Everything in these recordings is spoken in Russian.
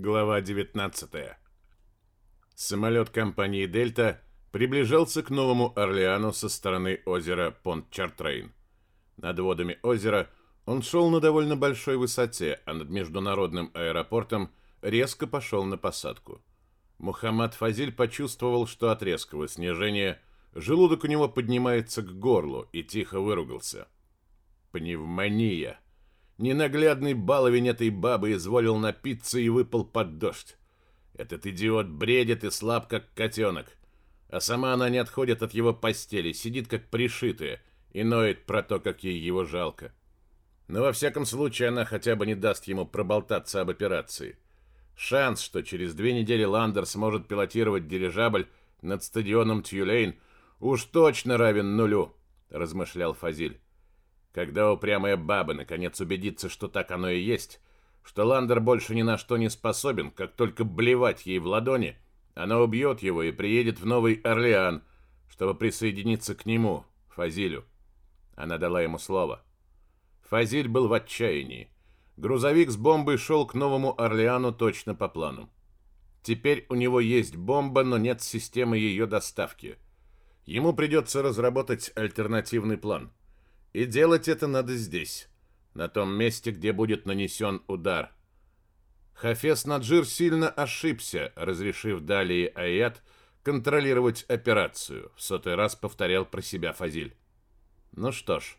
Глава 19. Самолет компании «Дельта» приближался к Новому Орлеану со стороны озера Понт-Чартрейн. Над водами озера он шел на довольно большой высоте, а над международным аэропортом резко пошел на посадку. Мухаммад Фазиль почувствовал, что от резкого снижения желудок у него поднимается к горлу и тихо выругался. «Пневмония!» Ненаглядный баловень этой бабы изволил напиться и выпал под дождь. Этот идиот бредит и слаб, как котенок. А сама она не отходит от его постели, сидит как пришитая и ноет про то, как ей его жалко. Но во всяком случае она хотя бы не даст ему проболтаться об операции. Шанс, что через две недели Ландер сможет пилотировать дирижабль над стадионом Тюлейн, уж точно равен нулю, размышлял Фазиль. Когда упрямая баба наконец убедится, что так оно и есть, что Ландер больше ни на что не способен, как только блевать ей в ладони, она убьет его и приедет в Новый Орлеан, чтобы присоединиться к нему, Фазилю. Она дала ему слово. Фазиль был в отчаянии. Грузовик с бомбой шел к Новому Орлеану точно по плану. Теперь у него есть бомба, но нет системы ее доставки. Ему придется разработать альтернативный план – и делать это надо здесь, на том месте, где будет нанесен удар. Хафес Наджир сильно ошибся, разрешив далее Аят контролировать операцию, в сотый раз повторял про себя Фазиль. Ну что ж,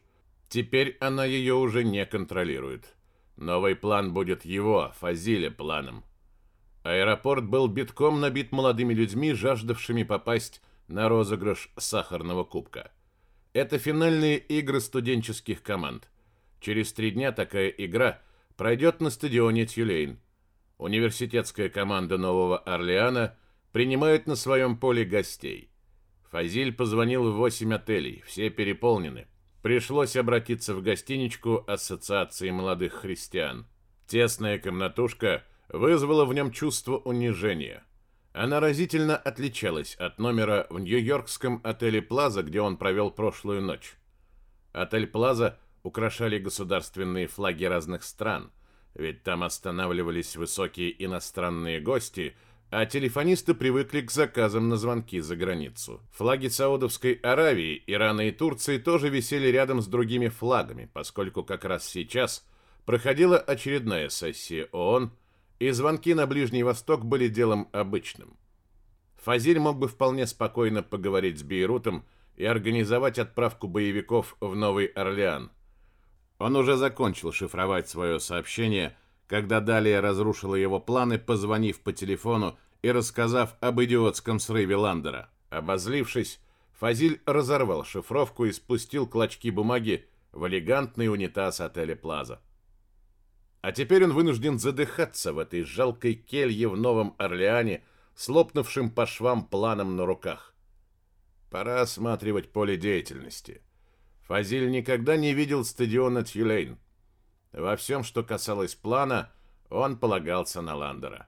теперь она ее уже не контролирует. Новый план будет его, Фазиля, планом. Аэропорт был битком набит молодыми людьми, жаждавшими попасть на розыгрыш сахарного кубка. Это финальные игры студенческих команд. Через три дня такая игра пройдет на стадионе Тюлейн. Университетская команда Нового Орлеана принимает на своем поле гостей. Фазиль позвонил в восемь отелей, все переполнены. Пришлось обратиться в гостиничку Ассоциации молодых христиан. Тесная комнатушка вызвала в нем чувство унижения. Она разительно отличалась от номера в нью-йоркском отеле «Плаза», где он провел прошлую ночь. Отель «Плаза» украшали государственные флаги разных стран, ведь там останавливались высокие иностранные гости, а телефонисты привыкли к заказам на звонки за границу. Флаги Саудовской Аравии, Ирана и Турции тоже висели рядом с другими флагами, поскольку как раз сейчас проходила очередная сессия ООН – и звонки на Ближний Восток были делом обычным. Фазиль мог бы вполне спокойно поговорить с Бейрутом и организовать отправку боевиков в Новый Орлеан. Он уже закончил шифровать свое сообщение, когда Далия разрушила его планы, позвонив по телефону и рассказав об идиотском срыве Ландера. Обозлившись, Фазиль разорвал шифровку и спустил клочки бумаги в элегантный унитаз отеля Плаза. А теперь он вынужден задыхаться в этой жалкой келье в Новом Орлеане с по швам планом на руках. Пора осматривать поле деятельности. Фазиль никогда не видел стадиона Тюлейн. Во всем, что касалось плана, он полагался на Ландера.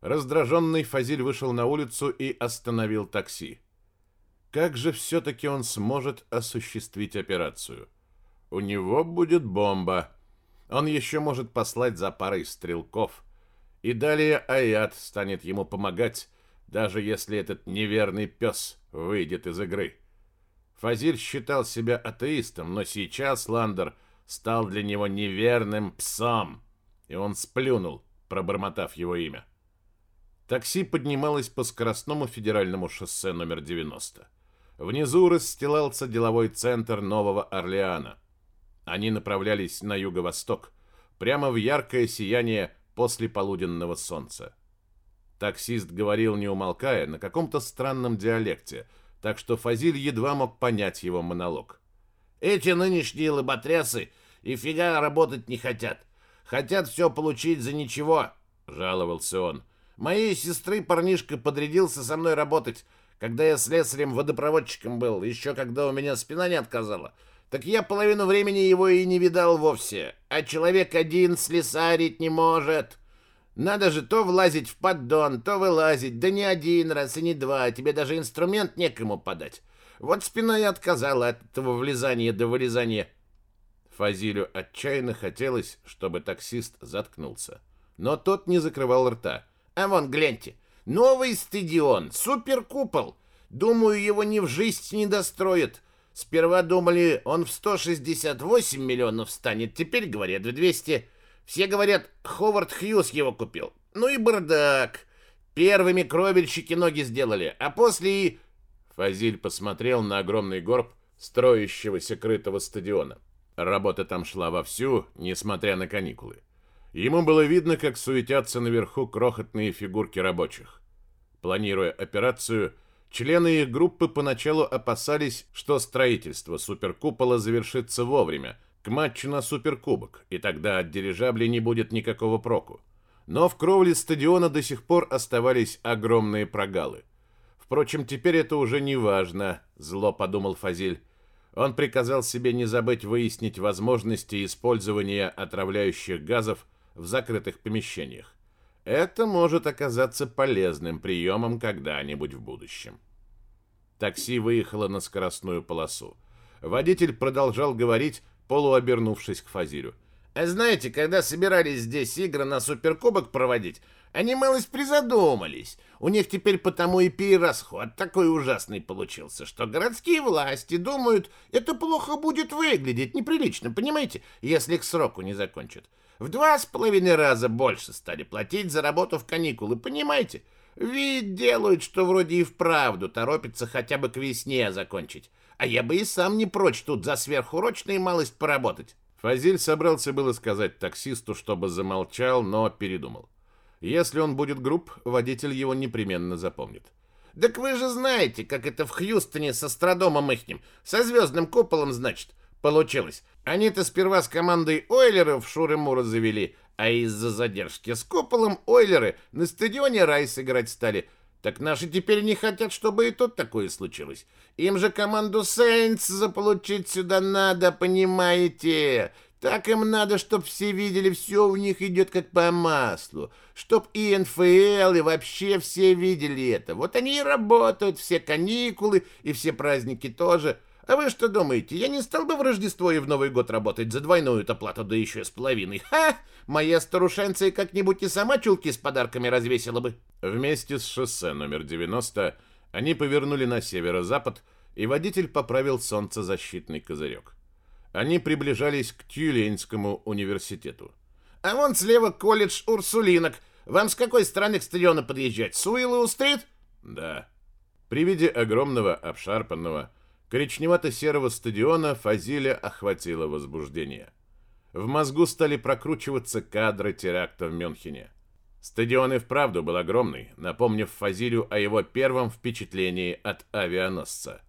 Раздраженный Фазиль вышел на улицу и остановил такси. Как же все-таки он сможет осуществить операцию? У него будет бомба. Он еще может послать за парой стрелков. И далее Аят станет ему помогать, даже если этот неверный пес выйдет из игры. Фазиль считал себя атеистом, но сейчас Ландер стал для него неверным псом, и он сплюнул, пробормотав его имя. Такси поднималось по скоростному федеральному шоссе номер 90. Внизу расстилался деловой центр Нового Орлеана – они направлялись на юго-восток, прямо в яркое сияние после полуденного солнца. Таксист говорил, не умолкая, на каком-то странном диалекте, так что Фазиль едва мог понять его монолог. «Эти нынешние лоботрясы и фига работать не хотят. Хотят все получить за ничего», — жаловался он. «Моей сестры парнишка подрядился со мной работать, когда я слесарем-водопроводчиком был, еще когда у меня спина не отказала так я половину времени его и не видал вовсе. А человек один слесарить не может. Надо же то влазить в поддон, то вылазить. Да не один раз и не два. Тебе даже инструмент некому подать. Вот спина и отказала от этого влезания до вылезания. Фазилю отчаянно хотелось, чтобы таксист заткнулся. но тот не закрывал рта. «А вон, гляньте, новый стадион, суперкупол. Думаю, его ни в жизнь не достроят. Сперва думали, он в 168 миллионов станет, теперь говорят в 200. Все говорят, Ховард Хьюз его купил. Ну и бардак. Первыми кровельщики ноги сделали, а после и... Фазиль посмотрел на огромный горб строящегося крытого стадиона. Работа там шла вовсю, несмотря на каникулы. Ему было видно, как суетятся наверху крохотные фигурки рабочих. Планируя операцию, члены их группы поначалу опасались, что строительство суперкупола завершится вовремя, к матчу на суперкубок, и тогда от дирижабля не будет никакого проку. Но в кровле стадиона до сих пор оставались огромные прогалы. Впрочем, теперь это уже не важно, зло подумал Фазиль. Он приказал себе не забыть выяснить возможности использования отравляющих газов в закрытых помещениях. Это может оказаться полезным приемом когда-нибудь в будущем. Такси выехало на скоростную полосу. Водитель продолжал говорить, полуобернувшись к Фазилю. А знаете, когда собирались здесь игры на суперкубок проводить, они малость призадумались. У них теперь потому и перерасход такой ужасный получился, что городские власти думают, это плохо будет выглядеть, неприлично, понимаете, если к сроку не закончат. В два с половиной раза больше стали платить за работу в каникулы, понимаете? Вид делают, что вроде и вправду торопятся хотя бы к весне закончить. А я бы и сам не прочь тут за сверхурочной малость поработать. Фазиль собрался было сказать таксисту, чтобы замолчал, но передумал. Если он будет груб, водитель его непременно запомнит. Так вы же знаете, как это в Хьюстоне со страдомом ихним, со звездным куполом, значит, получилось. Они-то сперва с командой Ойлеров Шуры-Мура завели, а из-за задержки с куполом Ойлеры на стадионе Райс играть стали. Так наши теперь не хотят, чтобы и тут такое случилось. Им же команду Сейнтс заполучить сюда надо, понимаете? Так им надо, чтоб все видели, все у них идет как по маслу. Чтоб и НФЛ, и вообще все видели это. Вот они и работают, все каникулы, и все праздники тоже. А вы что думаете, я не стал бы в Рождество и в Новый год работать за двойную оплату, да еще с половиной? Ха! Моя старушенция как-нибудь и сама чулки с подарками развесила бы. Вместе с шоссе номер 90 они повернули на северо-запад, и водитель поправил солнцезащитный козырек. Они приближались к Тюлейнскому университету. «А вон слева колледж Урсулинок. Вам с какой стороны к стадиону подъезжать? С Уиллоу-стрит?» «Да». При виде огромного, обшарпанного, коричневато-серого стадиона Фазиля охватило возбуждение. В мозгу стали прокручиваться кадры теракта в Мюнхене. Стадион и вправду был огромный, напомнив Фазилю о его первом впечатлении от авианосца.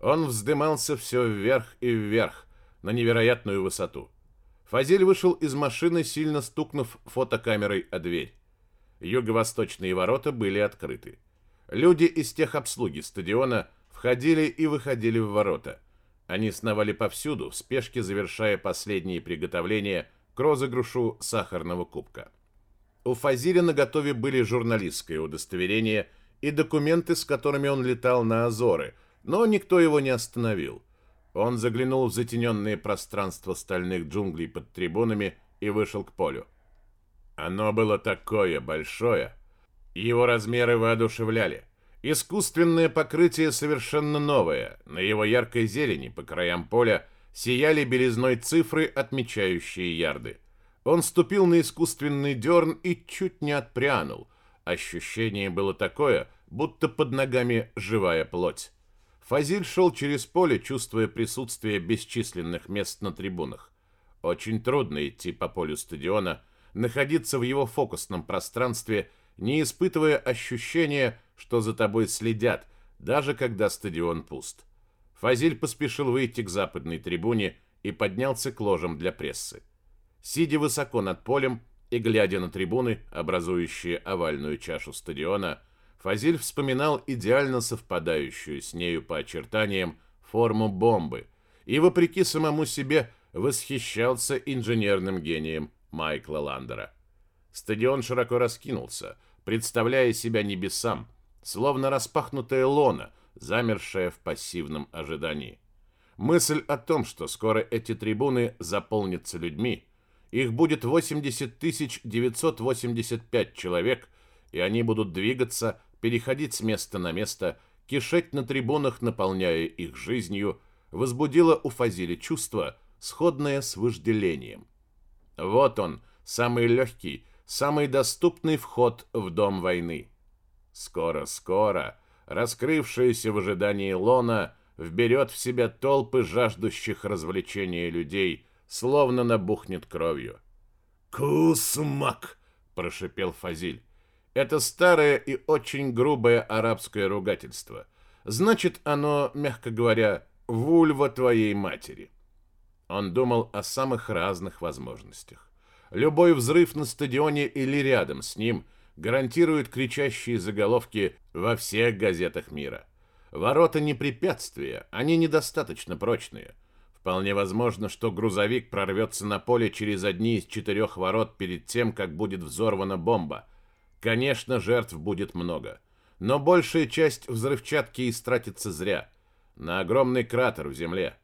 Он вздымался все вверх и вверх, на невероятную высоту. Фазиль вышел из машины, сильно стукнув фотокамерой о дверь. Юго-восточные ворота были открыты. Люди из техобслуги стадиона входили и выходили в ворота. Они сновали повсюду, в спешке завершая последние приготовления к розыгрышу сахарного кубка. У Фазиля на готове были журналистское удостоверение и документы, с которыми он летал на Азоры, но никто его не остановил – он заглянул в затененные пространства стальных джунглей под трибунами и вышел к полю. Оно было такое большое. Его размеры воодушевляли. Искусственное покрытие совершенно новое. На его яркой зелени по краям поля сияли белизной цифры, отмечающие ярды. Он ступил на искусственный дерн и чуть не отпрянул. Ощущение было такое, будто под ногами живая плоть. Фазиль шел через поле, чувствуя присутствие бесчисленных мест на трибунах. Очень трудно идти по полю стадиона, находиться в его фокусном пространстве, не испытывая ощущения, что за тобой следят, даже когда стадион пуст. Фазиль поспешил выйти к западной трибуне и поднялся к ложам для прессы. Сидя высоко над полем и глядя на трибуны, образующие овальную чашу стадиона, Фазиль вспоминал идеально совпадающую с нею по очертаниям форму бомбы и, вопреки самому себе, восхищался инженерным гением Майкла Ландера. Стадион широко раскинулся, представляя себя небесам, словно распахнутая лона, замершая в пассивном ожидании. Мысль о том, что скоро эти трибуны заполнятся людьми, их будет 80 985 человек, и они будут двигаться, переходить с места на место, кишеть на трибунах, наполняя их жизнью, возбудило у Фазили чувство, сходное с вожделением. Вот он, самый легкий, самый доступный вход в дом войны. Скоро-скоро, раскрывшаяся в ожидании лона, вберет в себя толпы жаждущих развлечения людей, словно набухнет кровью. «Кусмак!» — прошипел Фазиль. Это старое и очень грубое арабское ругательство. Значит, оно, мягко говоря, вульва твоей матери. Он думал о самых разных возможностях. Любой взрыв на стадионе или рядом с ним гарантирует кричащие заголовки во всех газетах мира. Ворота не препятствия, они недостаточно прочные. Вполне возможно, что грузовик прорвется на поле через одни из четырех ворот перед тем, как будет взорвана бомба. Конечно, жертв будет много. Но большая часть взрывчатки истратится зря. На огромный кратер в земле.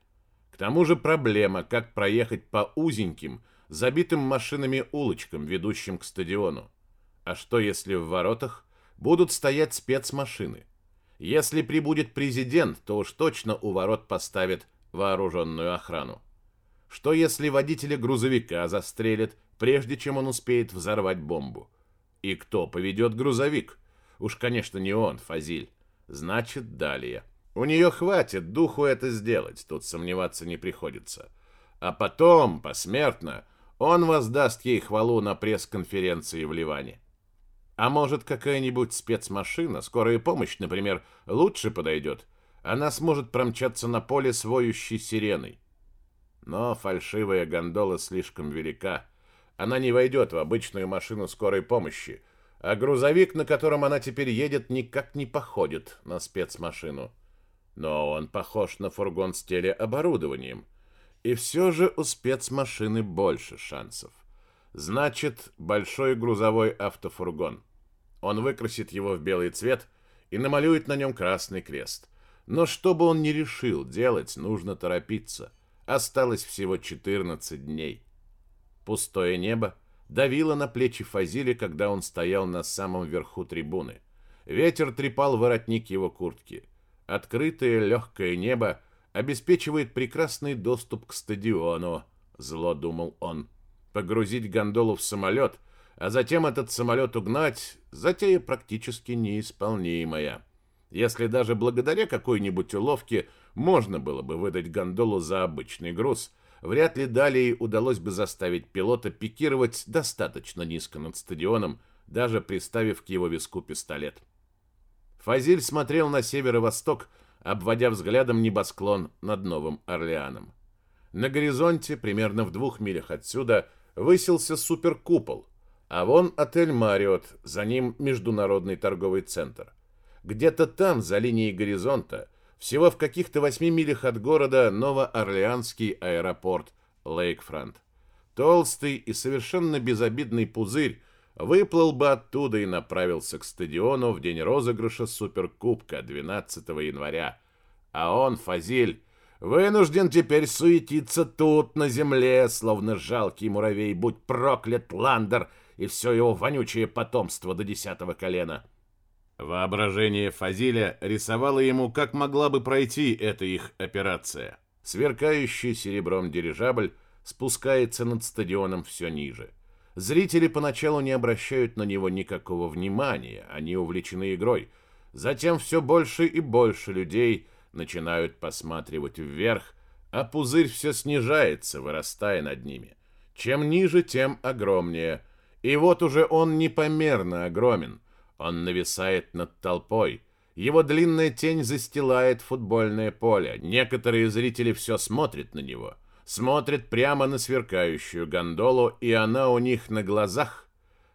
К тому же проблема, как проехать по узеньким, забитым машинами улочкам, ведущим к стадиону. А что если в воротах будут стоять спецмашины? Если прибудет президент, то уж точно у ворот поставят вооруженную охрану. Что если водителя грузовика застрелят, прежде чем он успеет взорвать бомбу? И кто поведет грузовик? Уж, конечно, не он, Фазиль. Значит, далее. У нее хватит духу это сделать, тут сомневаться не приходится. А потом, посмертно, он воздаст ей хвалу на пресс-конференции в Ливане. А может, какая-нибудь спецмашина, скорая помощь, например, лучше подойдет? Она сможет промчаться на поле с воющей сиреной. Но фальшивая гондола слишком велика. Она не войдет в обычную машину скорой помощи, а грузовик, на котором она теперь едет, никак не походит на спецмашину. Но он похож на фургон с телеоборудованием. И все же у спецмашины больше шансов. Значит, большой грузовой автофургон. Он выкрасит его в белый цвет и намалюет на нем красный крест. Но что бы он ни решил делать, нужно торопиться. Осталось всего 14 дней. Пустое небо давило на плечи Фазили, когда он стоял на самом верху трибуны. Ветер трепал воротник его куртки. Открытое легкое небо обеспечивает прекрасный доступ к стадиону, зло думал он. Погрузить гондолу в самолет, а затем этот самолет угнать, затея практически неисполнимая. Если даже благодаря какой-нибудь уловке можно было бы выдать гондолу за обычный груз, вряд ли далее удалось бы заставить пилота пикировать достаточно низко над стадионом, даже приставив к его виску пистолет. Фазиль смотрел на северо-восток, обводя взглядом небосклон над Новым Орлеаном. На горизонте, примерно в двух милях отсюда, высился суперкупол, а вон отель «Мариот», за ним международный торговый центр. Где-то там, за линией горизонта, всего в каких-то восьми милях от города Новоорлеанский аэропорт Лейкфронт. Толстый и совершенно безобидный пузырь выплыл бы оттуда и направился к стадиону в день розыгрыша Суперкубка 12 января. А он, Фазиль, вынужден теперь суетиться тут, на земле, словно жалкий муравей, будь проклят Ландер и все его вонючее потомство до десятого колена. Воображение Фазиля рисовало ему, как могла бы пройти эта их операция. Сверкающий серебром дирижабль спускается над стадионом все ниже. Зрители поначалу не обращают на него никакого внимания, они увлечены игрой. Затем все больше и больше людей начинают посматривать вверх, а пузырь все снижается, вырастая над ними. Чем ниже, тем огромнее. И вот уже он непомерно огромен – он нависает над толпой. Его длинная тень застилает футбольное поле. Некоторые зрители все смотрят на него. Смотрят прямо на сверкающую гондолу, и она у них на глазах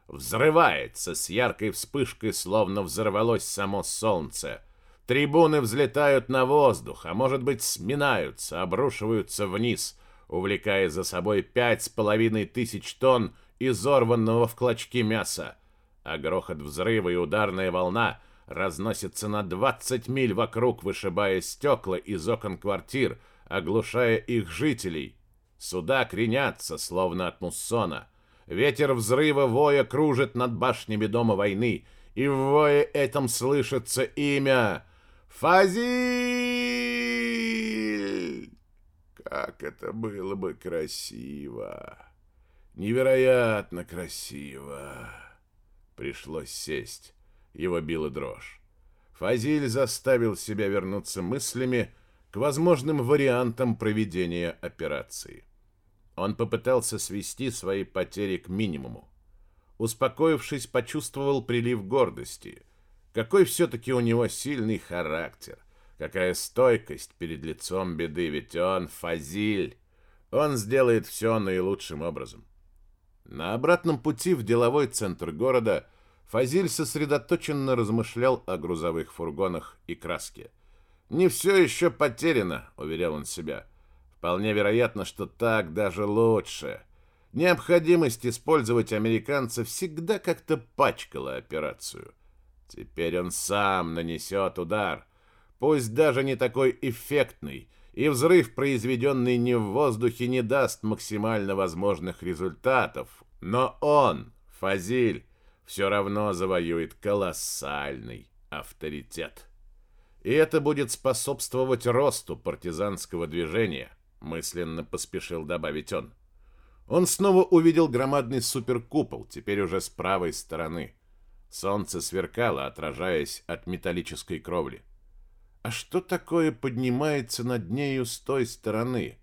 взрывается с яркой вспышкой, словно взорвалось само солнце. Трибуны взлетают на воздух, а может быть сминаются, обрушиваются вниз, увлекая за собой пять с половиной тысяч тонн изорванного в клочки мяса а грохот взрыва и ударная волна разносятся на 20 миль вокруг, вышибая стекла из окон квартир, оглушая их жителей. Суда кренятся, словно от муссона. Ветер взрыва воя кружит над башнями дома войны, и в вое этом слышится имя Фазиль! Как это было бы красиво! Невероятно красиво! Пришлось сесть. Его била дрожь. Фазиль заставил себя вернуться мыслями к возможным вариантам проведения операции. Он попытался свести свои потери к минимуму. Успокоившись, почувствовал прилив гордости. Какой все-таки у него сильный характер. Какая стойкость перед лицом беды, ведь он Фазиль. Он сделает все наилучшим образом. На обратном пути в деловой центр города Фазиль сосредоточенно размышлял о грузовых фургонах и краске. «Не все еще потеряно», — уверял он себя. «Вполне вероятно, что так даже лучше». Необходимость использовать американца всегда как-то пачкала операцию. Теперь он сам нанесет удар, пусть даже не такой эффектный, и взрыв, произведенный не в воздухе, не даст максимально возможных результатов. Но он, Фазиль, все равно завоюет колоссальный авторитет. И это будет способствовать росту партизанского движения, мысленно поспешил добавить он. Он снова увидел громадный суперкупол, теперь уже с правой стороны. Солнце сверкало, отражаясь от металлической кровли. А что такое поднимается над нею с той стороны?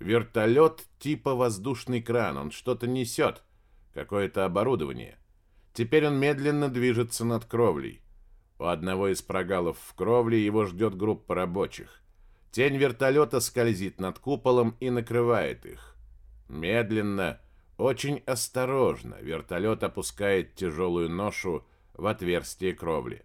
Вертолет типа воздушный кран, он что-то несет, какое-то оборудование. Теперь он медленно движется над кровлей. У одного из прогалов в кровле его ждет группа рабочих. Тень вертолета скользит над куполом и накрывает их. Медленно, очень осторожно вертолет опускает тяжелую ношу в отверстие кровли.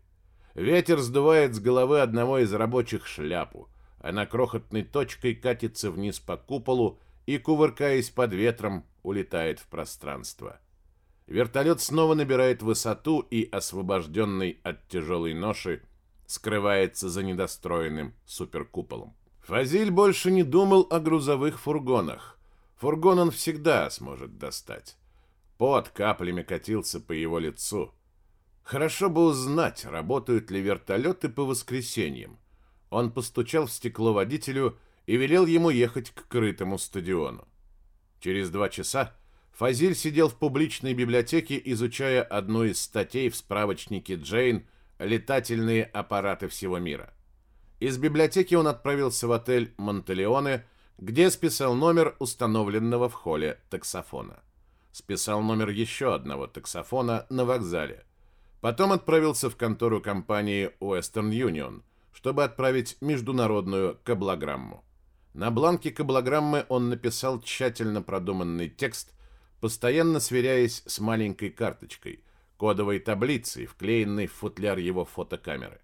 Ветер сдувает с головы одного из рабочих шляпу. Она крохотной точкой катится вниз по куполу и, кувыркаясь под ветром, улетает в пространство. Вертолет снова набирает высоту и, освобожденный от тяжелой ноши, скрывается за недостроенным суперкуполом. Фазиль больше не думал о грузовых фургонах. Фургон он всегда сможет достать. Под каплями катился по его лицу. Хорошо бы узнать, работают ли вертолеты по воскресеньям. Он постучал в стекло водителю и велел ему ехать к крытому стадиону. Через два часа Фазиль сидел в публичной библиотеке, изучая одну из статей в справочнике Джейн «Летательные аппараты всего мира». Из библиотеки он отправился в отель «Монтелеоне», где списал номер установленного в холле таксофона. Списал номер еще одного таксофона на вокзале. Потом отправился в контору компании Western Union, чтобы отправить международную каблограмму. На бланке каблограммы он написал тщательно продуманный текст, постоянно сверяясь с маленькой карточкой, кодовой таблицей, вклеенной в футляр его фотокамеры.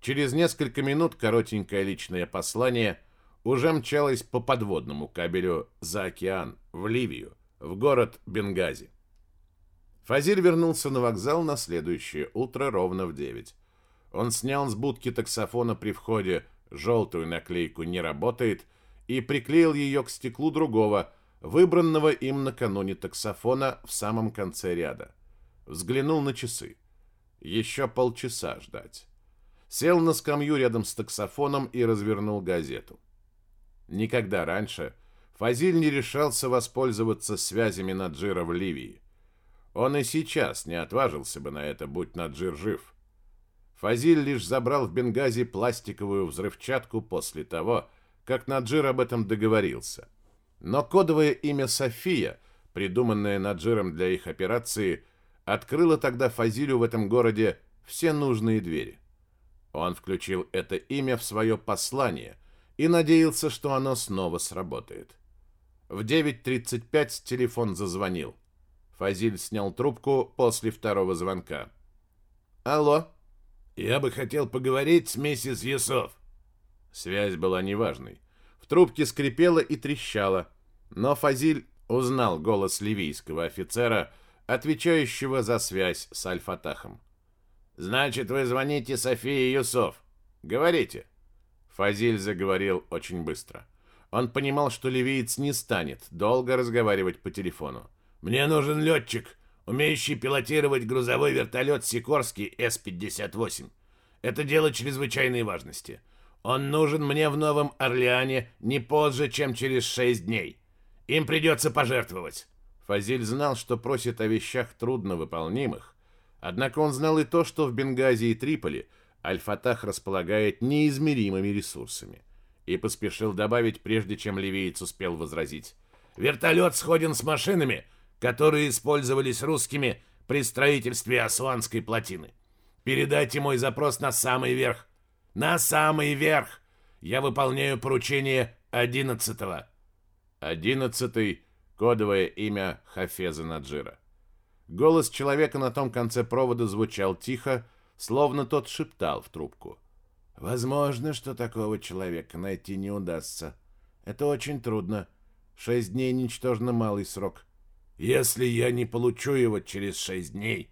Через несколько минут коротенькое личное послание – уже мчалась по подводному кабелю за океан, в Ливию, в город Бенгази. Фазиль вернулся на вокзал на следующее утро ровно в 9. Он снял с будки таксофона при входе желтую наклейку «Не работает» и приклеил ее к стеклу другого, выбранного им накануне таксофона в самом конце ряда. Взглянул на часы. Еще полчаса ждать. Сел на скамью рядом с таксофоном и развернул газету. Никогда раньше Фазиль не решался воспользоваться связями Наджира в Ливии. Он и сейчас не отважился бы на это, будь Наджир жив. Фазиль лишь забрал в Бенгази пластиковую взрывчатку после того, как Наджир об этом договорился. Но кодовое имя София, придуманное Наджиром для их операции, открыло тогда Фазилю в этом городе все нужные двери. Он включил это имя в свое послание – и надеялся, что оно снова сработает. В 9.35 телефон зазвонил. Фазиль снял трубку после второго звонка. «Алло?» «Я бы хотел поговорить с миссис Юсов». Связь была неважной. В трубке скрипело и трещало, но Фазиль узнал голос ливийского офицера, отвечающего за связь с Аль-Фатахом. «Значит, вы звоните Софии Юсов. Говорите». Фазиль заговорил очень быстро. Он понимал, что ливиец не станет долго разговаривать по телефону. «Мне нужен летчик, умеющий пилотировать грузовой вертолет Сикорский С-58. Это дело чрезвычайной важности. Он нужен мне в Новом Орлеане не позже, чем через шесть дней. Им придется пожертвовать». Фазиль знал, что просит о вещах трудновыполнимых, однако он знал и то, что в Бенгази и Триполи Аль-Фатах располагает неизмеримыми ресурсами, и поспешил добавить, прежде чем ливиец успел возразить. «Вертолет сходен с машинами, которые использовались русскими при строительстве Асуанской плотины. Передайте мой запрос на самый верх. На самый верх! Я выполняю поручение одиннадцатого». Одиннадцатый — кодовое имя Хафеза Наджира. Голос человека на том конце провода звучал тихо, словно тот шептал в трубку. «Возможно, что такого человека найти не удастся. Это очень трудно. Шесть дней — ничтожно малый срок. Если я не получу его через шесть дней,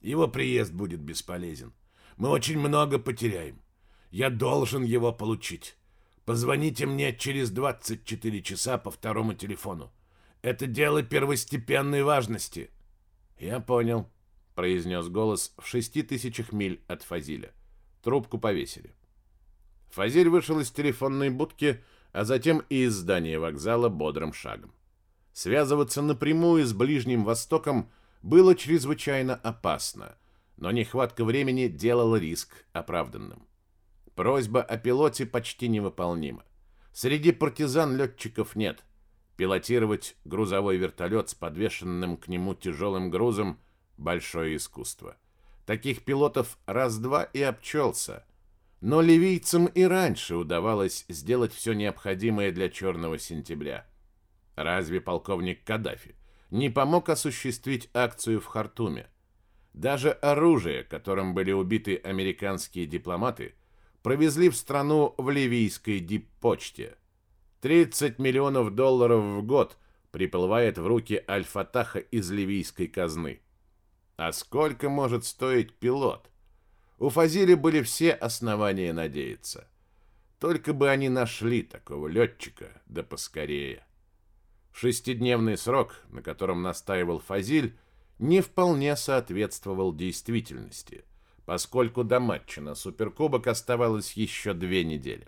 его приезд будет бесполезен. Мы очень много потеряем. Я должен его получить. Позвоните мне через 24 часа по второму телефону. Это дело первостепенной важности. Я понял, произнес голос в шести тысячах миль от Фазиля. Трубку повесили. Фазиль вышел из телефонной будки, а затем и из здания вокзала бодрым шагом. Связываться напрямую с Ближним Востоком было чрезвычайно опасно, но нехватка времени делала риск оправданным. Просьба о пилоте почти невыполнима. Среди партизан летчиков нет. Пилотировать грузовой вертолет с подвешенным к нему тяжелым грузом – большое искусство. Таких пилотов раз-два и обчелся. Но ливийцам и раньше удавалось сделать все необходимое для черного сентября. Разве полковник Каддафи не помог осуществить акцию в Хартуме? Даже оружие, которым были убиты американские дипломаты – провезли в страну в ливийской диппочте. 30 миллионов долларов в год приплывает в руки Аль-Фатаха из ливийской казны. А сколько может стоить пилот? У Фазили были все основания надеяться. Только бы они нашли такого летчика, да поскорее. Шестидневный срок, на котором настаивал Фазиль, не вполне соответствовал действительности – поскольку до матча на Суперкубок оставалось еще две недели.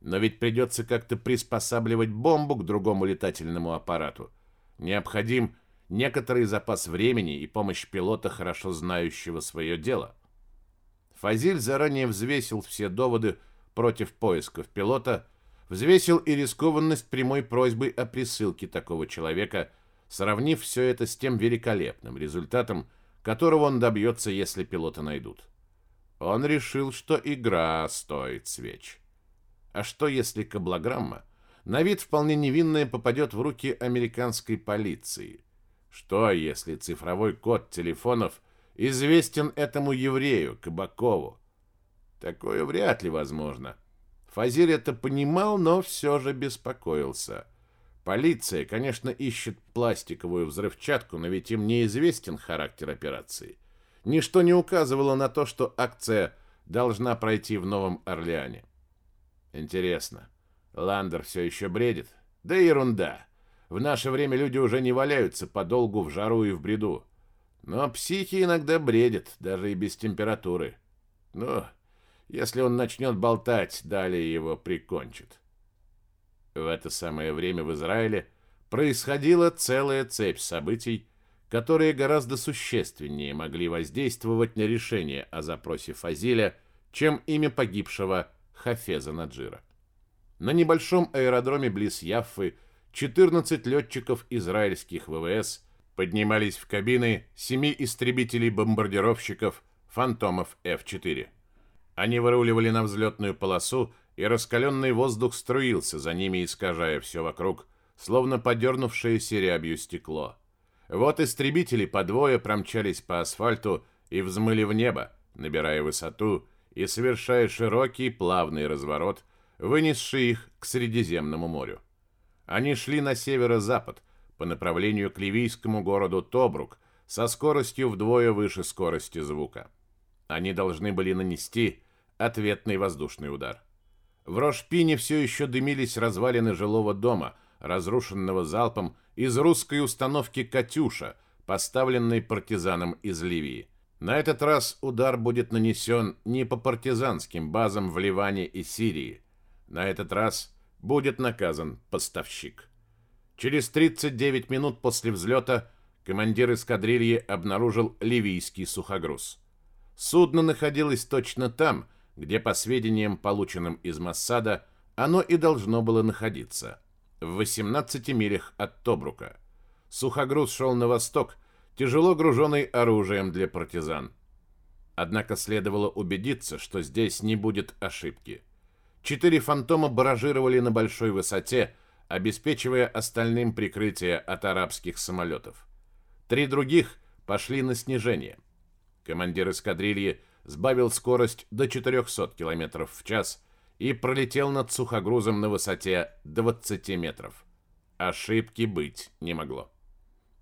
Но ведь придется как-то приспосабливать бомбу к другому летательному аппарату. Необходим некоторый запас времени и помощь пилота, хорошо знающего свое дело. Фазиль заранее взвесил все доводы против поисков пилота, взвесил и рискованность прямой просьбы о присылке такого человека, сравнив все это с тем великолепным результатом, которого он добьется, если пилота найдут. Он решил, что игра стоит свеч. А что, если каблограмма, на вид вполне невинная, попадет в руки американской полиции? Что, если цифровой код телефонов известен этому еврею, Кабакову? Такое вряд ли возможно. Фазиль это понимал, но все же беспокоился. Полиция, конечно, ищет пластиковую взрывчатку, но ведь им неизвестен характер операции. Ничто не указывало на то, что акция должна пройти в Новом Орлеане. Интересно, Ландер все еще бредит? Да ерунда. В наше время люди уже не валяются подолгу в жару и в бреду. Но психи иногда бредят, даже и без температуры. Ну, если он начнет болтать, далее его прикончат. В это самое время в Израиле происходила целая цепь событий, которые гораздо существеннее могли воздействовать на решение о запросе Фазиля, чем имя погибшего Хафеза Наджира. На небольшом аэродроме близ Яффы 14 летчиков израильских ВВС поднимались в кабины семи истребителей-бомбардировщиков «Фантомов F-4». Они выруливали на взлетную полосу и раскаленный воздух струился за ними, искажая все вокруг, словно подернувшееся рябью стекло. Вот истребители по двое промчались по асфальту и взмыли в небо, набирая высоту и совершая широкий плавный разворот, вынесший их к Средиземному морю. Они шли на северо-запад, по направлению к ливийскому городу Тобрук, со скоростью вдвое выше скорости звука. Они должны были нанести ответный воздушный удар. В Рошпине все еще дымились развалины жилого дома, разрушенного залпом из русской установки «Катюша», поставленной партизаном из Ливии. На этот раз удар будет нанесен не по партизанским базам в Ливане и Сирии. На этот раз будет наказан поставщик. Через 39 минут после взлета командир эскадрильи обнаружил ливийский сухогруз. Судно находилось точно там, где, по сведениям, полученным из Массада, оно и должно было находиться, в 18 милях от Тобрука. Сухогруз шел на восток, тяжело груженный оружием для партизан. Однако следовало убедиться, что здесь не будет ошибки. Четыре фантома баражировали на большой высоте, обеспечивая остальным прикрытие от арабских самолетов. Три других пошли на снижение. Командир эскадрильи сбавил скорость до 400 км в час и пролетел над сухогрузом на высоте 20 метров. Ошибки быть не могло.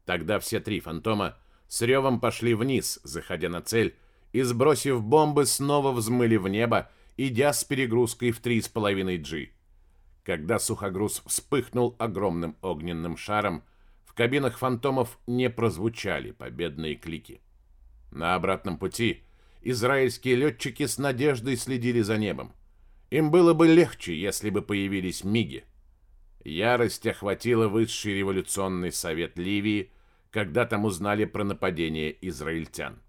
Тогда все три фантома с ревом пошли вниз, заходя на цель, и, сбросив бомбы, снова взмыли в небо, идя с перегрузкой в 3,5 G. Когда сухогруз вспыхнул огромным огненным шаром, в кабинах фантомов не прозвучали победные клики. На обратном пути израильские летчики с надеждой следили за небом. Им было бы легче, если бы появились миги. Ярость охватила высший революционный совет Ливии, когда там узнали про нападение израильтян.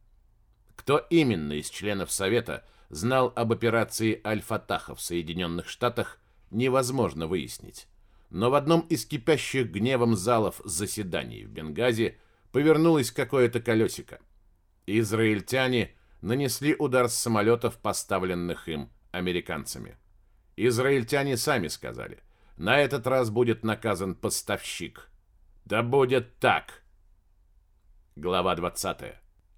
Кто именно из членов Совета знал об операции Аль-Фатаха в Соединенных Штатах, невозможно выяснить. Но в одном из кипящих гневом залов заседаний в Бенгази повернулось какое-то колесико. Израильтяне нанесли удар с самолетов, поставленных им американцами. Израильтяне сами сказали, на этот раз будет наказан поставщик. Да будет так! Глава 20.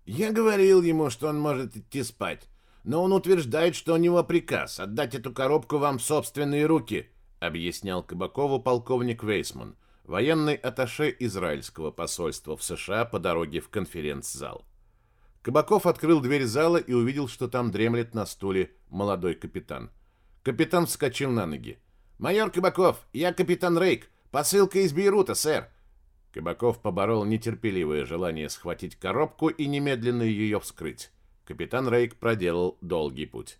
Я говорил ему, что он может идти спать, но он утверждает, что у него приказ отдать эту коробку вам в собственные руки, объяснял Кабакову полковник Вейсман, военный атташе израильского посольства в США по дороге в конференц-зал. Кабаков открыл дверь зала и увидел, что там дремлет на стуле молодой капитан. Капитан вскочил на ноги. «Майор Кабаков, я капитан Рейк. Посылка из Бейрута, сэр. Кабаков поборол нетерпеливое желание схватить коробку и немедленно ее вскрыть. Капитан Рейк проделал долгий путь.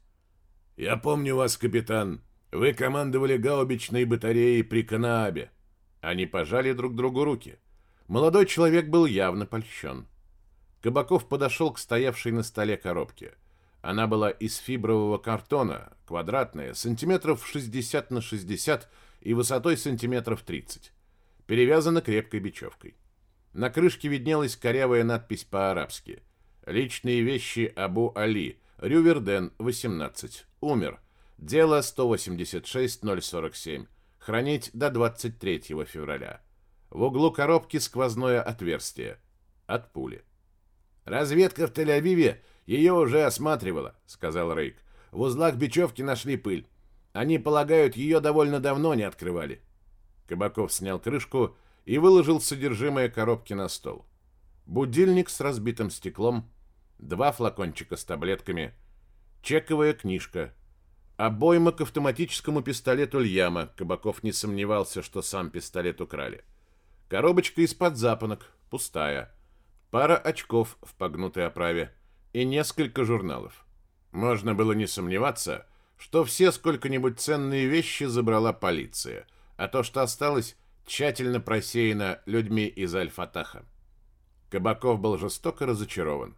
«Я помню вас, капитан. Вы командовали гаубичной батареей при Канаабе». Они пожали друг другу руки. Молодой человек был явно польщен. Кабаков подошел к стоявшей на столе коробке. Она была из фибрового картона, квадратная, сантиметров 60 на 60 и высотой сантиметров 30 перевязана крепкой бечевкой. На крышке виднелась корявая надпись по-арабски. «Личные вещи Абу Али, Рюверден, 18. Умер. Дело 186047. Хранить до 23 февраля». В углу коробки сквозное отверстие. От пули. «Разведка в Тель-Авиве ее уже осматривала», — сказал Рейк. «В узлах бечевки нашли пыль. Они полагают, ее довольно давно не открывали». Кабаков снял крышку и выложил содержимое коробки на стол. Будильник с разбитым стеклом, два флакончика с таблетками, чековая книжка, обойма к автоматическому пистолету Льяма. Кабаков не сомневался, что сам пистолет украли. Коробочка из-под запонок, пустая. Пара очков в погнутой оправе и несколько журналов. Можно было не сомневаться, что все сколько-нибудь ценные вещи забрала полиция – а то, что осталось, тщательно просеяно людьми из Аль-Фатаха. Кабаков был жестоко разочарован.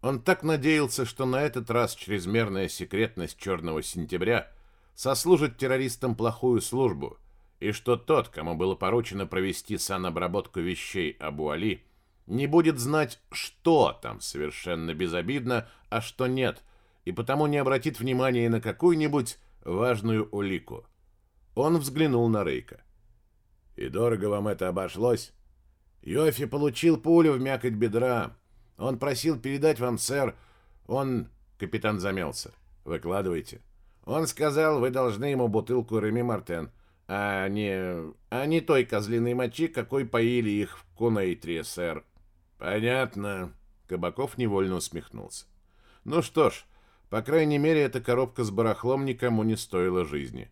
Он так надеялся, что на этот раз чрезмерная секретность «Черного сентября» сослужит террористам плохую службу, и что тот, кому было поручено провести санобработку вещей Абу Али, не будет знать, что там совершенно безобидно, а что нет, и потому не обратит внимания на какую-нибудь важную улику. Он взглянул на Рейка. «И дорого вам это обошлось?» «Йофи получил пулю в мякоть бедра. Он просил передать вам, сэр. Он...» Капитан замялся. «Выкладывайте». «Он сказал, вы должны ему бутылку Реми Мартен, а не... а не той козлиной мочи, какой поили их в Кунейтре, сэр». «Понятно». Кабаков невольно усмехнулся. «Ну что ж, По крайней мере, эта коробка с барахлом никому не стоила жизни.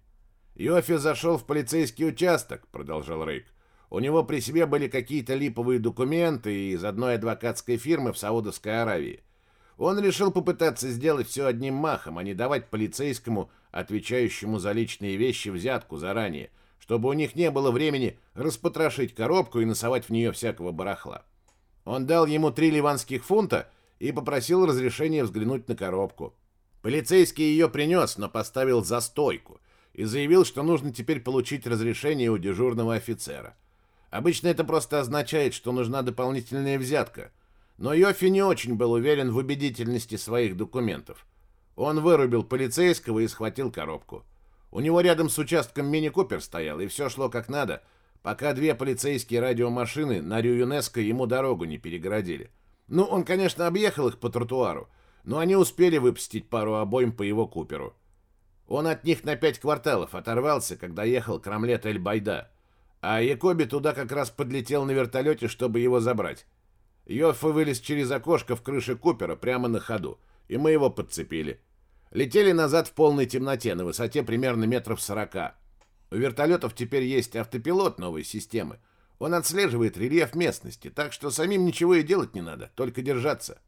«Йофи зашел в полицейский участок», — продолжал Рейк. «У него при себе были какие-то липовые документы из одной адвокатской фирмы в Саудовской Аравии. Он решил попытаться сделать все одним махом, а не давать полицейскому, отвечающему за личные вещи, взятку заранее, чтобы у них не было времени распотрошить коробку и носовать в нее всякого барахла. Он дал ему три ливанских фунта и попросил разрешения взглянуть на коробку. Полицейский ее принес, но поставил за стойку и заявил, что нужно теперь получить разрешение у дежурного офицера. Обычно это просто означает, что нужна дополнительная взятка – но Йофи не очень был уверен в убедительности своих документов. Он вырубил полицейского и схватил коробку. У него рядом с участком мини-купер стоял, и все шло как надо, пока две полицейские радиомашины на Рю-ЮНЕСКО ему дорогу не перегородили. Ну, он, конечно, объехал их по тротуару, но они успели выпустить пару обоим по его куперу. Он от них на пять кварталов оторвался, когда ехал к Рамлет-Эль-Байда, а Якоби туда как раз подлетел на вертолете, чтобы его забрать. Йоффе вылез через окошко в крыше Купера прямо на ходу, и мы его подцепили. Летели назад в полной темноте, на высоте примерно метров сорока. У вертолетов теперь есть автопилот новой системы. Он отслеживает рельеф местности, так что самим ничего и делать не надо, только держаться.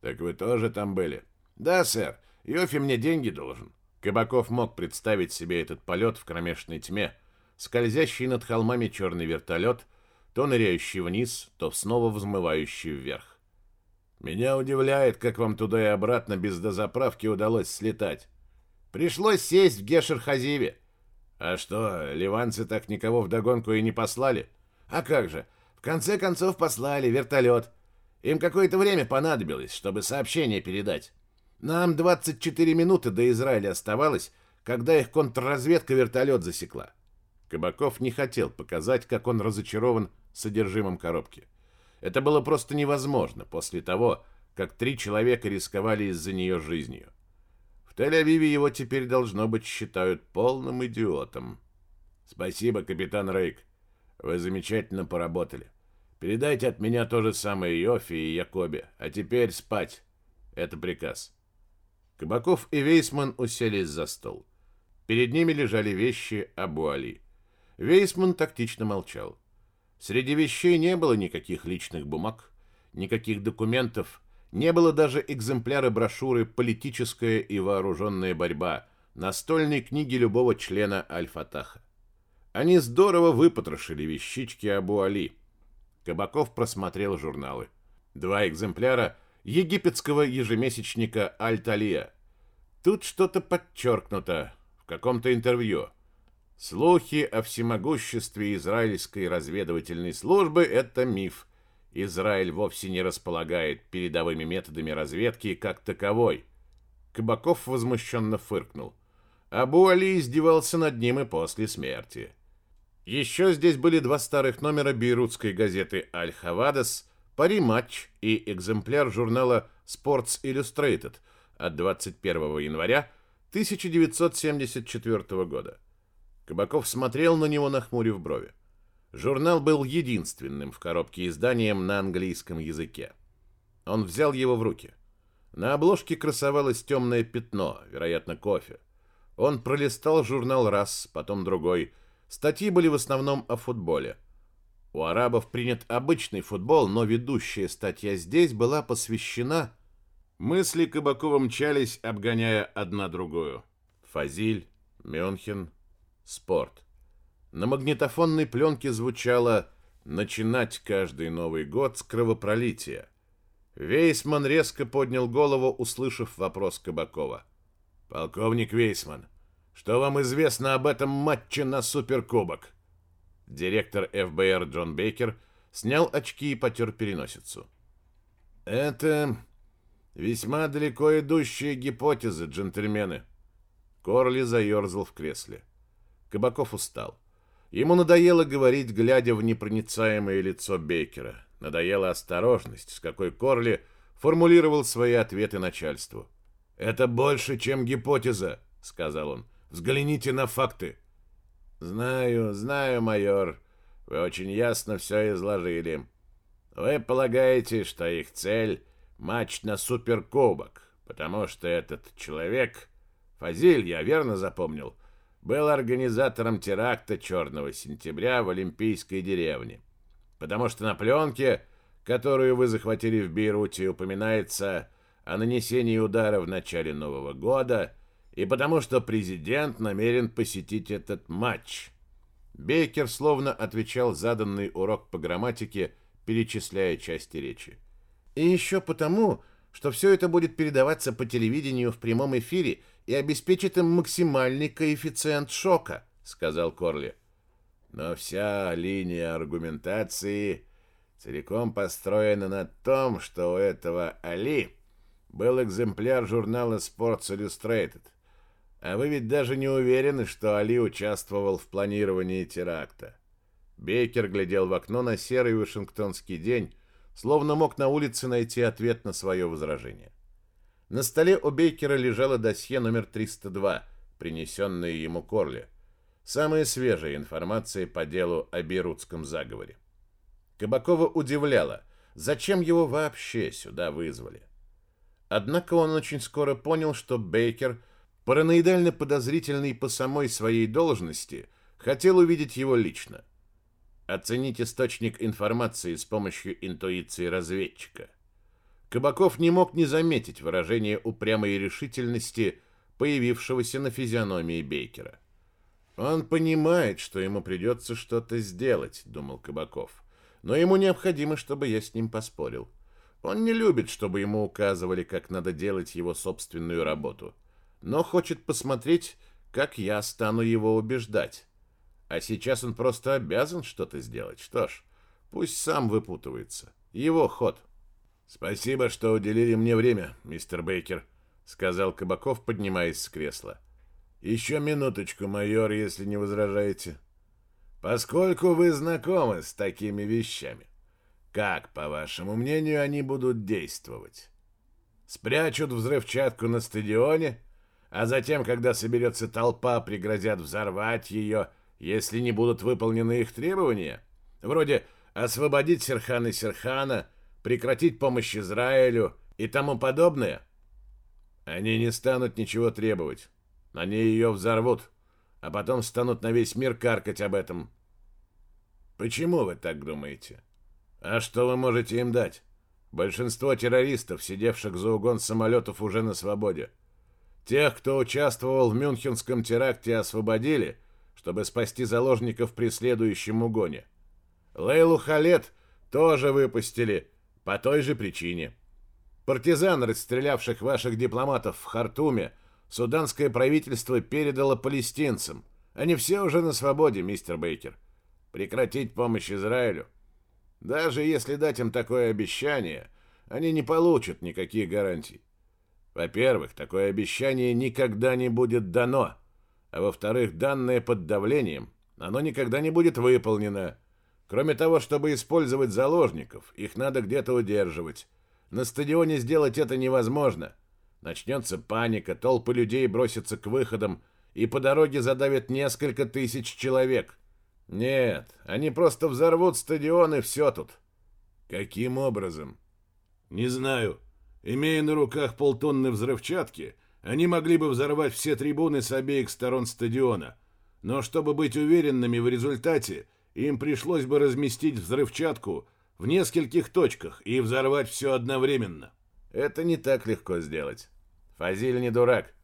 Так вы тоже там были? Да, сэр. Йофи мне деньги должен. Кабаков мог представить себе этот полет в кромешной тьме, скользящий над холмами черный вертолет — то ныряющий вниз, то снова взмывающий вверх. Меня удивляет, как вам туда и обратно без дозаправки удалось слетать. Пришлось сесть в Гешер-Хазиве. А что, ливанцы так никого вдогонку и не послали? А как же, в конце концов послали вертолет. Им какое-то время понадобилось, чтобы сообщение передать. Нам 24 минуты до Израиля оставалось, когда их контрразведка вертолет засекла. Кабаков не хотел показать, как он разочарован содержимым коробки. Это было просто невозможно после того, как три человека рисковали из-за нее жизнью. Тель-Авиве его теперь, должно быть, считают полным идиотом. Спасибо, капитан Рейк. Вы замечательно поработали. Передайте от меня то же самое Йофи и Якобе. А теперь спать. Это приказ. Кабаков и Вейсман уселись за стол. Перед ними лежали вещи Абу Али. Вейсман тактично молчал. Среди вещей не было никаких личных бумаг, никаких документов, не было даже экземпляра брошюры «Политическая и вооруженная борьба», настольной книги любого члена Аль-Фатаха. Они здорово выпотрошили вещички Абу Али. Кабаков просмотрел журналы. Два экземпляра египетского ежемесячника Аль-Талия. Тут что-то подчеркнуто в каком-то интервью. Слухи о всемогуществе израильской разведывательной службы – это миф. Израиль вовсе не располагает передовыми методами разведки как таковой. Кабаков возмущенно фыркнул. Абу Али издевался над ним и после смерти. Еще здесь были два старых номера бейрутской газеты «Аль-Хавадес», «Пари-матч» и экземпляр журнала «Sports Illustrated» от 21 января 1974 года. Кабаков смотрел на него, нахмурив брови. Журнал был единственным в коробке изданием на английском языке. Он взял его в руки. На обложке красовалось темное пятно, вероятно, кофе. Он пролистал журнал раз, потом другой. Статьи были в основном о футболе. У арабов принят обычный футбол, но ведущая статья здесь была посвящена... Мысли Кабакова мчались, обгоняя одна другую. Фазиль, Мюнхен, спорт. На магнитофонной пленке звучало «Начинать каждый Новый год с кровопролития». Вейсман резко поднял голову, услышав вопрос Кабакова. «Полковник Вейсман, что вам известно об этом матче на Суперкубок?» Директор ФБР Джон Бейкер снял очки и потер переносицу. «Это весьма далеко идущие гипотезы, джентльмены». Корли заерзал в кресле. Кабаков устал. Ему надоело говорить, глядя в непроницаемое лицо Бейкера. Надоела осторожность, с какой Корли формулировал свои ответы начальству. «Это больше, чем гипотеза», — сказал он. «Взгляните на факты». «Знаю, знаю, майор. Вы очень ясно все изложили. Вы полагаете, что их цель — матч на суперкубок. потому что этот человек, Фазиль, я верно запомнил, был организатором теракта Черного сентября в Олимпийской деревне. Потому что на пленке, которую вы захватили в Бейруте, упоминается о нанесении удара в начале Нового года, и потому что президент намерен посетить этот матч. Бейкер словно отвечал заданный урок по грамматике, перечисляя части речи. И еще потому, что все это будет передаваться по телевидению в прямом эфире и обеспечит им максимальный коэффициент шока, сказал Корли. Но вся линия аргументации целиком построена на том, что у этого Али был экземпляр журнала Sports Illustrated. А вы ведь даже не уверены, что Али участвовал в планировании теракта. Бейкер глядел в окно на серый вашингтонский день, словно мог на улице найти ответ на свое возражение. На столе у Бейкера лежало досье номер 302, принесенное ему Корли. Самая свежая информация по делу о Бейрутском заговоре. Кабакова удивляла, зачем его вообще сюда вызвали. Однако он очень скоро понял, что Бейкер, параноидально подозрительный по самой своей должности, хотел увидеть его лично – Оценить источник информации с помощью интуиции разведчика. Кабаков не мог не заметить выражение упрямой решительности, появившегося на физиономии Бейкера. «Он понимает, что ему придется что-то сделать», — думал Кабаков. «Но ему необходимо, чтобы я с ним поспорил. Он не любит, чтобы ему указывали, как надо делать его собственную работу, но хочет посмотреть, как я стану его убеждать. А сейчас он просто обязан что-то сделать. Что ж, пусть сам выпутывается. Его ход. Спасибо, что уделили мне время, мистер Бейкер, сказал Кабаков, поднимаясь с кресла. Еще минуточку, майор, если не возражаете. Поскольку вы знакомы с такими вещами, как, по вашему мнению, они будут действовать? Спрячут взрывчатку на стадионе, а затем, когда соберется толпа, пригрозят взорвать ее если не будут выполнены их требования, вроде освободить Серхана Серхана, прекратить помощь Израилю и тому подобное, они не станут ничего требовать. Они ее взорвут, а потом станут на весь мир каркать об этом. Почему вы так думаете? А что вы можете им дать? Большинство террористов, сидевших за угон самолетов, уже на свободе. Тех, кто участвовал в Мюнхенском теракте, освободили – чтобы спасти заложников при следующем угоне. Лейлу Халет тоже выпустили по той же причине. Партизан, расстрелявших ваших дипломатов в Хартуме, суданское правительство передало палестинцам. Они все уже на свободе, мистер Бейкер. Прекратить помощь Израилю. Даже если дать им такое обещание, они не получат никаких гарантий. Во-первых, такое обещание никогда не будет дано а во-вторых, данное под давлением, оно никогда не будет выполнено. Кроме того, чтобы использовать заложников, их надо где-то удерживать. На стадионе сделать это невозможно. Начнется паника, толпы людей бросятся к выходам, и по дороге задавят несколько тысяч человек. Нет, они просто взорвут стадион и все тут. Каким образом? Не знаю. Имея на руках полтонны взрывчатки, они могли бы взорвать все трибуны с обеих сторон стадиона. Но чтобы быть уверенными в результате, им пришлось бы разместить взрывчатку в нескольких точках и взорвать все одновременно. Это не так легко сделать. Фазиль не дурак.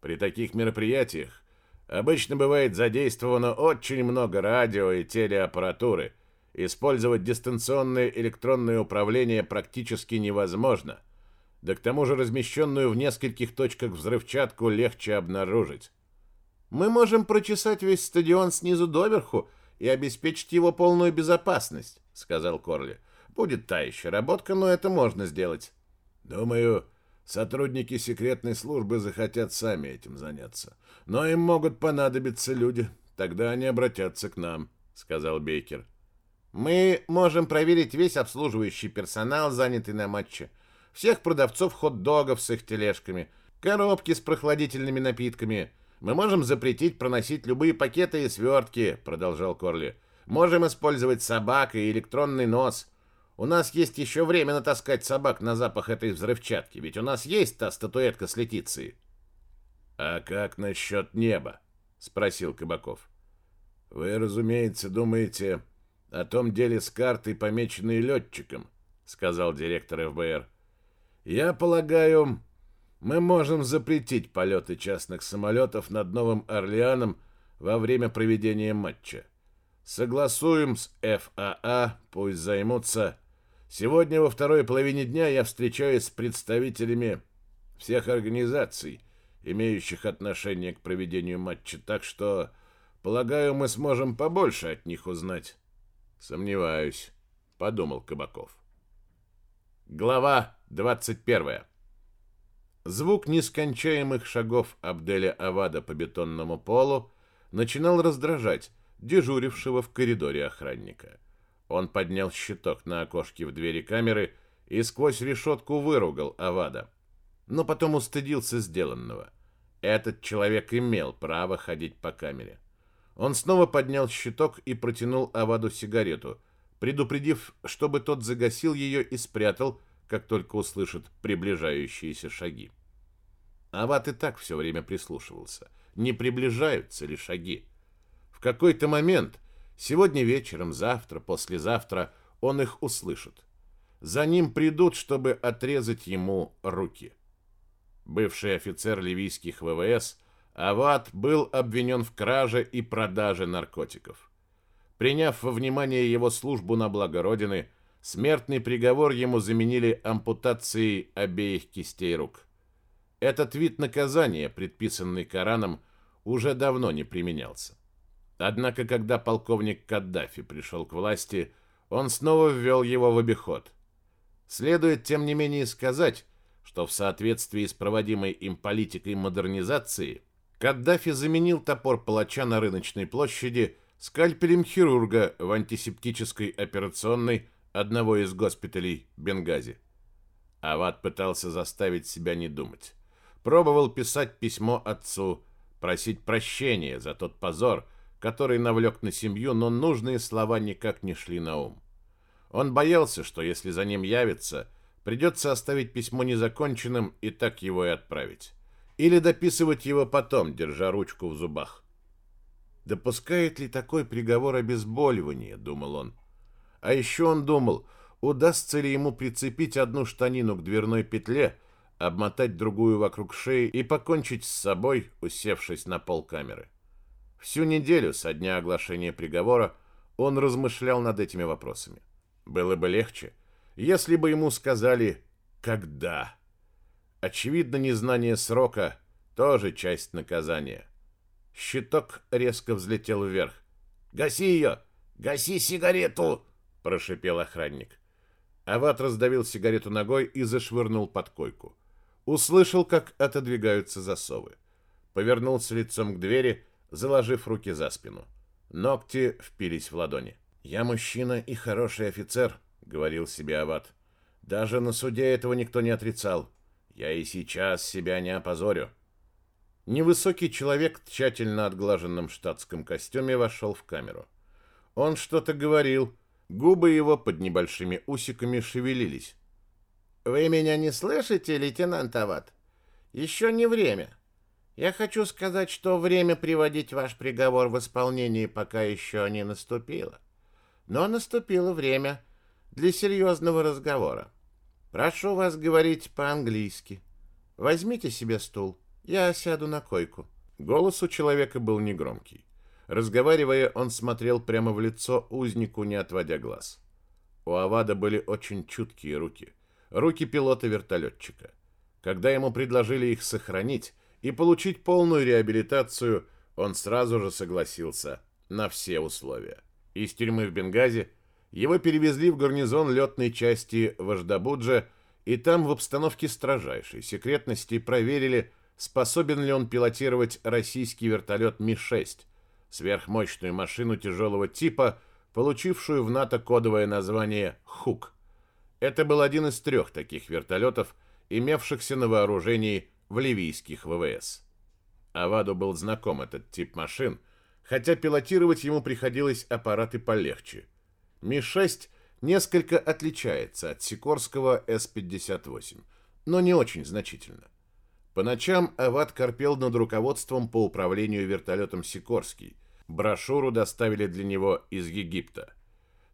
При таких мероприятиях обычно бывает задействовано очень много радио и телеаппаратуры. Использовать дистанционное электронное управление практически невозможно – да к тому же размещенную в нескольких точках взрывчатку легче обнаружить. Мы можем прочесать весь стадион снизу доверху и обеспечить его полную безопасность, сказал Корли. Будет та еще работка, но это можно сделать. Думаю, сотрудники секретной службы захотят сами этим заняться. Но им могут понадобиться люди. Тогда они обратятся к нам, сказал Бейкер. Мы можем проверить весь обслуживающий персонал, занятый на матче всех продавцов хот-догов с их тележками, коробки с прохладительными напитками. Мы можем запретить проносить любые пакеты и свертки, продолжал Корли. Можем использовать собак и электронный нос. У нас есть еще время натаскать собак на запах этой взрывчатки, ведь у нас есть та статуэтка с Летицией. «А как насчет неба?» — спросил Кабаков. «Вы, разумеется, думаете о том деле с картой, помеченной летчиком», — сказал директор ФБР. «Я полагаю, мы можем запретить полеты частных самолетов над Новым Орлеаном во время проведения матча. Согласуем с ФАА, пусть займутся. Сегодня во второй половине дня я встречаюсь с представителями всех организаций, имеющих отношение к проведению матча, так что, полагаю, мы сможем побольше от них узнать. Сомневаюсь, подумал Кабаков. Глава 21. Звук нескончаемых шагов Абделя Авада по бетонному полу начинал раздражать дежурившего в коридоре охранника. Он поднял щиток на окошке в двери камеры и сквозь решетку выругал Авада. Но потом устыдился сделанного. Этот человек имел право ходить по камере. Он снова поднял щиток и протянул Аваду сигарету, предупредив, чтобы тот загасил ее и спрятал, как только услышит приближающиеся шаги. Ават и так все время прислушивался. Не приближаются ли шаги? В какой-то момент, сегодня вечером, завтра, послезавтра, он их услышит. За ним придут, чтобы отрезать ему руки. Бывший офицер ливийских ВВС Ават был обвинен в краже и продаже наркотиков. Приняв во внимание его службу на благо Родины, Смертный приговор ему заменили ампутацией обеих кистей рук. Этот вид наказания, предписанный Кораном, уже давно не применялся. Однако, когда полковник Каддафи пришел к власти, он снова ввел его в обиход. Следует, тем не менее, сказать, что в соответствии с проводимой им политикой модернизации Каддафи заменил топор палача на рыночной площади скальпелем хирурга в антисептической операционной одного из госпиталей Бенгази. Ават пытался заставить себя не думать. Пробовал писать письмо отцу, просить прощения за тот позор, который навлек на семью, но нужные слова никак не шли на ум. Он боялся, что если за ним явится, придется оставить письмо незаконченным и так его и отправить. Или дописывать его потом, держа ручку в зубах. «Допускает ли такой приговор обезболивания?» — думал он. А еще он думал, удастся ли ему прицепить одну штанину к дверной петле, обмотать другую вокруг шеи и покончить с собой, усевшись на пол камеры. Всю неделю со дня оглашения приговора он размышлял над этими вопросами. Было бы легче, если бы ему сказали «когда». Очевидно, незнание срока тоже часть наказания. Щиток резко взлетел вверх. «Гаси ее! Гаси сигарету!» Прошипел охранник. Ават раздавил сигарету ногой и зашвырнул под койку. Услышал, как отодвигаются засовы. Повернулся лицом к двери, заложив руки за спину. Ногти впились в ладони. «Я мужчина и хороший офицер», — говорил себе Ават. «Даже на суде этого никто не отрицал. Я и сейчас себя не опозорю». Невысокий человек в тщательно отглаженном штатском костюме вошел в камеру. Он что-то говорил, Губы его под небольшими усиками шевелились. «Вы меня не слышите, лейтенант Ават? Еще не время. Я хочу сказать, что время приводить ваш приговор в исполнение пока еще не наступило. Но наступило время для серьезного разговора. Прошу вас говорить по-английски. Возьмите себе стул, я сяду на койку». Голос у человека был негромкий. Разговаривая, он смотрел прямо в лицо узнику, не отводя глаз. У Авада были очень чуткие руки. Руки пилота-вертолетчика. Когда ему предложили их сохранить и получить полную реабилитацию, он сразу же согласился на все условия. Из тюрьмы в Бенгази его перевезли в гарнизон летной части Важдабуджа, и там в обстановке строжайшей секретности проверили, способен ли он пилотировать российский вертолет Ми-6, сверхмощную машину тяжелого типа, получившую в НАТО кодовое название «Хук». Это был один из трех таких вертолетов, имевшихся на вооружении в ливийских ВВС. Аваду был знаком этот тип машин, хотя пилотировать ему приходилось аппараты полегче. Ми-6 несколько отличается от Сикорского С-58, но не очень значительно. По ночам Ават корпел над руководством по управлению вертолетом Сикорский. Брошюру доставили для него из Египта.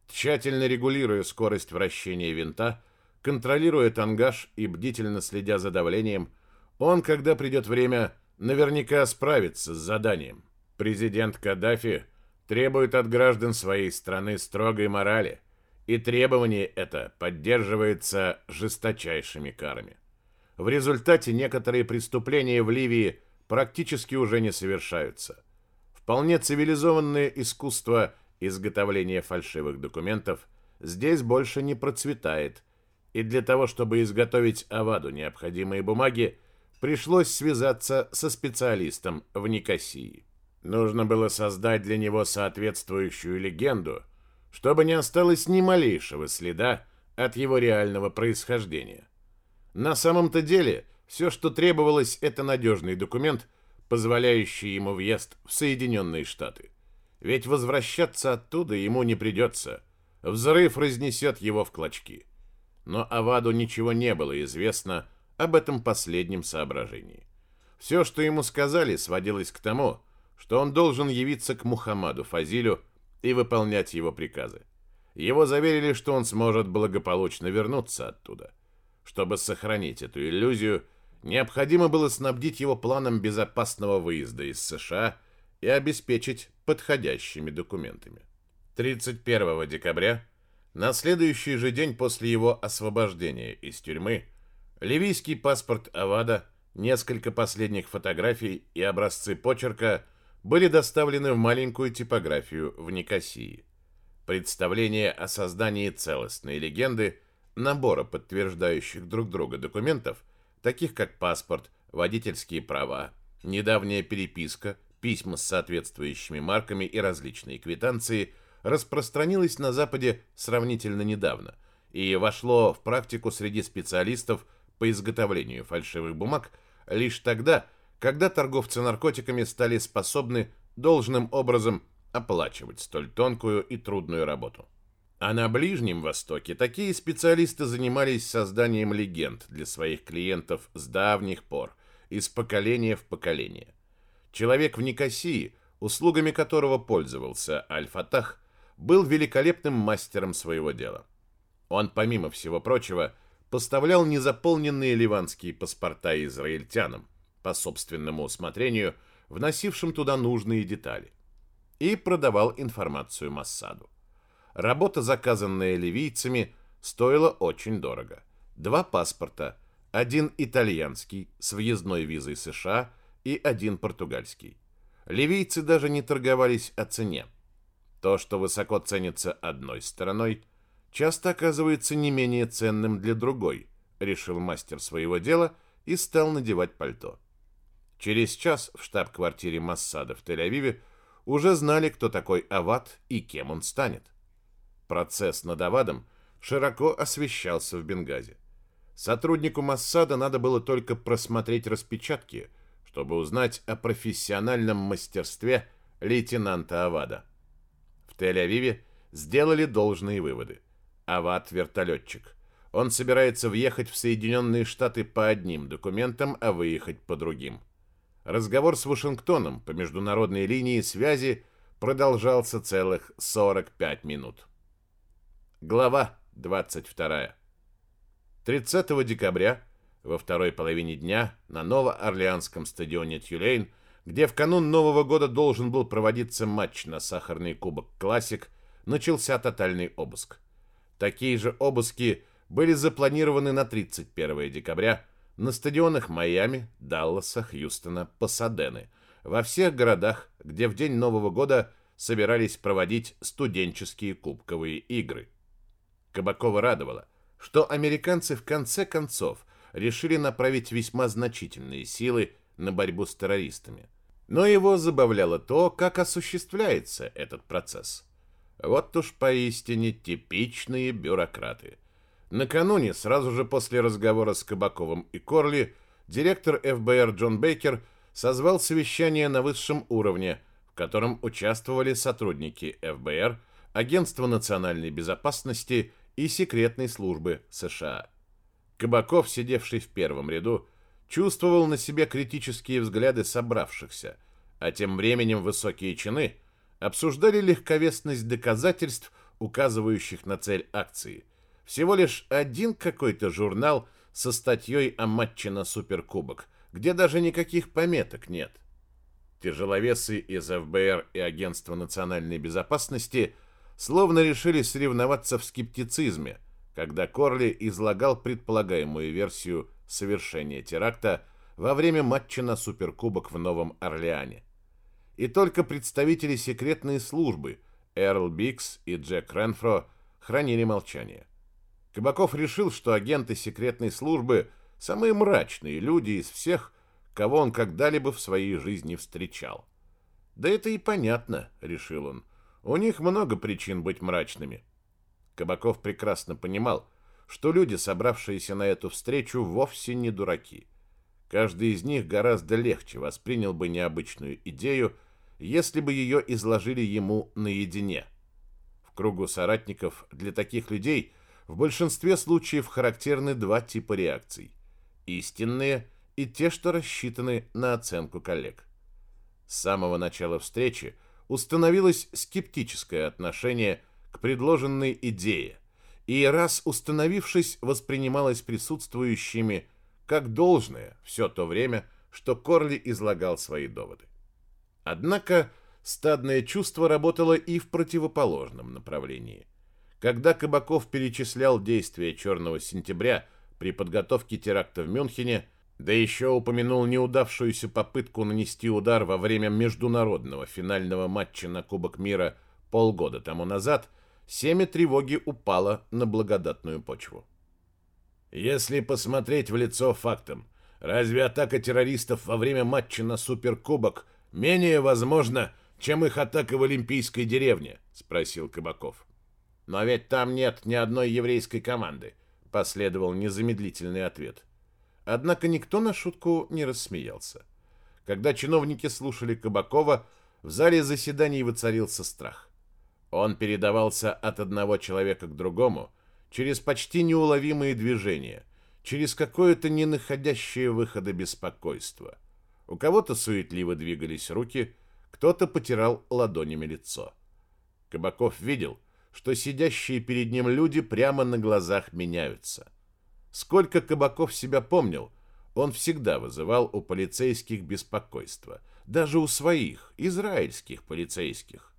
Тщательно регулируя скорость вращения винта, контролируя тангаж и бдительно следя за давлением, он, когда придет время, наверняка справится с заданием. Президент Каддафи требует от граждан своей страны строгой морали, и требование это поддерживается жесточайшими карами. В результате некоторые преступления в Ливии практически уже не совершаются. Вполне цивилизованное искусство изготовления фальшивых документов здесь больше не процветает, и для того, чтобы изготовить Аваду необходимые бумаги, пришлось связаться со специалистом в Никосии. Нужно было создать для него соответствующую легенду, чтобы не осталось ни малейшего следа от его реального происхождения. На самом-то деле, все, что требовалось, это надежный документ, позволяющий ему въезд в Соединенные Штаты. Ведь возвращаться оттуда ему не придется. Взрыв разнесет его в клочки. Но Аваду ничего не было известно об этом последнем соображении. Все, что ему сказали, сводилось к тому, что он должен явиться к Мухаммаду Фазилю и выполнять его приказы. Его заверили, что он сможет благополучно вернуться оттуда. Чтобы сохранить эту иллюзию, необходимо было снабдить его планом безопасного выезда из США и обеспечить подходящими документами. 31 декабря, на следующий же день после его освобождения из тюрьмы, ливийский паспорт Авада, несколько последних фотографий и образцы почерка были доставлены в маленькую типографию в Никосии. Представление о создании целостной легенды, набора подтверждающих друг друга документов, таких как паспорт, водительские права, недавняя переписка, письма с соответствующими марками и различные квитанции, распространилось на Западе сравнительно недавно и вошло в практику среди специалистов по изготовлению фальшивых бумаг лишь тогда, когда торговцы наркотиками стали способны должным образом оплачивать столь тонкую и трудную работу. А на Ближнем Востоке такие специалисты занимались созданием легенд для своих клиентов с давних пор, из поколения в поколение. Человек в Никосии, услугами которого пользовался Аль-Фатах, был великолепным мастером своего дела. Он, помимо всего прочего, поставлял незаполненные ливанские паспорта израильтянам, по собственному усмотрению, вносившим туда нужные детали, и продавал информацию Массаду. Работа, заказанная ливийцами, стоила очень дорого. Два паспорта, один итальянский с въездной визой США и один португальский. Ливийцы даже не торговались о цене. То, что высоко ценится одной стороной, часто оказывается не менее ценным для другой, решил мастер своего дела и стал надевать пальто. Через час в штаб-квартире Массада в Тель-Авиве уже знали, кто такой Ават и кем он станет. Процесс над Авадом широко освещался в Бенгази. Сотруднику Массада надо было только просмотреть распечатки, чтобы узнать о профессиональном мастерстве лейтенанта Авада. В Тель-Авиве сделали должные выводы. Авад – вертолетчик. Он собирается въехать в Соединенные Штаты по одним документам, а выехать по другим – Разговор с Вашингтоном по международной линии связи продолжался целых 45 минут. Глава 22. 30 декабря во второй половине дня на Новоорлеанском стадионе Тюлейн, где в канун Нового года должен был проводиться матч на Сахарный кубок Классик, начался тотальный обыск. Такие же обыски были запланированы на 31 декабря на стадионах Майами, Далласа, Хьюстона, Пасадены, во всех городах, где в день Нового года собирались проводить студенческие кубковые игры. Кабакова радовало, что американцы в конце концов решили направить весьма значительные силы на борьбу с террористами. Но его забавляло то, как осуществляется этот процесс. Вот уж поистине типичные бюрократы – Накануне, сразу же после разговора с Кабаковым и Корли, директор ФБР Джон Бейкер созвал совещание на высшем уровне, в котором участвовали сотрудники ФБР, Агентства национальной безопасности и секретной службы США. Кабаков, сидевший в первом ряду, чувствовал на себе критические взгляды собравшихся, а тем временем высокие чины обсуждали легковесность доказательств, указывающих на цель акции. Всего лишь один какой-то журнал со статьей о матче на Суперкубок, где даже никаких пометок нет. Тяжеловесы из ФБР и Агентства национальной безопасности словно решили соревноваться в скептицизме, когда Корли излагал предполагаемую версию совершения теракта во время матча на Суперкубок в Новом Орлеане. И только представители секретной службы Эрл Бикс и Джек Ренфро хранили молчание. Кабаков решил, что агенты секретной службы – самые мрачные люди из всех, кого он когда-либо в своей жизни встречал. «Да это и понятно», — решил он. «У них много причин быть мрачными». Кабаков прекрасно понимал, что люди, собравшиеся на эту встречу, вовсе не дураки. Каждый из них гораздо легче воспринял бы необычную идею, если бы ее изложили ему наедине. В кругу соратников для таких людей в большинстве случаев характерны два типа реакций. Истинные и те, что рассчитаны на оценку коллег. С самого начала встречи установилось скептическое отношение к предложенной идее, и раз установившись, воспринималось присутствующими как должное все то время, что Корли излагал свои доводы. Однако стадное чувство работало и в противоположном направлении. Когда Кабаков перечислял действия «Черного сентября» при подготовке теракта в Мюнхене, да еще упомянул неудавшуюся попытку нанести удар во время международного финального матча на Кубок мира полгода тому назад – семя тревоги упало на благодатную почву. Если посмотреть в лицо фактам, разве атака террористов во время матча на Суперкубок менее возможна, чем их атака в Олимпийской деревне? Спросил Кабаков. Но ведь там нет ни одной еврейской команды, последовал незамедлительный ответ. Однако никто на шутку не рассмеялся. Когда чиновники слушали Кабакова, в зале заседаний воцарился страх. Он передавался от одного человека к другому через почти неуловимые движения, через какое-то не находящее выхода беспокойство. У кого-то суетливо двигались руки, кто-то потирал ладонями лицо. Кабаков видел, что сидящие перед ним люди прямо на глазах меняются. Сколько Кабаков себя помнил, он всегда вызывал у полицейских беспокойство, даже у своих, израильских полицейских.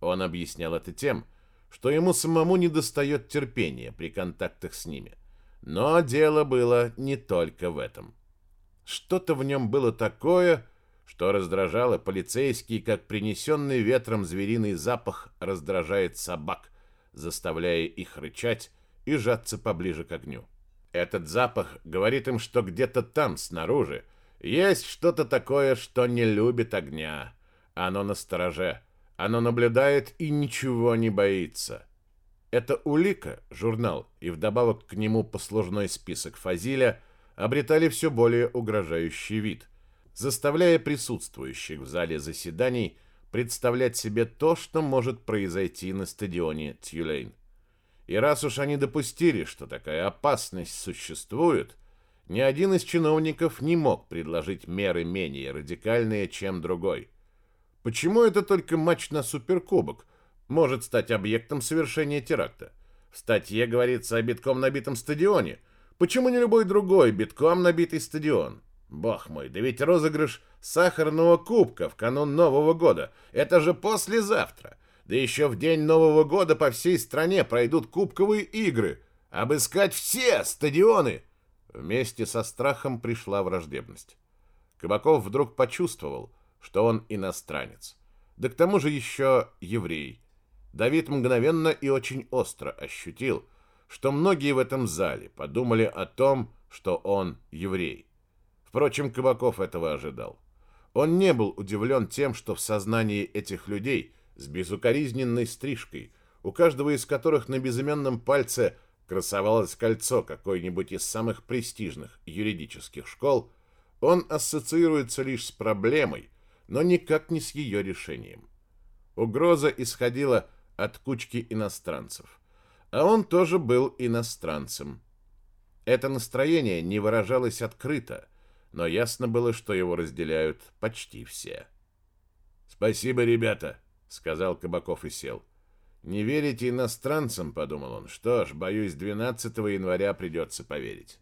Он объяснял это тем, что ему самому недостает терпения при контактах с ними. Но дело было не только в этом. Что-то в нем было такое, что раздражало полицейский, как принесенный ветром звериный запах раздражает собак, заставляя их рычать и жаться поближе к огню. Этот запах говорит им, что где-то там, снаружи, есть что-то такое, что не любит огня. Оно на стороже, оно наблюдает и ничего не боится. Это улика, журнал, и вдобавок к нему послужной список Фазиля обретали все более угрожающий вид, заставляя присутствующих в зале заседаний представлять себе то, что может произойти на стадионе Тюлейн. И раз уж они допустили, что такая опасность существует, ни один из чиновников не мог предложить меры менее радикальные, чем другой – Почему это только матч на Суперкубок может стать объектом совершения теракта? В статье говорится о битком набитом стадионе. Почему не любой другой битком набитый стадион? Бог мой, да ведь розыгрыш сахарного кубка в канун Нового года. Это же послезавтра. Да еще в день Нового года по всей стране пройдут кубковые игры. Обыскать все стадионы. Вместе со страхом пришла враждебность. Кабаков вдруг почувствовал, что он иностранец. Да к тому же еще еврей. Давид мгновенно и очень остро ощутил, что многие в этом зале подумали о том, что он еврей. Впрочем, Кабаков этого ожидал. Он не был удивлен тем, что в сознании этих людей с безукоризненной стрижкой, у каждого из которых на безымянном пальце красовалось кольцо какой-нибудь из самых престижных юридических школ, он ассоциируется лишь с проблемой – но никак не с ее решением. Угроза исходила от кучки иностранцев. а он тоже был иностранцем. Это настроение не выражалось открыто, но ясно было, что его разделяют почти все. «Спасибо, ребята», — сказал Кабаков и сел. «Не верите иностранцам?» — подумал он. «Что ж, боюсь, 12 января придется поверить».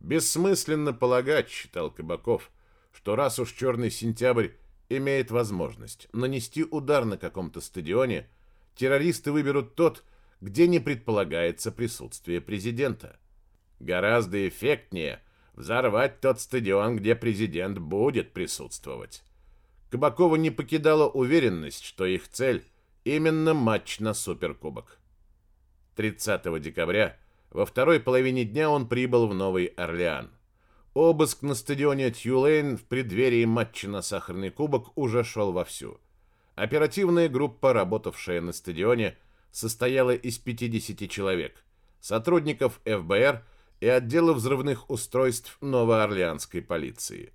«Бессмысленно полагать», — считал Кабаков, «что раз уж черный сентябрь имеет возможность нанести удар на каком-то стадионе, террористы выберут тот, где не предполагается присутствие президента. Гораздо эффектнее взорвать тот стадион, где президент будет присутствовать. Кабакова не покидала уверенность, что их цель именно матч на Суперкубок. 30 декабря во второй половине дня он прибыл в Новый Орлеан. Обыск на стадионе Тьюлейн в преддверии матча на Сахарный кубок уже шел вовсю. Оперативная группа, работавшая на стадионе, состояла из 50 человек, сотрудников ФБР и отдела взрывных устройств Новоорлеанской полиции.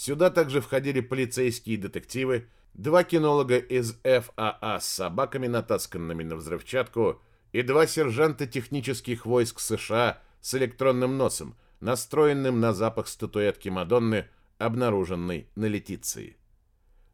Сюда также входили полицейские детективы, два кинолога из ФАА с собаками, натасканными на взрывчатку, и два сержанта технических войск США с электронным носом, настроенным на запах статуэтки Мадонны, обнаруженной на Летиции.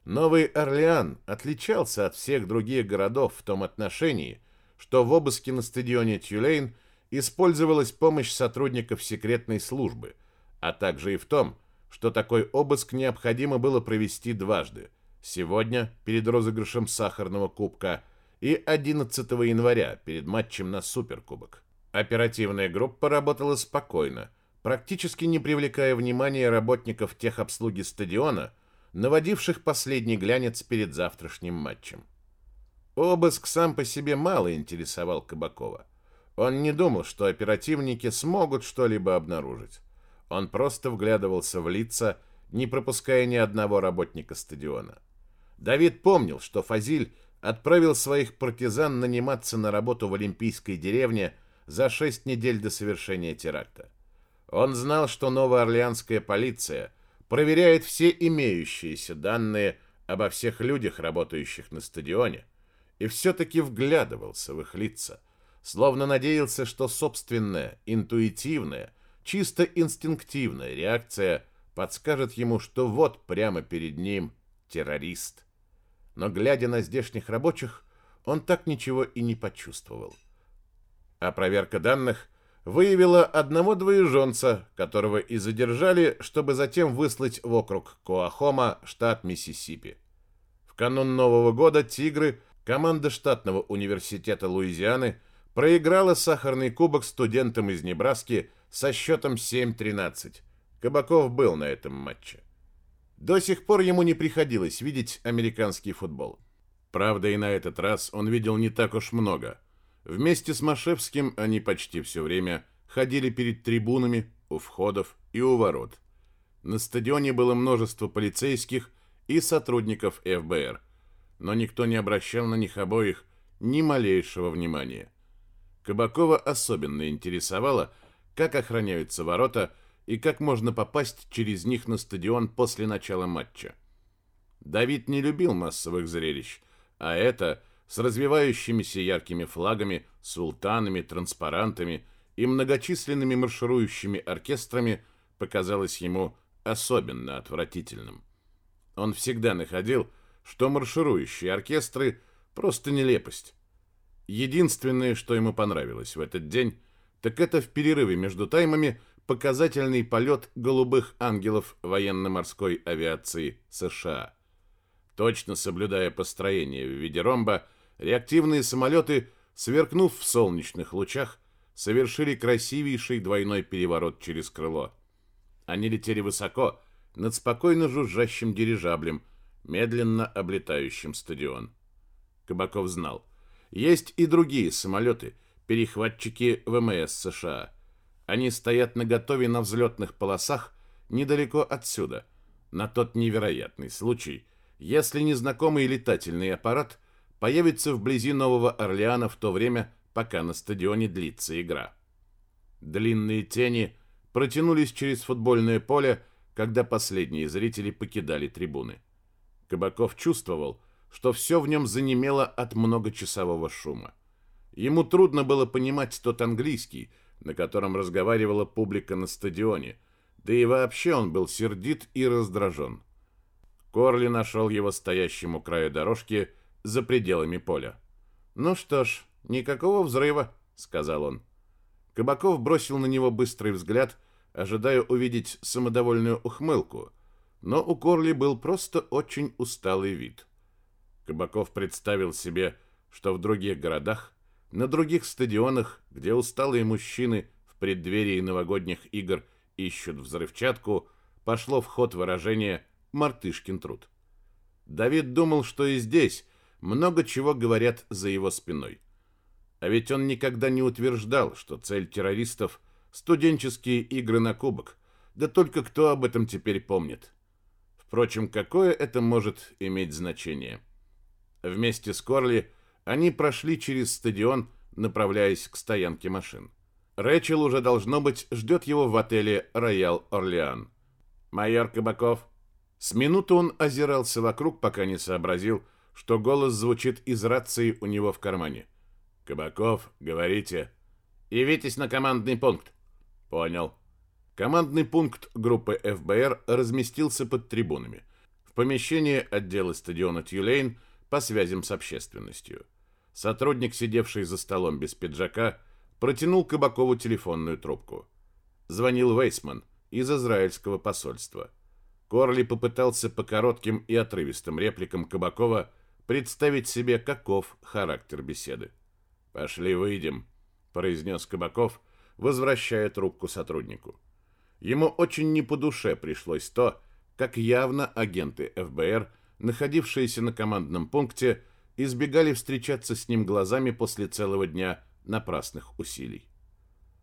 Новый Орлеан отличался от всех других городов в том отношении, что в обыске на стадионе Тюлейн использовалась помощь сотрудников секретной службы, а также и в том, что такой обыск необходимо было провести дважды – сегодня перед розыгрышем сахарного кубка и 11 января перед матчем на Суперкубок. Оперативная группа работала спокойно, практически не привлекая внимания работников техобслуги стадиона – наводивших последний глянец перед завтрашним матчем. Обыск сам по себе мало интересовал Кабакова. Он не думал, что оперативники смогут что-либо обнаружить. Он просто вглядывался в лица, не пропуская ни одного работника стадиона. Давид помнил, что Фазиль отправил своих партизан наниматься на работу в Олимпийской деревне за шесть недель до совершения теракта. Он знал, что новоорлеанская полиция проверяет все имеющиеся данные обо всех людях, работающих на стадионе, и все-таки вглядывался в их лица, словно надеялся, что собственная, интуитивная, чисто инстинктивная реакция подскажет ему, что вот прямо перед ним террорист. Но, глядя на здешних рабочих, он так ничего и не почувствовал. А проверка данных – выявила одного двоеженца, которого и задержали, чтобы затем выслать в округ Коахома, штат Миссисипи. В канун Нового года «Тигры» команда штатного университета Луизианы проиграла сахарный кубок студентам из Небраски со счетом 7-13. Кабаков был на этом матче. До сих пор ему не приходилось видеть американский футбол. Правда, и на этот раз он видел не так уж много – Вместе с Машевским они почти все время ходили перед трибунами, у входов и у ворот. На стадионе было множество полицейских и сотрудников ФБР, но никто не обращал на них обоих ни малейшего внимания. Кабакова особенно интересовало, как охраняются ворота и как можно попасть через них на стадион после начала матча. Давид не любил массовых зрелищ, а это – с развивающимися яркими флагами, султанами, транспарантами и многочисленными марширующими оркестрами показалось ему особенно отвратительным. Он всегда находил, что марширующие оркестры просто нелепость. Единственное, что ему понравилось в этот день, так это в перерыве между таймами показательный полет голубых ангелов военно-морской авиации США. Точно соблюдая построение в виде ромба, реактивные самолеты, сверкнув в солнечных лучах, совершили красивейший двойной переворот через крыло. Они летели высоко, над спокойно жужжащим дирижаблем, медленно облетающим стадион. Кабаков знал, есть и другие самолеты, перехватчики ВМС США. Они стоят наготове на взлетных полосах недалеко отсюда, на тот невероятный случай, если незнакомый летательный аппарат – появится вблизи Нового Орлеана в то время, пока на стадионе длится игра. Длинные тени протянулись через футбольное поле, когда последние зрители покидали трибуны. Кабаков чувствовал, что все в нем занемело от многочасового шума. Ему трудно было понимать тот английский, на котором разговаривала публика на стадионе, да и вообще он был сердит и раздражен. Корли нашел его стоящим у края дорожки за пределами поля. «Ну что ж, никакого взрыва», — сказал он. Кабаков бросил на него быстрый взгляд, ожидая увидеть самодовольную ухмылку, но у Корли был просто очень усталый вид. Кабаков представил себе, что в других городах, на других стадионах, где усталые мужчины в преддверии новогодних игр ищут взрывчатку, пошло в ход выражение «мартышкин труд». Давид думал, что и здесь много чего говорят за его спиной. А ведь он никогда не утверждал, что цель террористов – студенческие игры на кубок. Да только кто об этом теперь помнит? Впрочем, какое это может иметь значение? Вместе с Корли они прошли через стадион, направляясь к стоянке машин. Рэчел уже, должно быть, ждет его в отеле «Роял Орлеан». «Майор Кабаков». С минуты он озирался вокруг, пока не сообразил, что голос звучит из рации у него в кармане. «Кабаков, говорите». «Явитесь на командный пункт». «Понял». Командный пункт группы ФБР разместился под трибунами. В помещении отдела стадиона Тюлейн по связям с общественностью. Сотрудник, сидевший за столом без пиджака, протянул Кабакову телефонную трубку. Звонил Вейсман из израильского посольства. Корли попытался по коротким и отрывистым репликам Кабакова представить себе, каков характер беседы. «Пошли выйдем», — произнес Кабаков, возвращая трубку сотруднику. Ему очень не по душе пришлось то, как явно агенты ФБР, находившиеся на командном пункте, избегали встречаться с ним глазами после целого дня напрасных усилий.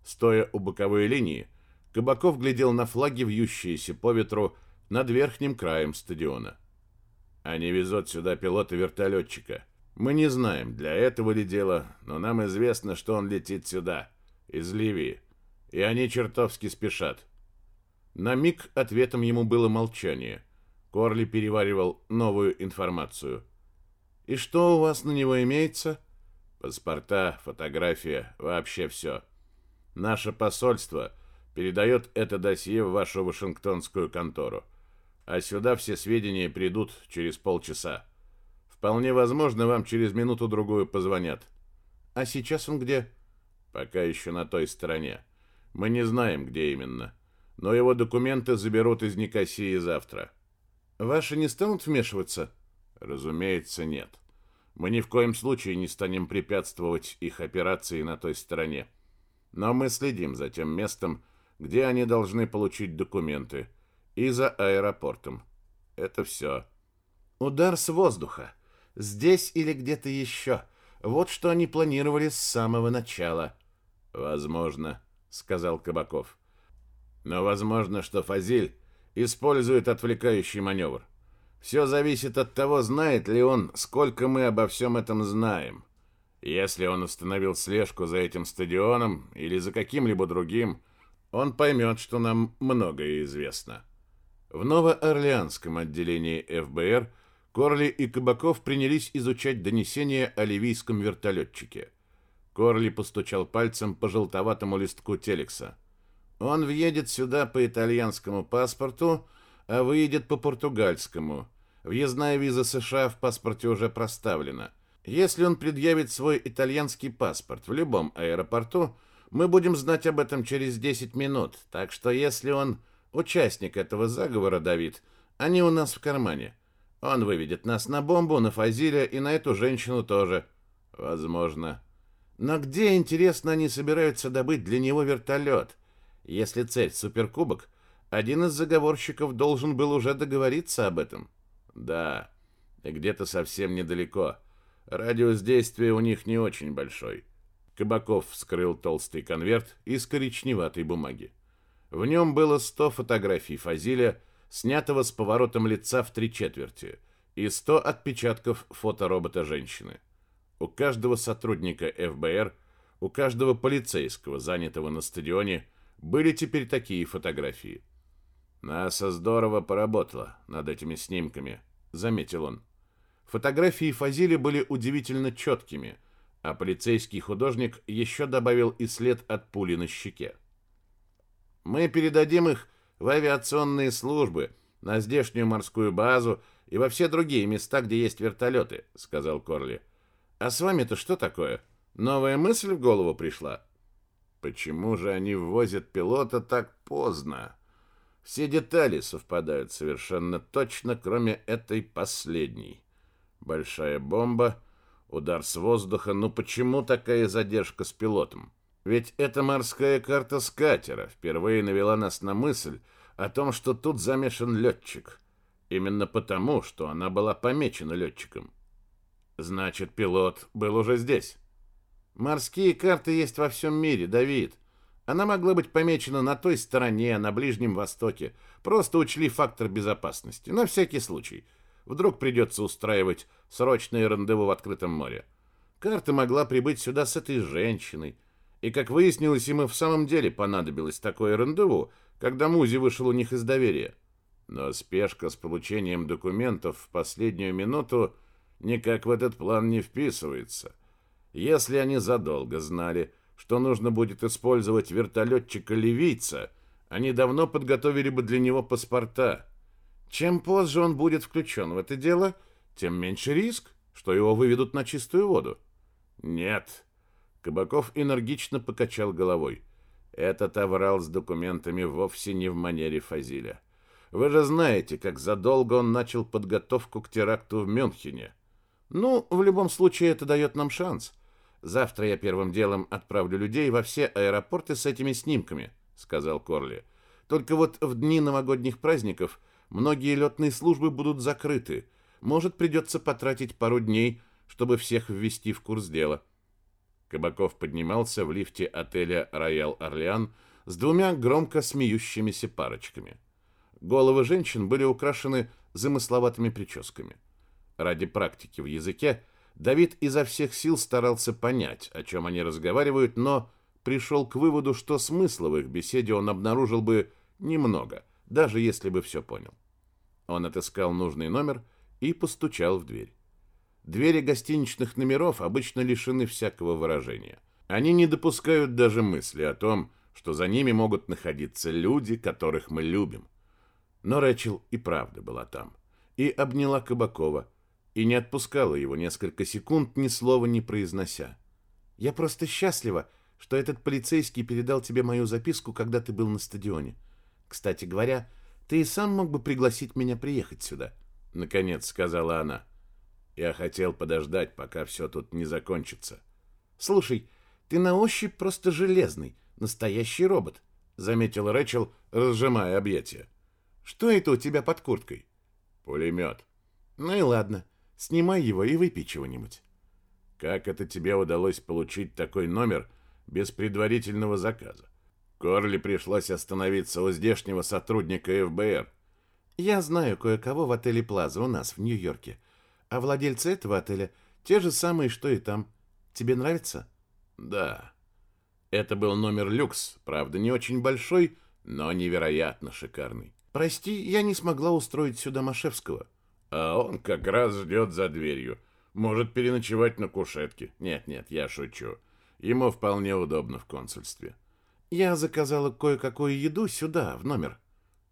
Стоя у боковой линии, Кабаков глядел на флаги, вьющиеся по ветру над верхним краем стадиона. Они везут сюда пилота-вертолетчика. Мы не знаем, для этого ли дело, но нам известно, что он летит сюда, из Ливии, и они чертовски спешат. На миг ответом ему было молчание. Корли переваривал новую информацию. «И что у вас на него имеется?» «Паспорта, фотография, вообще все. Наше посольство передает это досье в вашу вашингтонскую контору. А сюда все сведения придут через полчаса. Вполне возможно, вам через минуту-другую позвонят. А сейчас он где? Пока еще на той стороне. Мы не знаем, где именно но его документы заберут из Никосии завтра. Ваши не станут вмешиваться? Разумеется, нет. Мы ни в коем случае не станем препятствовать их операции на той стороне. Но мы следим за тем местом, где они должны получить документы, и за аэропортом. Это все. Удар с воздуха. Здесь или где-то еще. Вот что они планировали с самого начала. Возможно, сказал Кабаков. Но возможно, что Фазиль использует отвлекающий маневр. Все зависит от того, знает ли он, сколько мы обо всем этом знаем. Если он установил слежку за этим стадионом или за каким-либо другим, он поймет, что нам многое известно. В Новоорлеанском отделении ФБР Корли и Кабаков принялись изучать донесение о ливийском вертолетчике. Корли постучал пальцем по желтоватому листку телекса. Он въедет сюда по итальянскому паспорту, а выедет по португальскому. Въездная виза США в паспорте уже проставлена. Если он предъявит свой итальянский паспорт в любом аэропорту, мы будем знать об этом через 10 минут. Так что если он участник этого заговора, Давид, они у нас в кармане. Он выведет нас на бомбу, на Фазиля и на эту женщину тоже. Возможно. Но где, интересно, они собираются добыть для него вертолет? Если цель суперкубок, один из заговорщиков должен был уже договориться об этом. Да, и где-то совсем недалеко. Радиус действия у них не очень большой. Кабаков вскрыл толстый конверт из коричневатой бумаги. В нем было сто фотографий Фазиля, снятого с поворотом лица в три четверти, и сто отпечатков фоторобота женщины. У каждого сотрудника ФБР, у каждого полицейского, занятого на стадионе, были теперь такие фотографии. «НАСА здорово поработала над этими снимками», — заметил он. Фотографии Фазили были удивительно четкими, а полицейский художник еще добавил и след от пули на щеке. Мы передадим их в авиационные службы, на здешнюю морскую базу и во все другие места, где есть вертолеты», — сказал Корли. «А с вами-то что такое? Новая мысль в голову пришла?» «Почему же они ввозят пилота так поздно?» Все детали совпадают совершенно точно, кроме этой последней. Большая бомба, удар с воздуха. Ну почему такая задержка с пилотом? Ведь эта морская карта с катера впервые навела нас на мысль о том, что тут замешан летчик. Именно потому, что она была помечена летчиком. Значит, пилот был уже здесь. Морские карты есть во всем мире, Давид. Она могла быть помечена на той стороне, на Ближнем Востоке. Просто учли фактор безопасности, на всякий случай. Вдруг придется устраивать срочное рандеву в открытом море. Карта могла прибыть сюда с этой женщиной. И, как выяснилось, им и в самом деле понадобилось такое рандеву, когда Музи вышел у них из доверия. Но спешка с получением документов в последнюю минуту никак в этот план не вписывается. Если они задолго знали, что нужно будет использовать вертолетчика-ливийца, они давно подготовили бы для него паспорта. Чем позже он будет включен в это дело, тем меньше риск, что его выведут на чистую воду. Нет. Кабаков энергично покачал головой. Этот оврал с документами вовсе не в манере Фазиля. Вы же знаете, как задолго он начал подготовку к теракту в Мюнхене. Ну, в любом случае, это дает нам шанс. Завтра я первым делом отправлю людей во все аэропорты с этими снимками, сказал Корли. Только вот в дни новогодних праздников многие летные службы будут закрыты. Может, придется потратить пару дней, чтобы всех ввести в курс дела. Кабаков поднимался в лифте отеля «Роял Орлеан» с двумя громко смеющимися парочками. Головы женщин были украшены замысловатыми прическами. Ради практики в языке Давид изо всех сил старался понять, о чем они разговаривают, но пришел к выводу, что смысла в их беседе он обнаружил бы немного, даже если бы все понял. Он отыскал нужный номер и постучал в дверь. Двери гостиничных номеров обычно лишены всякого выражения. Они не допускают даже мысли о том, что за ними могут находиться люди, которых мы любим. Но Рэчел и правда была там. И обняла Кабакова, и не отпускала его несколько секунд, ни слова не произнося. «Я просто счастлива, что этот полицейский передал тебе мою записку, когда ты был на стадионе. Кстати говоря, ты и сам мог бы пригласить меня приехать сюда», — наконец сказала она. «Я хотел подождать, пока все тут не закончится». «Слушай, ты на ощупь просто железный, настоящий робот», — заметил Рэчел, разжимая объятия. «Что это у тебя под курткой?» «Пулемет». «Ну и ладно. Снимай его и выпей чего-нибудь. Как это тебе удалось получить такой номер без предварительного заказа? Корли пришлось остановиться у здешнего сотрудника ФБР. Я знаю кое-кого в отеле Плаза у нас в Нью-Йорке. А владельцы этого отеля те же самые, что и там. Тебе нравится? Да. Это был номер люкс, правда, не очень большой, но невероятно шикарный. Прости, я не смогла устроить сюда Машевского. А он как раз ждет за дверью. Может переночевать на кушетке. Нет, нет, я шучу. Ему вполне удобно в консульстве. Я заказала кое-какую еду сюда, в номер.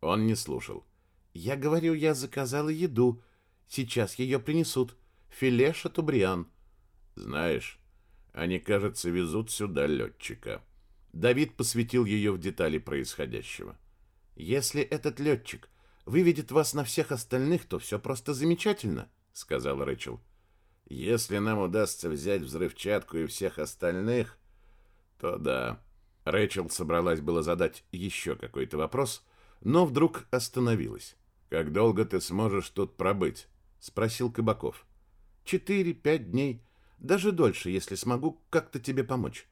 Он не слушал. Я говорю, я заказала еду. Сейчас ее принесут. Филе шатубриан. Знаешь, они, кажется, везут сюда летчика. Давид посвятил ее в детали происходящего. Если этот летчик выведет вас на всех остальных, то все просто замечательно», — сказал Рэчел. «Если нам удастся взять взрывчатку и всех остальных, то да». Рэчел собралась было задать еще какой-то вопрос, но вдруг остановилась. «Как долго ты сможешь тут пробыть?» — спросил Кабаков. «Четыре-пять дней. Даже дольше, если смогу как-то тебе помочь.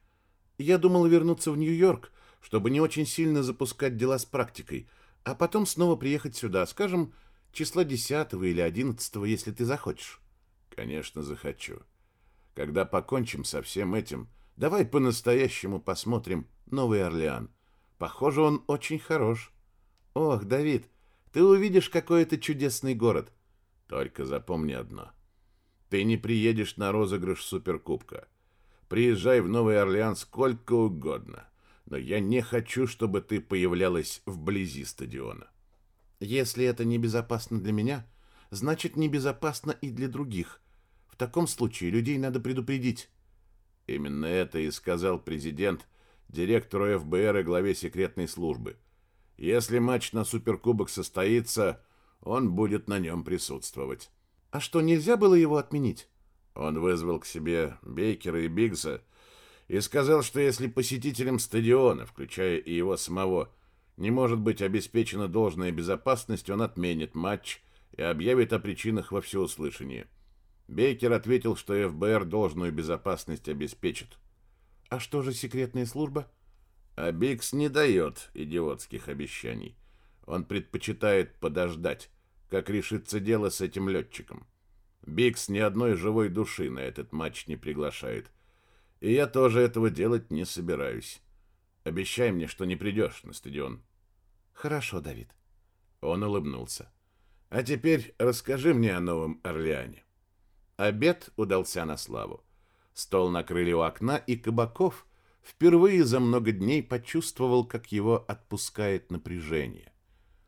Я думал вернуться в Нью-Йорк, чтобы не очень сильно запускать дела с практикой, а потом снова приехать сюда, скажем, числа 10 или 11, если ты захочешь. Конечно, захочу. Когда покончим со всем этим, давай по-настоящему посмотрим Новый Орлеан. Похоже, он очень хорош. Ох, Давид, ты увидишь, какой это чудесный город. Только запомни одно. Ты не приедешь на розыгрыш Суперкубка. приезжай в Новый Орлеан сколько угодно, но я не хочу, чтобы ты появлялась вблизи стадиона. Если это небезопасно для меня, значит небезопасно и для других. В таком случае людей надо предупредить. Именно это и сказал президент директору ФБР и главе секретной службы. Если матч на Суперкубок состоится, он будет на нем присутствовать. А что, нельзя было его отменить? Он вызвал к себе Бейкера и Бигса и сказал, что если посетителям стадиона, включая и его самого, не может быть обеспечена должная безопасность, он отменит матч и объявит о причинах во всеуслышание. Бейкер ответил, что ФБР должную безопасность обеспечит. А что же секретная служба? А Бикс не дает идиотских обещаний. Он предпочитает подождать, как решится дело с этим летчиком. Бикс ни одной живой души на этот матч не приглашает. И я тоже этого делать не собираюсь. Обещай мне, что не придешь на стадион. Хорошо, Давид. Он улыбнулся. А теперь расскажи мне о Новом Орлеане. Обед удался на славу. Стол накрыли у окна, и Кабаков впервые за много дней почувствовал, как его отпускает напряжение.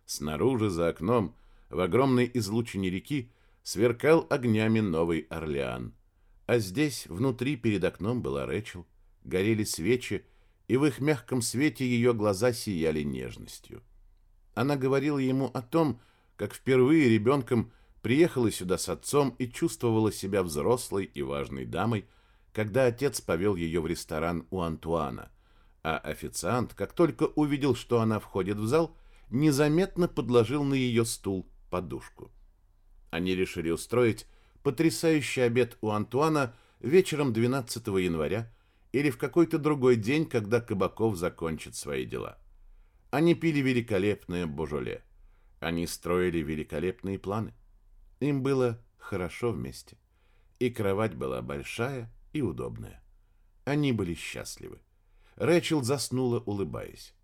Снаружи, за окном, в огромной излучине реки, сверкал огнями Новый Орлеан. А здесь, внутри, перед окном была Рэчел, горели свечи, и в их мягком свете ее глаза сияли нежностью. Она говорила ему о том, как впервые ребенком приехала сюда с отцом и чувствовала себя взрослой и важной дамой, когда отец повел ее в ресторан у Антуана, а официант, как только увидел, что она входит в зал, незаметно подложил на ее стул подушку. Они решили устроить потрясающий обед у Антуана вечером 12 января или в какой-то другой день, когда Кабаков закончит свои дела. Они пили великолепное божоле. Они строили великолепные планы. Им было хорошо вместе. И кровать была большая и удобная. Они были счастливы. Рэчел заснула, улыбаясь.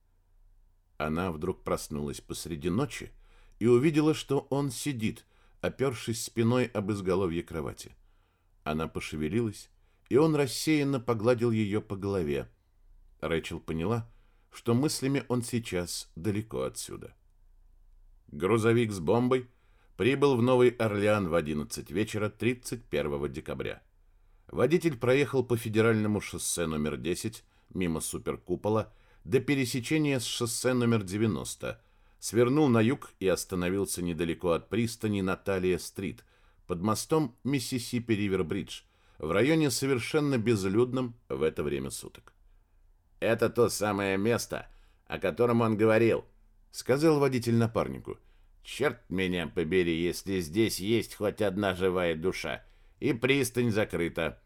Она вдруг проснулась посреди ночи и увидела, что он сидит, опершись спиной об изголовье кровати. Она пошевелилась, и он рассеянно погладил ее по голове. Рэчел поняла, что мыслями он сейчас далеко отсюда. Грузовик с бомбой прибыл в Новый Орлеан в 11 вечера 31 декабря. Водитель проехал по федеральному шоссе номер 10 мимо суперкупола до пересечения с шоссе номер 90, свернул на юг и остановился недалеко от пристани Наталья-стрит под мостом Миссисипи-Ривер-Бридж в районе совершенно безлюдном в это время суток. Это то самое место, о котором он говорил, сказал водитель напарнику. Черт меня побери, если здесь есть хоть одна живая душа, и пристань закрыта.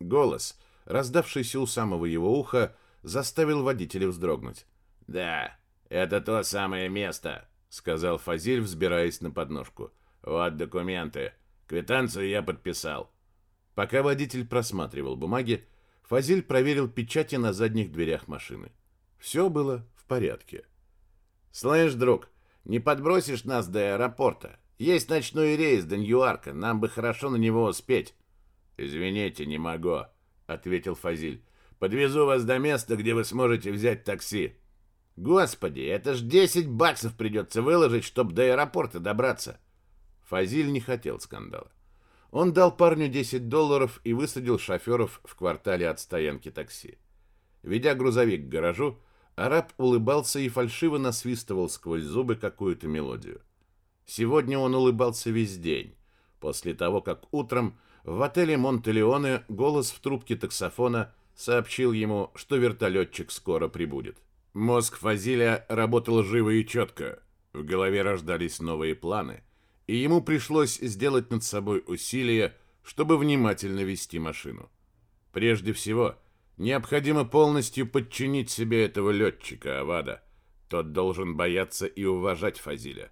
Голос, раздавшийся у самого его уха, заставил водителя вздрогнуть. Да, это то самое место, сказал Фазиль, взбираясь на подножку. Вот документы. Квитанцию я подписал. Пока водитель просматривал бумаги, Фазиль проверил печати на задних дверях машины. Все было в порядке. «Слышь, друг, не подбросишь нас до аэропорта? Есть ночной рейс до Ньюарка, нам бы хорошо на него успеть». «Извините, не могу», — ответил Фазиль. «Подвезу вас до места, где вы сможете взять такси». «Господи, это ж 10 баксов придется выложить, чтобы до аэропорта добраться». Фазиль не хотел скандала. Он дал парню 10 долларов и высадил шоферов в квартале от стоянки такси. Ведя грузовик к гаражу, араб улыбался и фальшиво насвистывал сквозь зубы какую-то мелодию. Сегодня он улыбался весь день, после того, как утром в отеле Монтелеоне голос в трубке таксофона сообщил ему, что вертолетчик скоро прибудет. Мозг Фазиля работал живо и четко. В голове рождались новые планы – и ему пришлось сделать над собой усилие, чтобы внимательно вести машину. Прежде всего, необходимо полностью подчинить себе этого летчика Авада. Тот должен бояться и уважать Фазиля.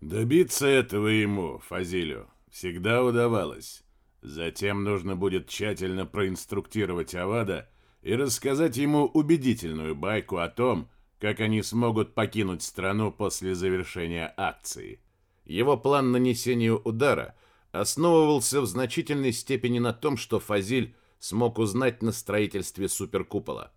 Добиться этого ему, Фазилю, всегда удавалось. Затем нужно будет тщательно проинструктировать Авада и рассказать ему убедительную байку о том, как они смогут покинуть страну после завершения акции. Его план нанесения удара основывался в значительной степени на том, что Фазиль смог узнать на строительстве суперкупола.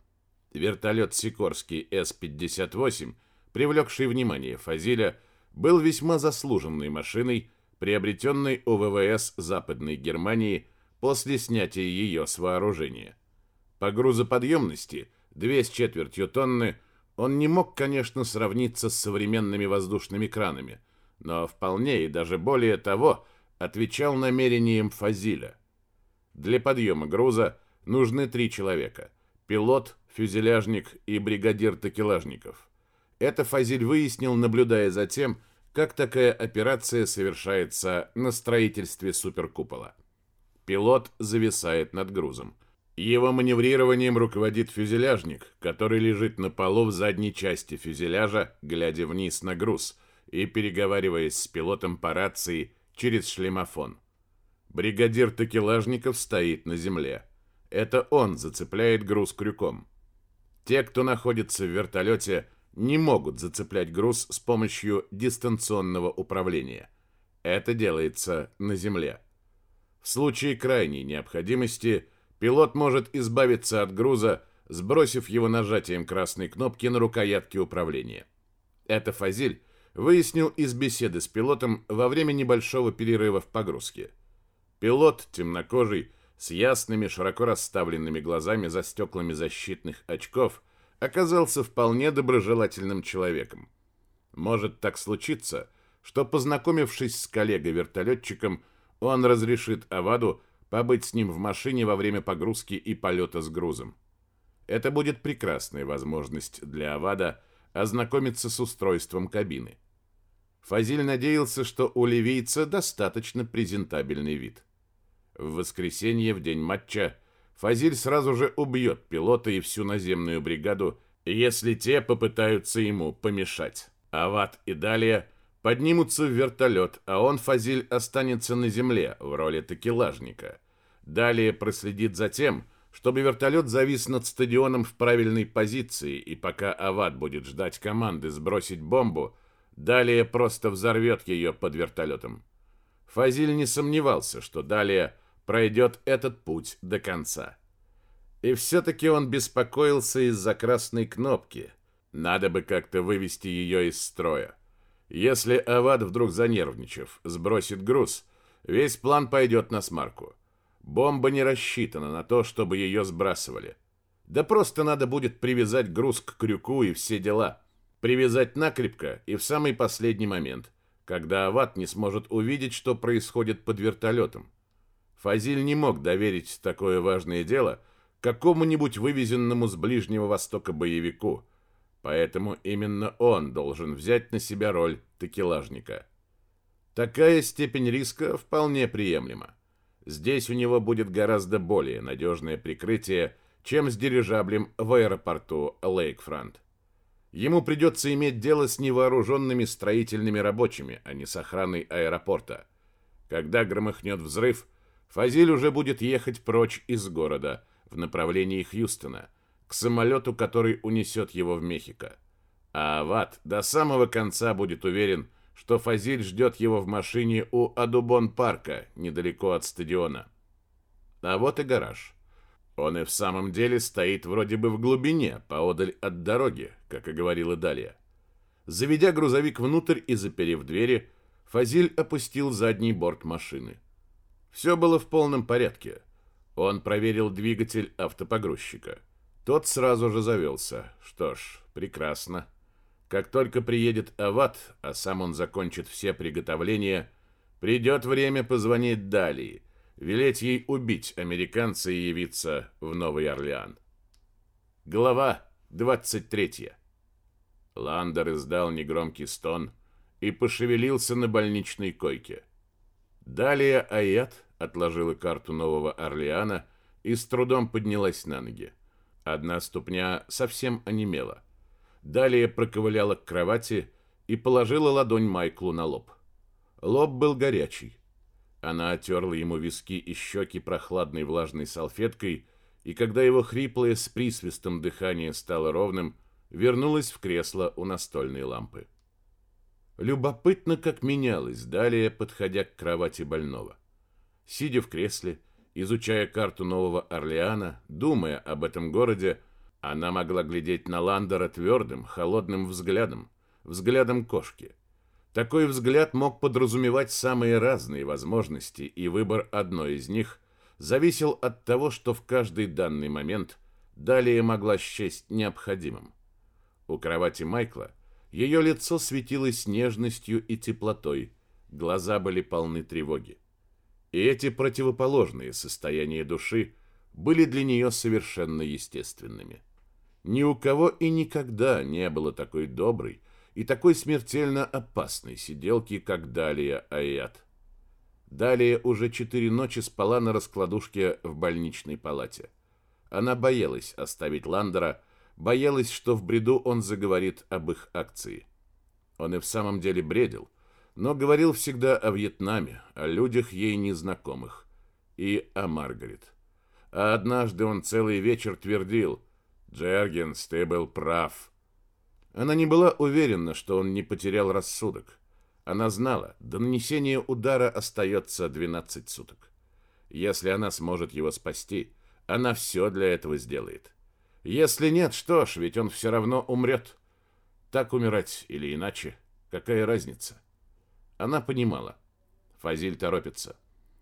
Вертолет Сикорский С-58, привлекший внимание Фазиля, был весьма заслуженной машиной, приобретенной у ВВС Западной Германии после снятия ее с вооружения. По грузоподъемности, две с четвертью тонны, он не мог, конечно, сравниться с современными воздушными кранами, но вполне и даже более того отвечал намерениям Фазиля. Для подъема груза нужны три человека – пилот, фюзеляжник и бригадир такелажников. Это Фазиль выяснил, наблюдая за тем, как такая операция совершается на строительстве суперкупола. Пилот зависает над грузом. Его маневрированием руководит фюзеляжник, который лежит на полу в задней части фюзеляжа, глядя вниз на груз и переговариваясь с пилотом по рации через шлемофон. Бригадир такелажников стоит на земле. Это он зацепляет груз крюком. Те, кто находится в вертолете, не могут зацеплять груз с помощью дистанционного управления. Это делается на земле. В случае крайней необходимости пилот может избавиться от груза, сбросив его нажатием красной кнопки на рукоятке управления. Это Фазиль выяснил из беседы с пилотом во время небольшого перерыва в погрузке. Пилот, темнокожий, с ясными, широко расставленными глазами за стеклами защитных очков, оказался вполне доброжелательным человеком. Может так случиться, что, познакомившись с коллегой-вертолетчиком, он разрешит Аваду побыть с ним в машине во время погрузки и полета с грузом. Это будет прекрасная возможность для Авада ознакомиться с устройством кабины. Фазиль надеялся, что у ливийца достаточно презентабельный вид. В воскресенье, в день матча, Фазиль сразу же убьет пилота и всю наземную бригаду, если те попытаются ему помешать. Ават и далее поднимутся в вертолет, а он, Фазиль, останется на земле в роли такелажника. Далее проследит за тем, чтобы вертолет завис над стадионом в правильной позиции, и пока Ават будет ждать команды сбросить бомбу, далее просто взорвет ее под вертолетом. Фазиль не сомневался, что далее пройдет этот путь до конца. И все-таки он беспокоился из-за красной кнопки. Надо бы как-то вывести ее из строя. Если Авад, вдруг занервничав, сбросит груз, весь план пойдет на смарку. Бомба не рассчитана на то, чтобы ее сбрасывали. Да просто надо будет привязать груз к крюку и все дела. Привязать накрепко и в самый последний момент, когда Ават не сможет увидеть, что происходит под вертолетом. Фазиль не мог доверить такое важное дело какому-нибудь вывезенному с Ближнего Востока боевику – Поэтому именно он должен взять на себя роль такелажника. Такая степень риска вполне приемлема. Здесь у него будет гораздо более надежное прикрытие, чем с дирижаблем в аэропорту Лейкфронт. Ему придется иметь дело с невооруженными строительными рабочими, а не с охраной аэропорта. Когда громыхнет взрыв, Фазиль уже будет ехать прочь из города в направлении Хьюстона – к самолету, который унесет его в Мехико. А Ават до самого конца будет уверен, что Фазиль ждет его в машине у Адубон-парка, недалеко от стадиона. А вот и гараж. Он и в самом деле стоит вроде бы в глубине, поодаль от дороги, как и говорила Далия. Заведя грузовик внутрь и заперев двери, Фазиль опустил задний борт машины. Все было в полном порядке. Он проверил двигатель автопогрузчика. Тот сразу же завелся. Что ж, прекрасно. Как только приедет Ават, а сам он закончит все приготовления, придет время позвонить Далии, велеть ей убить американца и явиться в Новый Орлеан. Глава 23. Ландер издал негромкий стон и пошевелился на больничной койке. Далее Аят отложила карту Нового Орлеана и с трудом поднялась на ноги. Одна ступня совсем онемела. Далее проковыляла к кровати и положила ладонь Майклу на лоб. Лоб был горячий. Она отерла ему виски и щеки прохладной влажной салфеткой, и когда его хриплое с присвистом дыхание стало ровным, вернулась в кресло у настольной лампы. Любопытно, как менялось далее, подходя к кровати больного. Сидя в кресле Изучая карту Нового Орлеана, думая об этом городе, она могла глядеть на Ландера твердым, холодным взглядом, взглядом кошки. Такой взгляд мог подразумевать самые разные возможности, и выбор одной из них зависел от того, что в каждый данный момент далее могла счесть необходимым. У кровати Майкла ее лицо светилось нежностью и теплотой, глаза были полны тревоги. И эти противоположные состояния души были для нее совершенно естественными. Ни у кого и никогда не было такой доброй и такой смертельно опасной сиделки, как Далия Аят. Далее уже четыре ночи спала на раскладушке в больничной палате. Она боялась оставить Ландера, боялась, что в бреду он заговорит об их акции. Он и в самом деле бредил, но говорил всегда о Вьетнаме, о людях ей незнакомых и о Маргарет. А однажды он целый вечер твердил «Джергенс, ты прав». Она не была уверена, что он не потерял рассудок. Она знала, до нанесения удара остается 12 суток. Если она сможет его спасти, она все для этого сделает. Если нет, что ж, ведь он все равно умрет. Так умирать или иначе, какая разница? Она понимала. Фазиль торопится.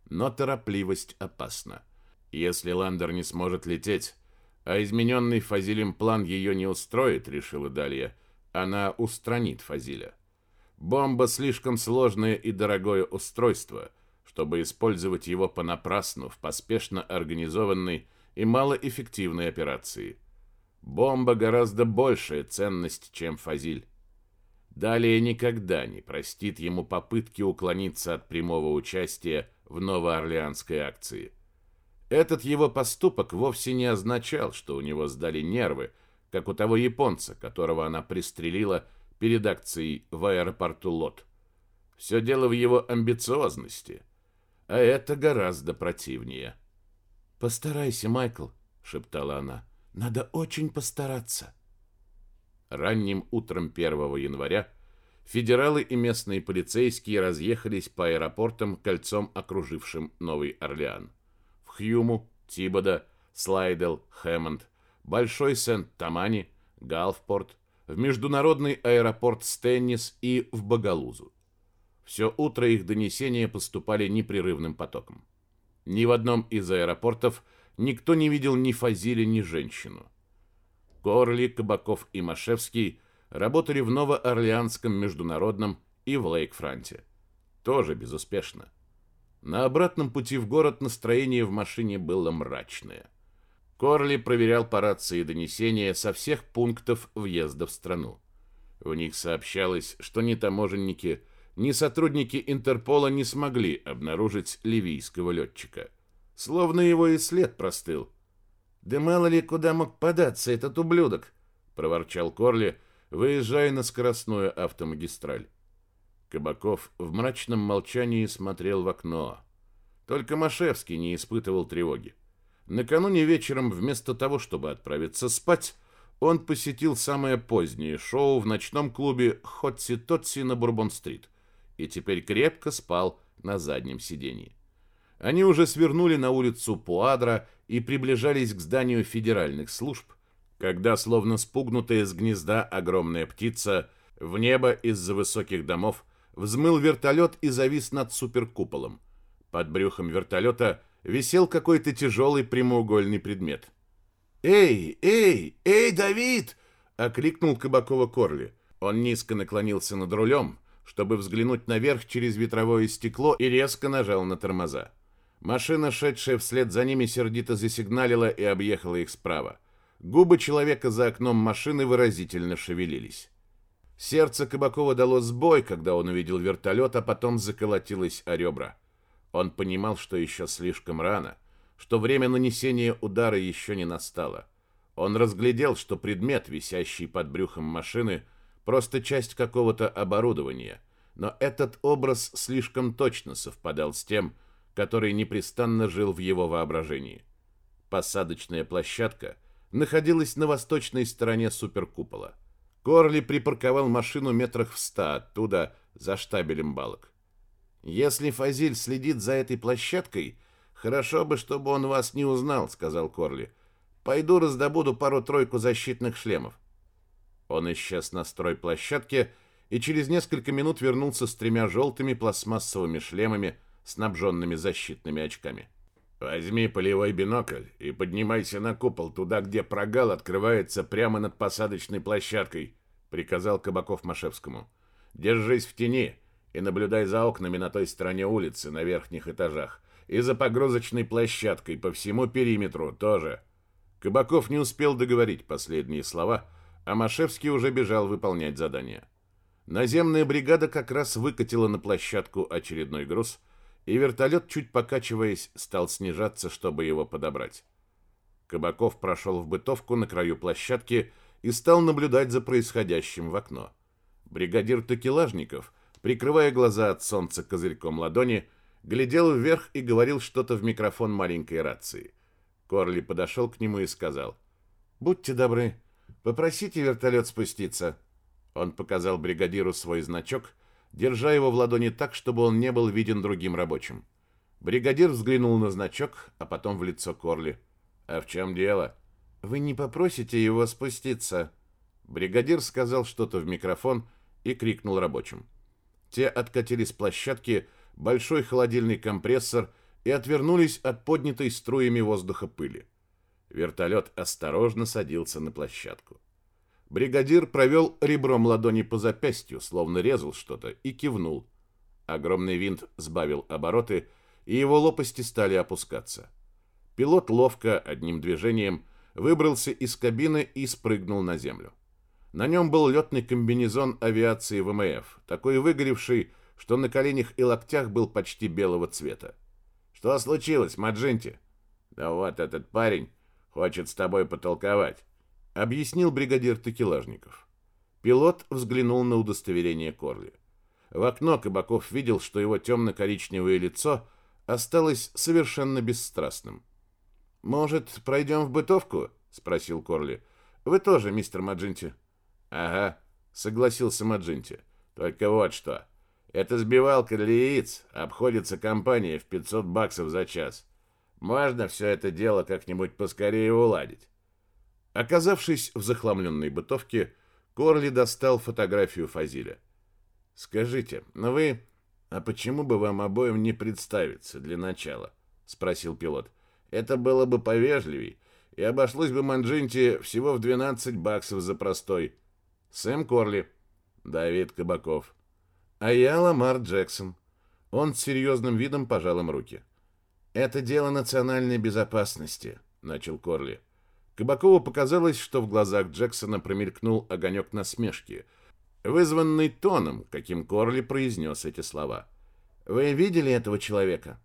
Но торопливость опасна. Если Ландер не сможет лететь, а измененный Фазилем план ее не устроит, решила Далья, она устранит Фазиля. Бомба слишком сложное и дорогое устройство, чтобы использовать его понапрасну в поспешно организованной и малоэффективной операции – Бомба гораздо большая ценность, чем Фазиль. Далее никогда не простит ему попытки уклониться от прямого участия в новоорлеанской акции. Этот его поступок вовсе не означал, что у него сдали нервы, как у того японца, которого она пристрелила перед акцией в аэропорту Лот. Все дело в его амбициозности, а это гораздо противнее. «Постарайся, Майкл», — шептала она. Надо очень постараться. Ранним утром 1 января федералы и местные полицейские разъехались по аэропортам кольцом, окружившим Новый Орлеан. В Хьюму, Тибода, Слайдел, Хэммонд, Большой Сент-Тамани, Галфпорт, в международный аэропорт Стеннис и в Багалузу. Все утро их донесения поступали непрерывным потоком. Ни в одном из аэропортов – никто не видел ни Фазиля, ни женщину. Корли, Кабаков и Машевский работали в Новоорлеанском международном и в Лейкфранте. Тоже безуспешно. На обратном пути в город настроение в машине было мрачное. Корли проверял по рации донесения со всех пунктов въезда в страну. В них сообщалось, что ни таможенники, ни сотрудники Интерпола не смогли обнаружить ливийского летчика – Словно его и след простыл. «Да мало ли куда мог податься этот ублюдок!» — проворчал Корли, выезжая на скоростную автомагистраль. Кабаков в мрачном молчании смотрел в окно. Только Машевский не испытывал тревоги. Накануне вечером, вместо того, чтобы отправиться спать, он посетил самое позднее шоу в ночном клубе «Хотси-Тотси» на Бурбон-стрит и теперь крепко спал на заднем сиденье. Они уже свернули на улицу Пуадра и приближались к зданию федеральных служб, когда, словно спугнутая с гнезда огромная птица, в небо из-за высоких домов взмыл вертолет и завис над суперкуполом. Под брюхом вертолета висел какой-то тяжелый прямоугольный предмет. «Эй, эй, эй, Давид!» — окликнул Кабакова Корли. Он низко наклонился над рулем, чтобы взглянуть наверх через ветровое стекло и резко нажал на тормоза. Машина, шедшая вслед за ними, сердито засигналила и объехала их справа. Губы человека за окном машины выразительно шевелились. Сердце Кабакова дало сбой, когда он увидел вертолет, а потом заколотилось о ребра. Он понимал, что еще слишком рано, что время нанесения удара еще не настало. Он разглядел, что предмет, висящий под брюхом машины, просто часть какого-то оборудования, но этот образ слишком точно совпадал с тем, что который непрестанно жил в его воображении. Посадочная площадка находилась на восточной стороне суперкупола. Корли припарковал машину метрах в ста оттуда, за штабелем балок. Если Фазиль следит за этой площадкой, Хорошо бы, чтобы он вас не узнал, сказал Корли. Пойду раздобуду пару-тройку защитных шлемов. Он исчез на стройплощадке и через несколько минут вернулся с тремя желтыми пластмассовыми шлемами, снабженными защитными очками. «Возьми полевой бинокль и поднимайся на купол, туда, где прогал открывается прямо над посадочной площадкой», — приказал Кабаков Машевскому. «Держись в тени и наблюдай за окнами на той стороне улицы, на верхних этажах, и за погрузочной площадкой по всему периметру тоже». Кабаков не успел договорить последние слова, а Машевский уже бежал выполнять задание. Наземная бригада как раз выкатила на площадку очередной груз, и вертолет, чуть покачиваясь, стал снижаться, чтобы его подобрать. Кабаков прошел в бытовку на краю площадки и стал наблюдать за происходящим в окно. Бригадир Такелажников, прикрывая глаза от солнца козырьком ладони, глядел вверх и говорил что-то в микрофон маленькой рации. Корли подошел к нему и сказал, «Будьте добры, попросите вертолет спуститься». Он показал бригадиру свой значок, держа его в ладони так, чтобы он не был виден другим рабочим. Бригадир взглянул на значок, а потом в лицо Корли. «А в чем дело?» «Вы не попросите его спуститься?» Бригадир сказал что-то в микрофон и крикнул рабочим. Те откатили с площадки большой холодильный компрессор и отвернулись от поднятой струями воздуха пыли. Вертолет осторожно садился на площадку. Бригадир провел ребром ладони по запястью, словно резал что-то, и кивнул. Огромный винт сбавил обороты, и его лопасти стали опускаться. Пилот ловко, одним движением, выбрался из кабины и спрыгнул на землю. На нем был летный комбинезон авиации ВМФ, такой выгоревший, что на коленях и локтях был почти белого цвета. «Что случилось, Маджинти?» «Да вот этот парень хочет с тобой потолковать», — объяснил бригадир Текелажников. Пилот взглянул на удостоверение Корли. В окно Кабаков видел, что его темно-коричневое лицо осталось совершенно бесстрастным. «Может, пройдем в бытовку?» — спросил Корли. «Вы тоже, мистер Маджинти?» «Ага», — согласился Маджинти. «Только вот что. Эта сбивалка для яиц обходится компании в 500 баксов за час. Можно все это дело как-нибудь поскорее уладить». Оказавшись в захламленной бытовке, Корли достал фотографию Фазиля. «Скажите, но вы... А почему бы вам обоим не представиться для начала?» — спросил пилот. «Это было бы повежливей, и обошлось бы Манджинти всего в 12 баксов за простой». Сэм Корли. Давид Кабаков. А я Ламар Джексон. Он с серьезным видом пожал им руки. «Это дело национальной безопасности», — начал Корли. Кабакову показалось, что в глазах Джексона промелькнул огонек насмешки, вызванный тоном, каким Корли произнес эти слова. «Вы видели этого человека?»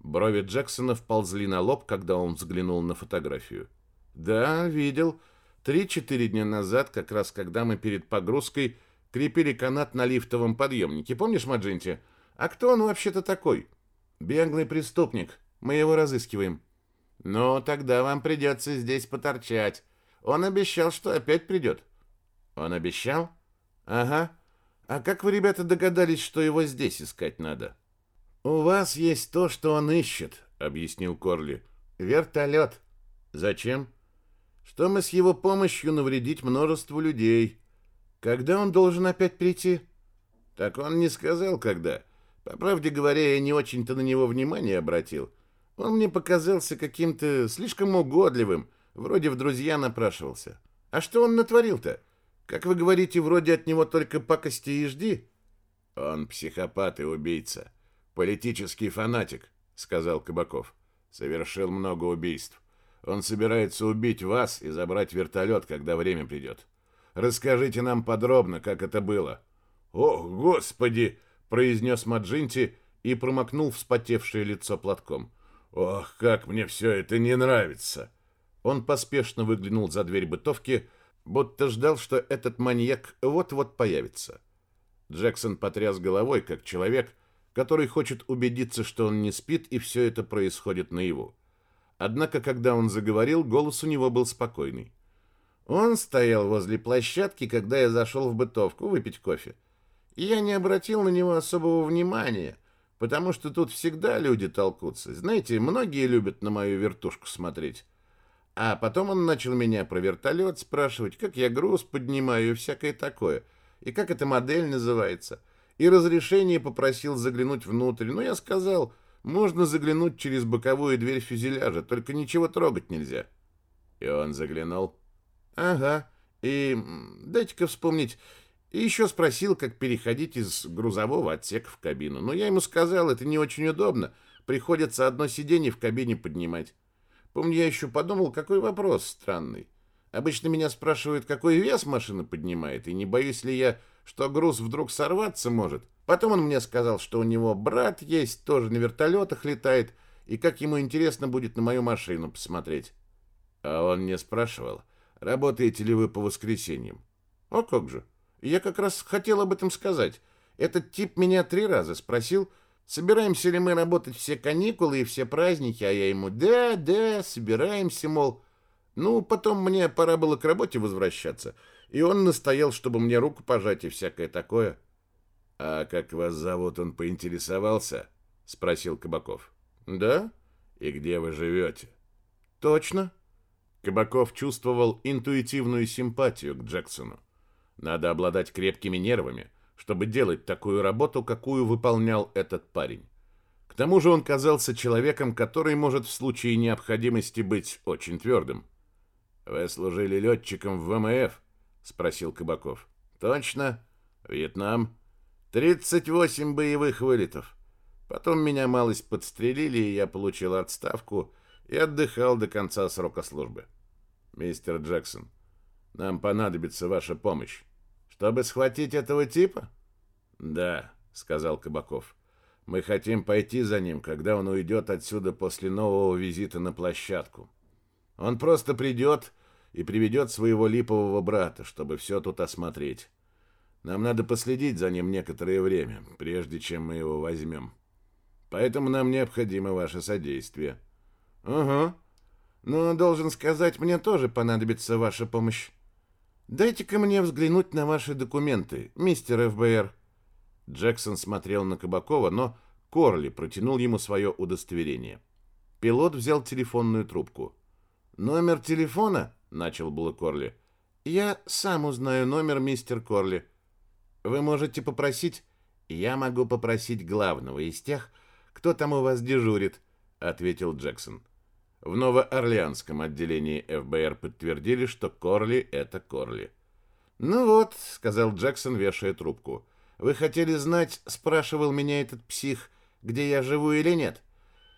Брови Джексона вползли на лоб, когда он взглянул на фотографию. «Да, видел. Три-четыре дня назад, как раз когда мы перед погрузкой крепили канат на лифтовом подъемнике. Помнишь, Маджинти? А кто он вообще-то такой? Беглый преступник. Мы его разыскиваем. Ну, тогда вам придется здесь поторчать. Он обещал, что опять придет. Он обещал? Ага. А как вы, ребята, догадались, что его здесь искать надо? У вас есть то, что он ищет, объяснил Корли. Вертолет. Зачем? что мы с его помощью навредить множеству людей. Когда он должен опять прийти? Так он не сказал, когда. По правде говоря, я не очень-то на него внимание обратил. Он мне показался каким-то слишком угодливым, вроде в друзья напрашивался. А что он натворил-то? Как вы говорите, вроде от него только пакости и жди. Он психопат и убийца, политический фанатик, сказал Кабаков. Совершил много убийств. Он собирается убить вас и забрать вертолет, когда время придет. Расскажите нам подробно, как это было». «О, Господи!» — произнес Маджинти и промокнул вспотевшее лицо платком. «Ох, как мне все это не нравится!» Он поспешно выглянул за дверь бытовки, будто ждал, что этот маньяк вот-вот появится. Джексон потряс головой, как человек, который хочет убедиться, что он не спит, и все это происходит наяву. Однако, когда он заговорил, голос у него был спокойный. Он стоял возле площадки, когда я зашел в бытовку выпить кофе. Я не обратил на него особого внимания, потому что тут всегда люди толкутся. Знаете, многие любят на мою вертушку смотреть. А потом он начал меня про вертолет спрашивать, как я груз поднимаю и всякое такое, и как эта модель называется. И разрешение попросил заглянуть внутрь. Но я сказал, можно заглянуть через боковую дверь фюзеляжа, только ничего трогать нельзя. И он заглянул? Ага. И дайте-ка вспомнить, и еще спросил, как переходить из грузового отсека в кабину. Но я ему сказал, это не очень удобно. Приходится одно сиденье в кабине поднимать. Помню, я еще подумал, какой вопрос странный. Обычно меня спрашивают, какой вес машина поднимает, и не боюсь ли я, что груз вдруг сорваться может. Потом он мне сказал, что у него брат есть, тоже на вертолетах летает, и как ему интересно будет на мою машину посмотреть. А он не спрашивал, работаете ли вы по воскресеньям? А как же? Я как раз хотел об этом сказать. Этот тип меня три раза спросил, собираемся ли мы работать все каникулы и все праздники, а я ему «да, да, собираемся», мол. Ну, потом мне пора было к работе возвращаться, и он настоял, чтобы мне руку пожать и всякое такое. «А как вас зовут, он поинтересовался?» — спросил Кабаков. «Да? И где вы живете?» «Точно». Кабаков чувствовал интуитивную симпатию к Джексону. Надо обладать крепкими нервами, чтобы делать такую работу, какую выполнял этот парень. К тому же он казался человеком, который может в случае необходимости быть очень твердым. «Вы служили летчиком в ВМФ?» — спросил Кабаков. «Точно. Вьетнам. 38 боевых вылетов. Потом меня малость подстрелили, и я получил отставку и отдыхал до конца срока службы. Мистер Джексон, нам понадобится ваша помощь. Чтобы схватить этого типа? Да, сказал Кабаков. Мы хотим пойти за ним, когда он уйдет отсюда после нового визита на площадку. Он просто придет и приведет своего липового брата, чтобы все тут осмотреть. Нам надо последить за ним некоторое время, прежде чем мы его возьмем. Поэтому нам необходимо ваше содействие. Угу. Но, должен сказать, мне тоже понадобится ваша помощь. Дайте-ка мне взглянуть на ваши документы, мистер ФБР. Джексон смотрел на Кабакова, но Корли протянул ему свое удостоверение. Пилот взял телефонную трубку. «Номер телефона?» — начал было Корли. «Я сам узнаю номер, мистер Корли. Вы можете попросить...» «Я могу попросить главного из тех, кто там у вас дежурит», — ответил Джексон. В Новоорлеанском отделении ФБР подтвердили, что Корли — это Корли. «Ну вот», — сказал Джексон, вешая трубку. «Вы хотели знать, — спрашивал меня этот псих, — где я живу или нет?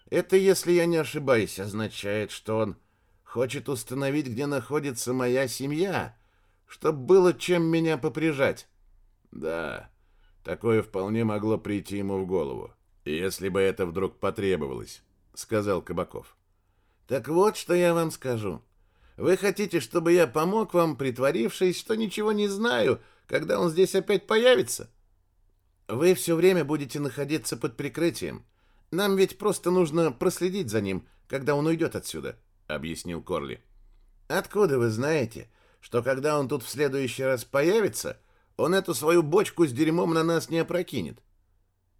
Это, если я не ошибаюсь, означает, что он хочет установить, где находится моя семья, чтобы было чем меня поприжать». «Да, такое вполне могло прийти ему в голову, если бы это вдруг потребовалось», — сказал Кабаков. Так вот, что я вам скажу. Вы хотите, чтобы я помог вам, притворившись, что ничего не знаю, когда он здесь опять появится? Вы все время будете находиться под прикрытием. Нам ведь просто нужно проследить за ним, когда он уйдет отсюда, — объяснил Корли. Откуда вы знаете, что когда он тут в следующий раз появится, он эту свою бочку с дерьмом на нас не опрокинет?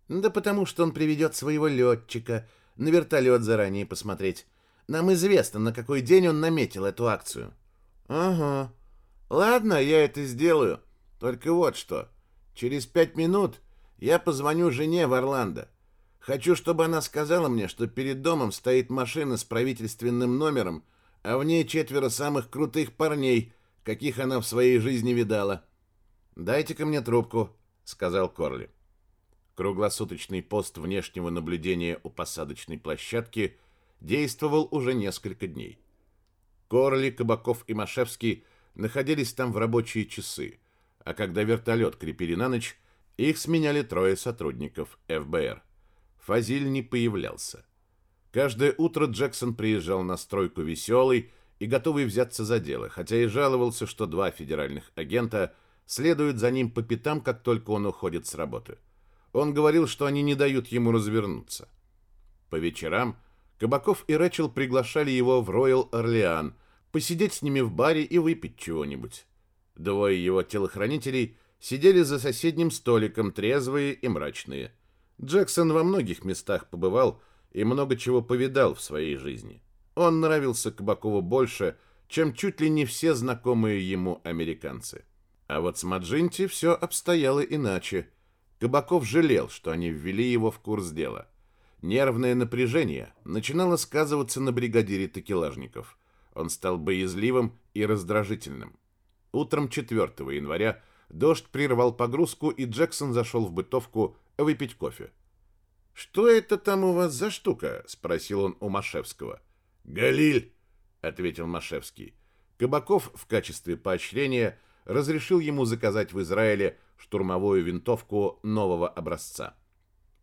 Да потому что он приведет своего летчика на вертолет заранее посмотреть, нам известно, на какой день он наметил эту акцию. Ага. Ладно, я это сделаю. Только вот что. Через пять минут я позвоню жене в Орландо. Хочу, чтобы она сказала мне, что перед домом стоит машина с правительственным номером, а в ней четверо самых крутых парней, каких она в своей жизни видала. «Дайте-ка мне трубку», — сказал Корли. Круглосуточный пост внешнего наблюдения у посадочной площадки — действовал уже несколько дней. Корли, Кабаков и Машевский находились там в рабочие часы, а когда вертолет крепили на ночь, их сменяли трое сотрудников ФБР. Фазиль не появлялся. Каждое утро Джексон приезжал на стройку веселый и готовый взяться за дело, хотя и жаловался, что два федеральных агента следуют за ним по пятам, как только он уходит с работы. Он говорил, что они не дают ему развернуться. По вечерам Кабаков и Рэчел приглашали его в Роyal Орлеан, посидеть с ними в баре и выпить чего-нибудь. Двое его телохранителей сидели за соседним столиком, трезвые и мрачные. Джексон во многих местах побывал и много чего повидал в своей жизни. Он нравился Кабакову больше, чем чуть ли не все знакомые ему американцы. А вот с Маджинти все обстояло иначе. Кабаков жалел, что они ввели его в курс дела. Нервное напряжение начинало сказываться на бригадире такелажников. Он стал боязливым и раздражительным. Утром 4 января дождь прервал погрузку, и Джексон зашел в бытовку выпить кофе. «Что это там у вас за штука?» — спросил он у Машевского. «Галиль», — ответил Машевский. Кабаков в качестве поощрения разрешил ему заказать в Израиле штурмовую винтовку нового образца.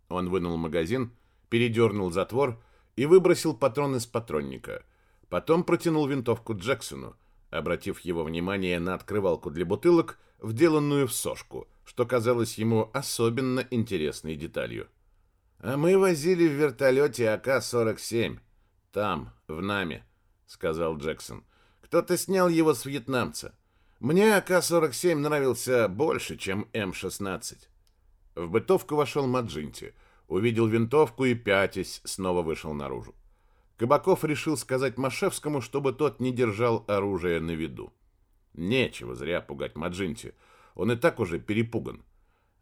Он вынул магазин, передернул затвор и выбросил патрон из патронника. Потом протянул винтовку Джексону, обратив его внимание на открывалку для бутылок, вделанную в сошку, что казалось ему особенно интересной деталью. «А мы возили в вертолете АК-47. Там, в Наме», — сказал Джексон. «Кто-то снял его с вьетнамца. Мне АК-47 нравился больше, чем М-16». В бытовку вошел Маджинти, увидел винтовку и, пятясь, снова вышел наружу. Кабаков решил сказать Машевскому, чтобы тот не держал оружие на виду. Нечего зря пугать Маджинти. Он и так уже перепуган.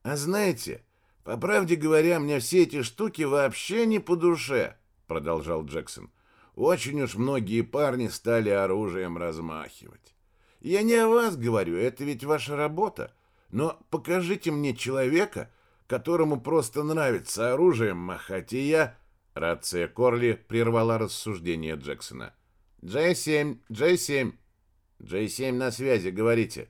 «А знаете, по правде говоря, мне все эти штуки вообще не по душе», — продолжал Джексон. «Очень уж многие парни стали оружием размахивать. Я не о вас говорю, это ведь ваша работа. Но покажите мне человека, которому просто нравится оружием махать, и я...» Рация Корли прервала рассуждение Джексона. «Джей-7, Джей-7». «Джей-7 на связи, говорите».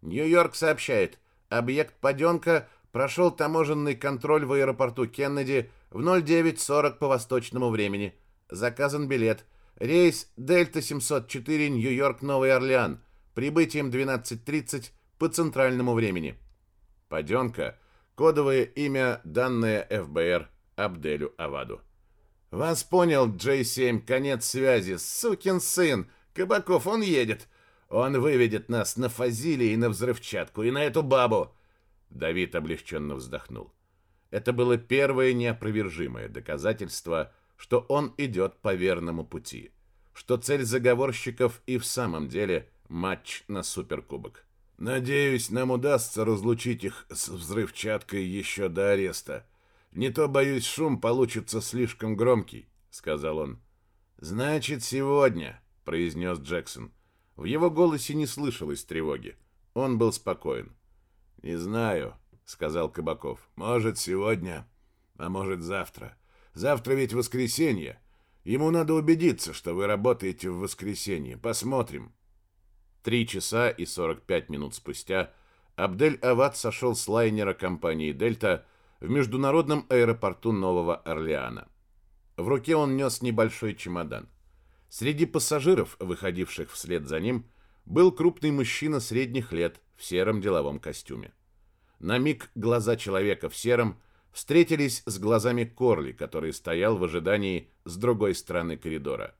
«Нью-Йорк сообщает. Объект «Паденка» прошел таможенный контроль в аэропорту Кеннеди в 09.40 по восточному времени. Заказан билет. Рейс Дельта-704, Нью-Йорк, Новый Орлеан. Прибытием 12.30 по центральному времени». «Паденка» — кодовое имя, данное ФБР Абделю Аваду. «Вас понял, Джей-7, конец связи. Сукин сын! Кабаков, он едет. Он выведет нас на Фазиле и на взрывчатку, и на эту бабу!» Давид облегченно вздохнул. Это было первое неопровержимое доказательство, что он идет по верному пути, что цель заговорщиков и в самом деле матч на суперкубок. «Надеюсь, нам удастся разлучить их с взрывчаткой еще до ареста», не то, боюсь, шум получится слишком громкий, сказал он. Значит, сегодня, произнес Джексон. В его голосе не слышалось тревоги. Он был спокоен. Не знаю, сказал Кабаков. Может, сегодня, а может, завтра. Завтра ведь воскресенье. Ему надо убедиться, что вы работаете в воскресенье. Посмотрим. Три часа и сорок пять минут спустя Абдель Ават сошел с лайнера компании «Дельта», в международном аэропорту Нового Орлеана. В руке он нес небольшой чемодан. Среди пассажиров, выходивших вслед за ним, был крупный мужчина средних лет в сером деловом костюме. На миг глаза человека в сером встретились с глазами Корли, который стоял в ожидании с другой стороны коридора.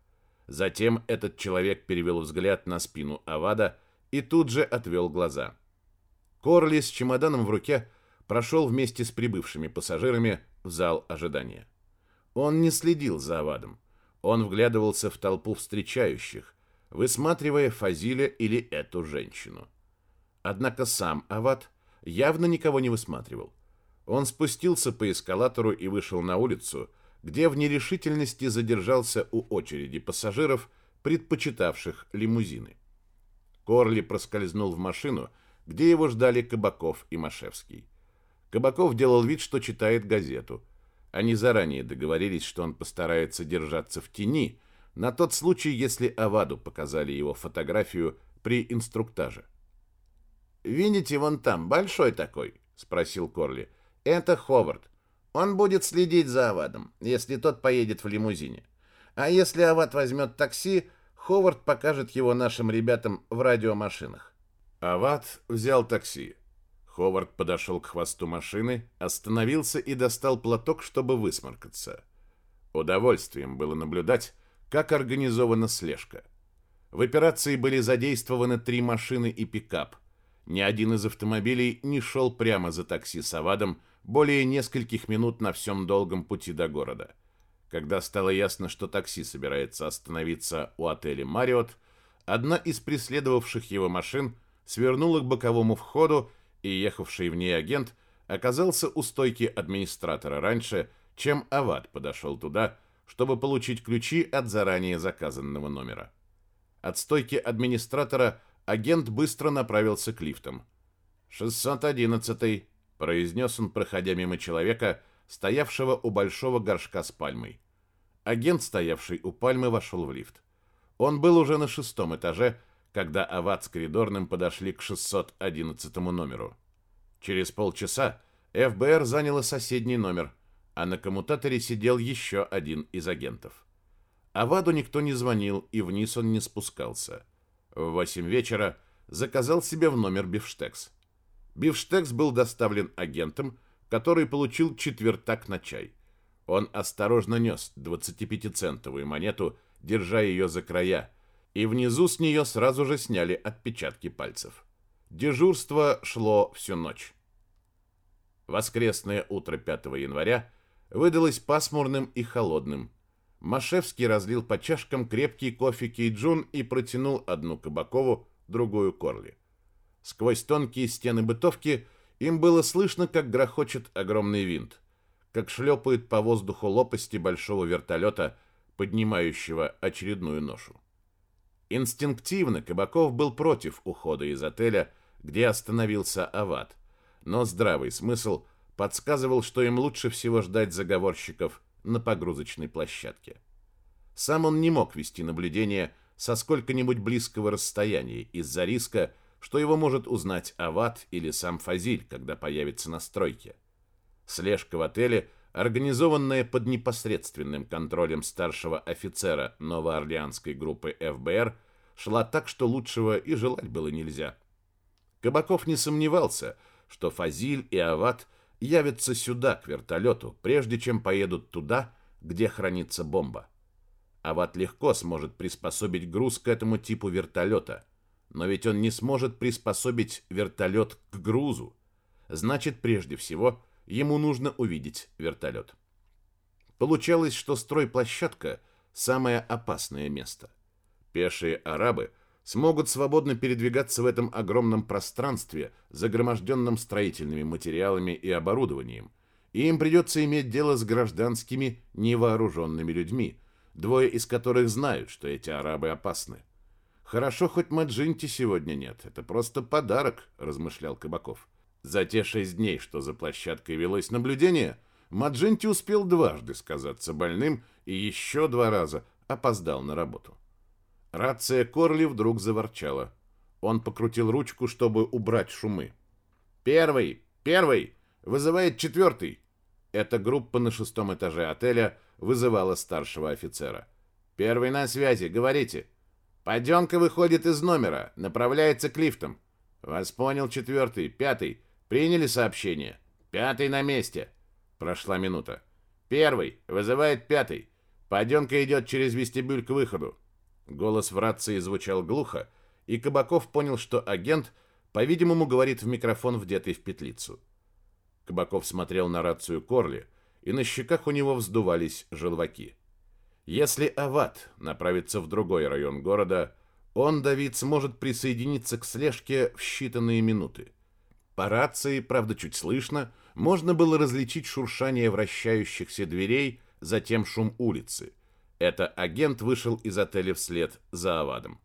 Затем этот человек перевел взгляд на спину Авада и тут же отвел глаза. Корли с чемоданом в руке прошел вместе с прибывшими пассажирами в зал ожидания. Он не следил за Авадом. Он вглядывался в толпу встречающих, высматривая Фазиля или эту женщину. Однако сам Авад явно никого не высматривал. Он спустился по эскалатору и вышел на улицу, где в нерешительности задержался у очереди пассажиров, предпочитавших лимузины. Корли проскользнул в машину, где его ждали Кабаков и Машевский. Кабаков делал вид, что читает газету. Они заранее договорились, что он постарается держаться в тени, на тот случай, если Аваду показали его фотографию при инструктаже. «Видите, вон там, большой такой?» — спросил Корли. «Это Ховард. Он будет следить за Авадом, если тот поедет в лимузине. А если Авад возьмет такси, Ховард покажет его нашим ребятам в радиомашинах». Авад взял такси. Ховард подошел к хвосту машины, остановился и достал платок, чтобы высморкаться. Удовольствием было наблюдать, как организована слежка. В операции были задействованы три машины и пикап. Ни один из автомобилей не шел прямо за такси с Авадом, более нескольких минут на всем долгом пути до города. Когда стало ясно, что такси собирается остановиться у отеля «Мариот», одна из преследовавших его машин свернула к боковому входу, и ехавший в ней агент оказался у стойки администратора раньше, чем Ават подошел туда, чтобы получить ключи от заранее заказанного номера. От стойки администратора агент быстро направился к лифтам. «611-й», — произнес он, проходя мимо человека, стоявшего у большого горшка с пальмой. Агент, стоявший у пальмы, вошел в лифт. Он был уже на шестом этаже, когда Ават с коридорным подошли к 611 номеру. Через полчаса ФБР заняло соседний номер, а на коммутаторе сидел еще один из агентов. Аваду никто не звонил, и вниз он не спускался. В восемь вечера заказал себе в номер бифштекс. Бифштекс был доставлен агентом, который получил четвертак на чай. Он осторожно нес 25-центовую монету, держа ее за края, и внизу с нее сразу же сняли отпечатки пальцев. Дежурство шло всю ночь. Воскресное утро 5 января выдалось пасмурным и холодным. Машевский разлил по чашкам крепкий кофе кейджун и протянул одну Кабакову, другую Корли. Сквозь тонкие стены бытовки им было слышно, как грохочет огромный винт, как шлепают по воздуху лопасти большого вертолета, поднимающего очередную ношу. Инстинктивно Кабаков был против ухода из отеля, где остановился Ават, но здравый смысл подсказывал, что им лучше всего ждать заговорщиков на погрузочной площадке. Сам он не мог вести наблюдение со сколько-нибудь близкого расстояния из-за риска, что его может узнать Ават или сам Фазиль, когда появится на стройке. Слежка в отеле, организованная под непосредственным контролем старшего офицера новоорлеанской группы ФБР, шла так, что лучшего и желать было нельзя. Кабаков не сомневался, что Фазиль и Ават явятся сюда, к вертолету, прежде чем поедут туда, где хранится бомба. Ават легко сможет приспособить груз к этому типу вертолета, но ведь он не сможет приспособить вертолет к грузу. Значит, прежде всего, ему нужно увидеть вертолет. Получалось, что стройплощадка – самое опасное место. Пешие арабы – смогут свободно передвигаться в этом огромном пространстве, загроможденном строительными материалами и оборудованием, и им придется иметь дело с гражданскими невооруженными людьми, двое из которых знают, что эти арабы опасны. «Хорошо, хоть Маджинти сегодня нет. Это просто подарок», – размышлял Кабаков. За те шесть дней, что за площадкой велось наблюдение, Маджинти успел дважды сказаться больным и еще два раза опоздал на работу. Рация Корли вдруг заворчала. Он покрутил ручку, чтобы убрать шумы. «Первый! Первый! Вызывает четвертый!» Эта группа на шестом этаже отеля вызывала старшего офицера. «Первый на связи, говорите!» «Поденка выходит из номера, направляется к лифтам». «Вас понял, четвертый, пятый. Приняли сообщение?» «Пятый на месте». Прошла минута. «Первый. Вызывает пятый. Поденка идет через вестибюль к выходу. Голос в рации звучал глухо, и Кабаков понял, что агент, по-видимому, говорит в микрофон, вдетый в петлицу. Кабаков смотрел на рацию Корли, и на щеках у него вздувались желваки. Если Ават направится в другой район города, он, Давид, сможет присоединиться к слежке в считанные минуты. По рации, правда, чуть слышно, можно было различить шуршание вращающихся дверей, затем шум улицы. Это агент вышел из отеля вслед за Авадом.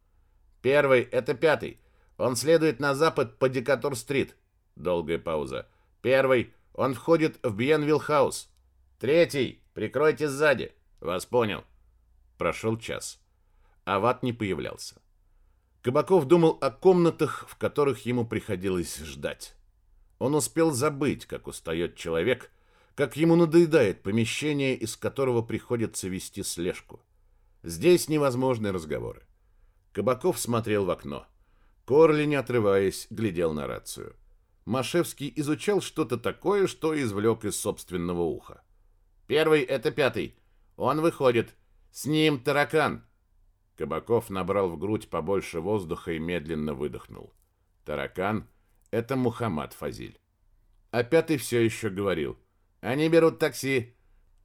«Первый — это пятый. Он следует на запад по Декатур-стрит». Долгая пауза. «Первый. Он входит в Бьенвилл-хаус». «Третий. Прикройте сзади». «Вас понял». Прошел час. Авад не появлялся. Кабаков думал о комнатах, в которых ему приходилось ждать. Он успел забыть, как устает человек, как ему надоедает помещение, из которого приходится вести слежку. Здесь невозможны разговоры. Кабаков смотрел в окно. Корли, не отрываясь, глядел на рацию. Машевский изучал что-то такое, что извлек из собственного уха. «Первый — это пятый. Он выходит. С ним таракан». Кабаков набрал в грудь побольше воздуха и медленно выдохнул. «Таракан — это Мухаммад Фазиль». а пятый все еще говорил. «Они берут такси.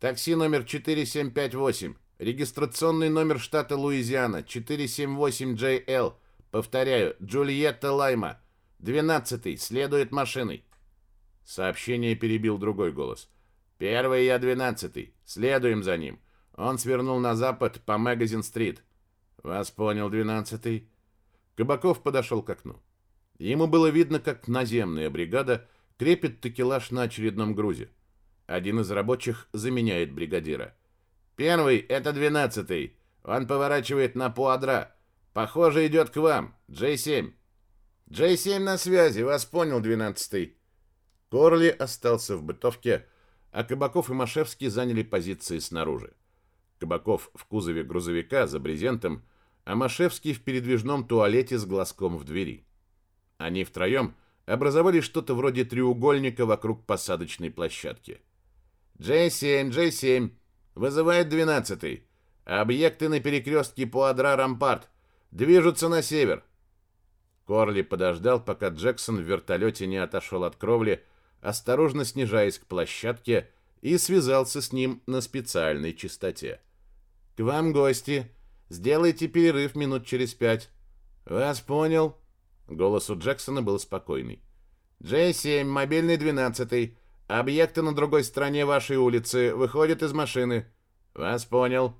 Такси номер 4758. Регистрационный номер штата Луизиана 478JL. Повторяю, Джульетта Лайма. 12 следует машиной». Сообщение перебил другой голос. «Первый я двенадцатый. Следуем за ним. Он свернул на запад по Магазин-стрит». «Вас понял, двенадцатый». Кабаков подошел к окну. Ему было видно, как наземная бригада крепит такелаж на очередном грузе. Один из рабочих заменяет бригадира. «Первый — это двенадцатый. Он поворачивает на Пуадра. Похоже, идет к вам. Джей-7». «Джей-7 на связи. Вас понял, двенадцатый». Корли остался в бытовке, а Кабаков и Машевский заняли позиции снаружи. Кабаков в кузове грузовика за брезентом, а Машевский в передвижном туалете с глазком в двери. Они втроем образовали что-то вроде треугольника вокруг посадочной площадки. «Джей-7, Джей-7, вызывает 12-й. Объекты на перекрестке Пуадра-Рампарт. Движутся на север». Корли подождал, пока Джексон в вертолете не отошел от кровли, осторожно снижаясь к площадке, и связался с ним на специальной частоте. «К вам гости. Сделайте перерыв минут через пять». «Вас понял». Голос у Джексона был спокойный. «Джей-7, мобильный 12 Объекты на другой стороне вашей улицы выходят из машины». «Вас понял».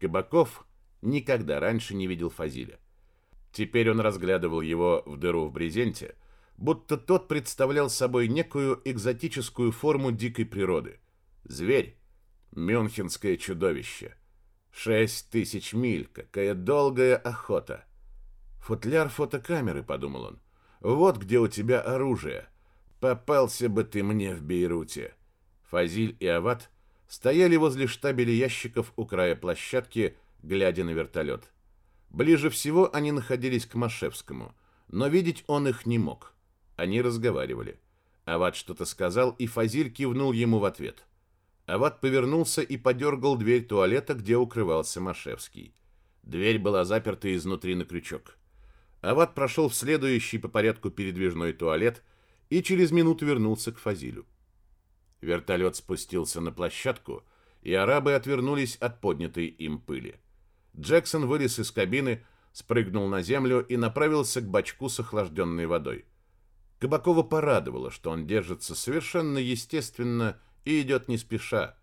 Кабаков никогда раньше не видел Фазиля. Теперь он разглядывал его в дыру в брезенте, будто тот представлял собой некую экзотическую форму дикой природы. Зверь, мюнхенское чудовище. Шесть тысяч миль, какая долгая охота. Футляр фотокамеры, подумал он. Вот где у тебя оружие. Попался бы ты мне в Бейруте. Фазиль и Ават стояли возле штабеля ящиков у края площадки, глядя на вертолет. Ближе всего они находились к Машевскому, но видеть он их не мог. Они разговаривали. Ават что-то сказал, и Фазиль кивнул ему в ответ. Ават повернулся и подергал дверь туалета, где укрывался Машевский. Дверь была заперта изнутри на крючок. Ават прошел в следующий по порядку передвижной туалет и через минуту вернулся к Фазилю. Вертолет спустился на площадку, и арабы отвернулись от поднятой им пыли. Джексон вылез из кабины, спрыгнул на землю и направился к бачку с охлажденной водой. Кабакова порадовало, что он держится совершенно естественно и идет не спеша.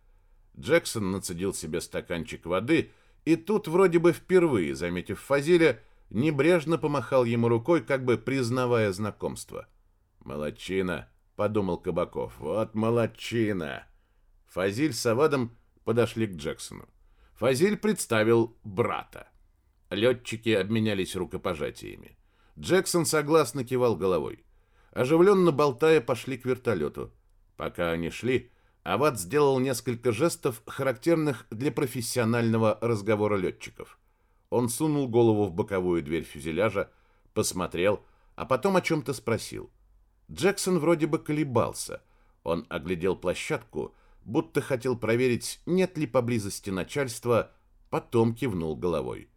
Джексон нацедил себе стаканчик воды, и тут, вроде бы впервые, заметив Фазиля, небрежно помахал ему рукой, как бы признавая знакомство. «Молодчина», — подумал Кабаков, — «вот молодчина». Фазиль с Авадом подошли к Джексону. Фазиль представил брата. Летчики обменялись рукопожатиями. Джексон согласно кивал головой. Оживленно болтая, пошли к вертолету. Пока они шли, Ават сделал несколько жестов, характерных для профессионального разговора летчиков. Он сунул голову в боковую дверь фюзеляжа, посмотрел, а потом о чем-то спросил. Джексон вроде бы колебался. Он оглядел площадку, будто хотел проверить, нет ли поблизости начальства, потом кивнул головой.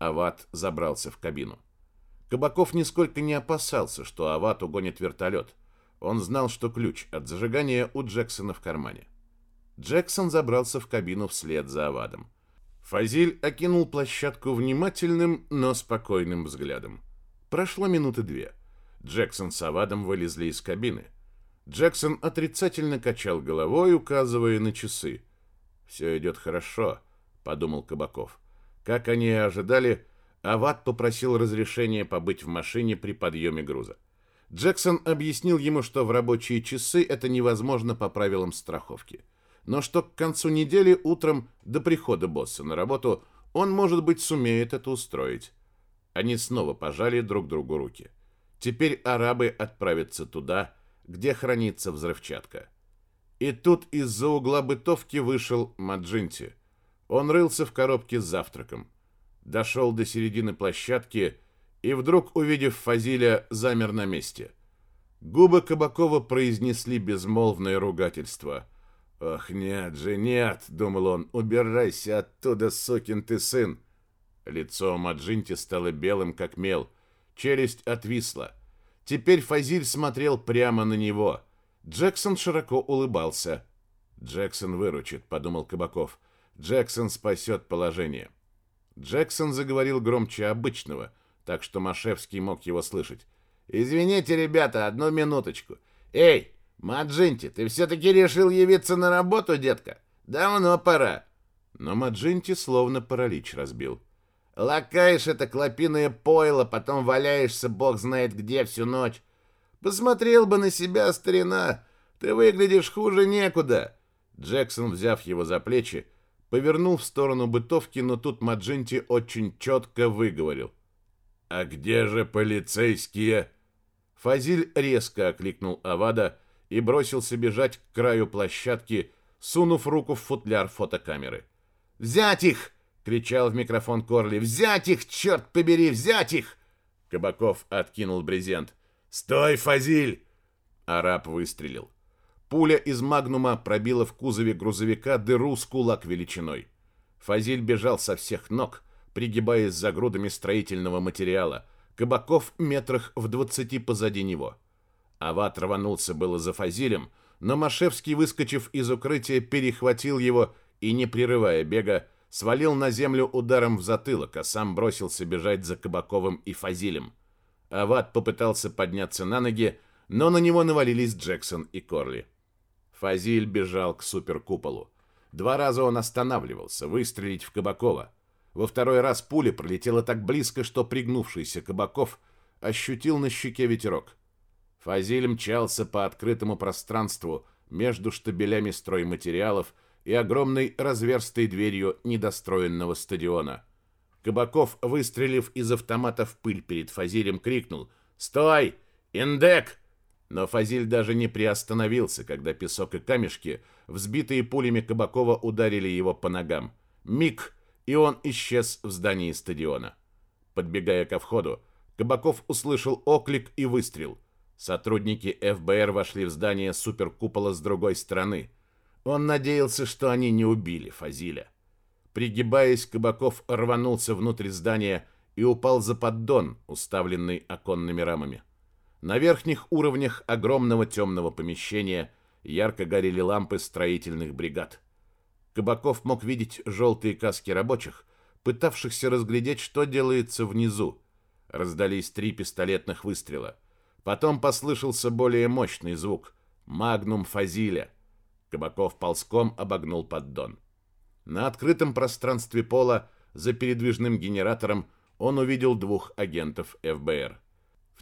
Ават забрался в кабину. Кабаков нисколько не опасался, что Ават угонит вертолет. Он знал, что ключ от зажигания у Джексона в кармане. Джексон забрался в кабину вслед за Авадом. Фазиль окинул площадку внимательным, но спокойным взглядом. Прошло минуты две. Джексон с Авадом вылезли из кабины. Джексон отрицательно качал головой, указывая на часы. «Все идет хорошо», — подумал Кабаков. Как они и ожидали, Авад попросил разрешения побыть в машине при подъеме груза. Джексон объяснил ему, что в рабочие часы это невозможно по правилам страховки, но что к концу недели утром до прихода босса на работу он, может быть, сумеет это устроить. Они снова пожали друг другу руки. Теперь арабы отправятся туда, где хранится взрывчатка. И тут из-за угла бытовки вышел Маджинти. Он рылся в коробке с завтраком. Дошел до середины площадки и вдруг, увидев Фазиля, замер на месте. Губы Кабакова произнесли безмолвное ругательство. «Ох, нет же, нет!» — думал он. «Убирайся оттуда, сукин ты сын!» Лицо Маджинти стало белым, как мел. Челюсть отвисла. Теперь Фазиль смотрел прямо на него. Джексон широко улыбался. «Джексон выручит», — подумал Кабаков. «Джексон спасет положение». Джексон заговорил громче обычного, так что Машевский мог его слышать. «Извините, ребята, одну минуточку. Эй, Маджинти, ты все-таки решил явиться на работу, детка? Давно пора». Но Маджинти словно паралич разбил. «Лакаешь это клопиное пойло, потом валяешься бог знает где всю ночь. Посмотрел бы на себя, старина, ты выглядишь хуже некуда». Джексон, взяв его за плечи, повернул в сторону бытовки, но тут Маджинти очень четко выговорил. «А где же полицейские?» Фазиль резко окликнул Авада и бросился бежать к краю площадки, сунув руку в футляр фотокамеры. «Взять их!» — кричал в микрофон Корли. «Взять их, черт побери, взять их!» Кабаков откинул брезент. «Стой, Фазиль!» Араб выстрелил. Пуля из магнума пробила в кузове грузовика дыру с кулак величиной. Фазиль бежал со всех ног, пригибаясь за грудами строительного материала. Кабаков метрах в двадцати позади него. Ават рванулся было за Фазилем, но Машевский, выскочив из укрытия, перехватил его и, не прерывая бега, свалил на землю ударом в затылок, а сам бросился бежать за Кабаковым и Фазилем. Ават попытался подняться на ноги, но на него навалились Джексон и Корли. Фазиль бежал к суперкуполу. Два раза он останавливался, выстрелить в Кабакова. Во второй раз пуля пролетела так близко, что пригнувшийся Кабаков ощутил на щеке ветерок. Фазиль мчался по открытому пространству между штабелями стройматериалов и огромной разверстой дверью недостроенного стадиона. Кабаков, выстрелив из автомата в пыль перед Фазилем, крикнул «Стой! Индек!» Но Фазиль даже не приостановился, когда песок и камешки, взбитые пулями Кабакова, ударили его по ногам. Миг, и он исчез в здании стадиона. Подбегая ко входу, Кабаков услышал оклик и выстрел. Сотрудники ФБР вошли в здание суперкупола с другой стороны. Он надеялся, что они не убили Фазиля. Пригибаясь, Кабаков рванулся внутрь здания и упал за поддон, уставленный оконными рамами. На верхних уровнях огромного темного помещения ярко горели лампы строительных бригад. Кабаков мог видеть желтые каски рабочих, пытавшихся разглядеть, что делается внизу. Раздались три пистолетных выстрела. Потом послышался более мощный звук — магнум фазиля. Кабаков ползком обогнул поддон. На открытом пространстве пола за передвижным генератором он увидел двух агентов ФБР.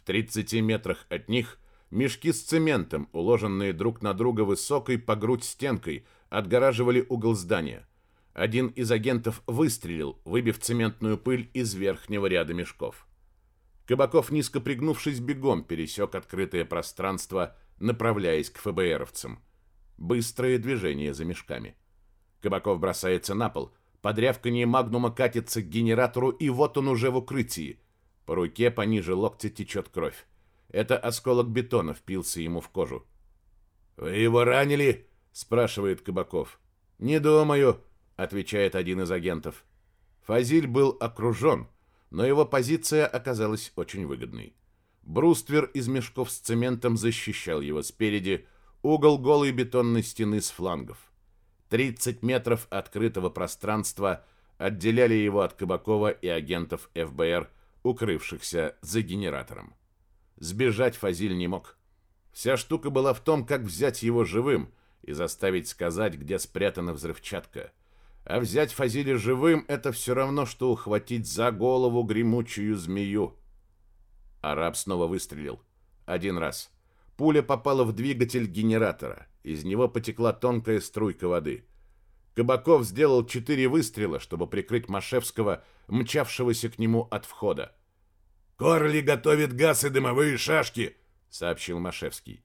30 метрах от них мешки с цементом, уложенные друг на друга высокой по грудь стенкой, отгораживали угол здания. Один из агентов выстрелил, выбив цементную пыль из верхнего ряда мешков. Кабаков, низко пригнувшись, бегом пересек открытое пространство, направляясь к ФБРовцам. Быстрое движение за мешками. Кабаков бросается на пол, под рявканье магнума катится к генератору, и вот он уже в укрытии. По руке пониже локтя течет кровь. Это осколок бетона впился ему в кожу. «Вы его ранили?» – спрашивает Кабаков. «Не думаю», – отвечает один из агентов. Фазиль был окружен, но его позиция оказалась очень выгодной. Бруствер из мешков с цементом защищал его спереди, угол голой бетонной стены с флангов. 30 метров открытого пространства отделяли его от Кабакова и агентов ФБР укрывшихся за генератором. Сбежать Фазиль не мог. Вся штука была в том, как взять его живым и заставить сказать, где спрятана взрывчатка. А взять Фазиля живым — это все равно, что ухватить за голову гремучую змею. Араб снова выстрелил. Один раз. Пуля попала в двигатель генератора. Из него потекла тонкая струйка воды. Кабаков сделал четыре выстрела, чтобы прикрыть Машевского, мчавшегося к нему от входа. «Корли готовит газ и дымовые шашки», — сообщил Машевский.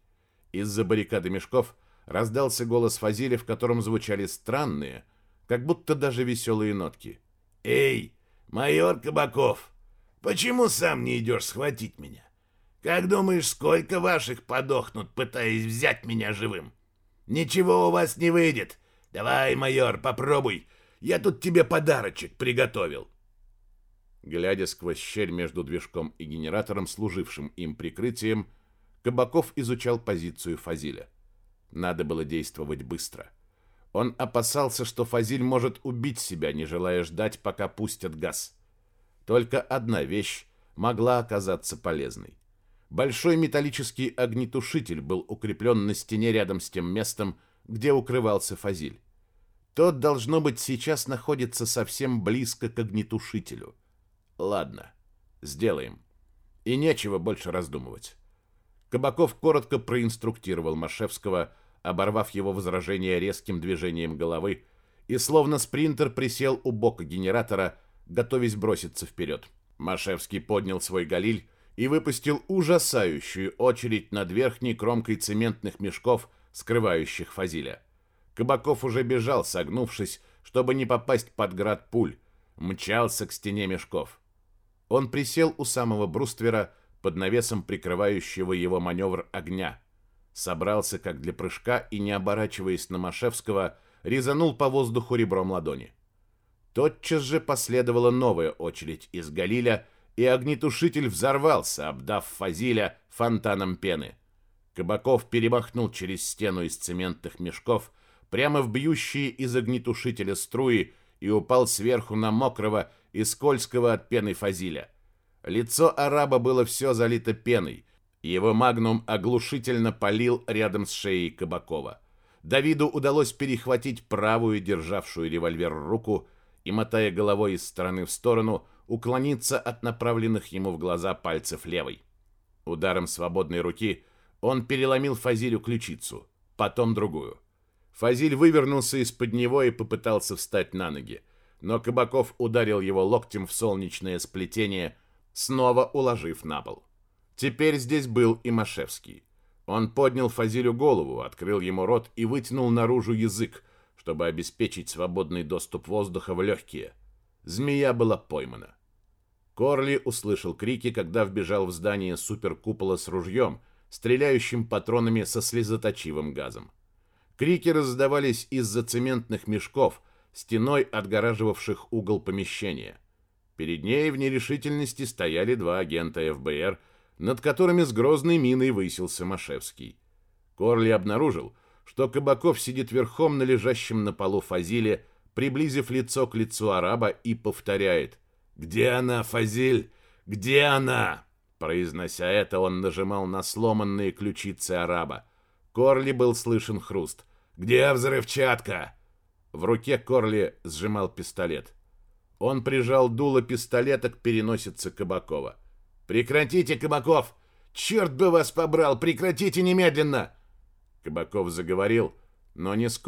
Из-за баррикады мешков раздался голос Фазиля, в котором звучали странные, как будто даже веселые нотки. «Эй, майор Кабаков, почему сам не идешь схватить меня? Как думаешь, сколько ваших подохнут, пытаясь взять меня живым? Ничего у вас не выйдет. Давай, майор, попробуй. Я тут тебе подарочек приготовил. Глядя сквозь щель между движком и генератором, служившим им прикрытием, Кабаков изучал позицию Фазиля. Надо было действовать быстро. Он опасался, что Фазиль может убить себя, не желая ждать, пока пустят газ. Только одна вещь могла оказаться полезной. Большой металлический огнетушитель был укреплен на стене рядом с тем местом, где укрывался Фазиль. Тот, должно быть, сейчас находится совсем близко к огнетушителю. Ладно, сделаем. И нечего больше раздумывать. Кабаков коротко проинструктировал Машевского, оборвав его возражение резким движением головы, и словно спринтер присел у бока генератора, готовясь броситься вперед. Машевский поднял свой галиль и выпустил ужасающую очередь над верхней кромкой цементных мешков, скрывающих Фазиля. Кабаков уже бежал, согнувшись, чтобы не попасть под град пуль, мчался к стене мешков. Он присел у самого бруствера под навесом прикрывающего его маневр огня. Собрался как для прыжка и, не оборачиваясь на Машевского, резанул по воздуху ребром ладони. Тотчас же последовала новая очередь из Галиля, и огнетушитель взорвался, обдав Фазиля фонтаном пены. Кабаков перемахнул через стену из цементных мешков прямо в бьющие из огнетушителя струи и упал сверху на мокрого и скользкого от пены Фазиля. Лицо араба было все залито пеной. Его магнум оглушительно палил рядом с шеей Кабакова. Давиду удалось перехватить правую, державшую револьвер руку, и, мотая головой из стороны в сторону, уклониться от направленных ему в глаза пальцев левой. Ударом свободной руки он переломил Фазилю ключицу, потом другую. Фазиль вывернулся из-под него и попытался встать на ноги, но Кабаков ударил его локтем в солнечное сплетение, снова уложив на пол. Теперь здесь был и Машевский. Он поднял Фазилю голову, открыл ему рот и вытянул наружу язык, чтобы обеспечить свободный доступ воздуха в легкие. Змея была поймана. Корли услышал крики, когда вбежал в здание суперкупола с ружьем, стреляющим патронами со слезоточивым газом. Крики раздавались из-за цементных мешков, стеной отгораживавших угол помещения. Перед ней в нерешительности стояли два агента ФБР, над которыми с грозной миной высился Машевский. Корли обнаружил, что Кабаков сидит верхом на лежащем на полу Фазиле, приблизив лицо к лицу араба и повторяет «Где она, Фазиль? Где она?» Произнося это, он нажимал на сломанные ключицы араба. Корли был слышен хруст. «Где взрывчатка?» В руке Корли сжимал пистолет. Он прижал дуло пистолета к переносице Кабакова. «Прекратите, Кабаков! Черт бы вас побрал! Прекратите немедленно!» Кабаков заговорил, но не с.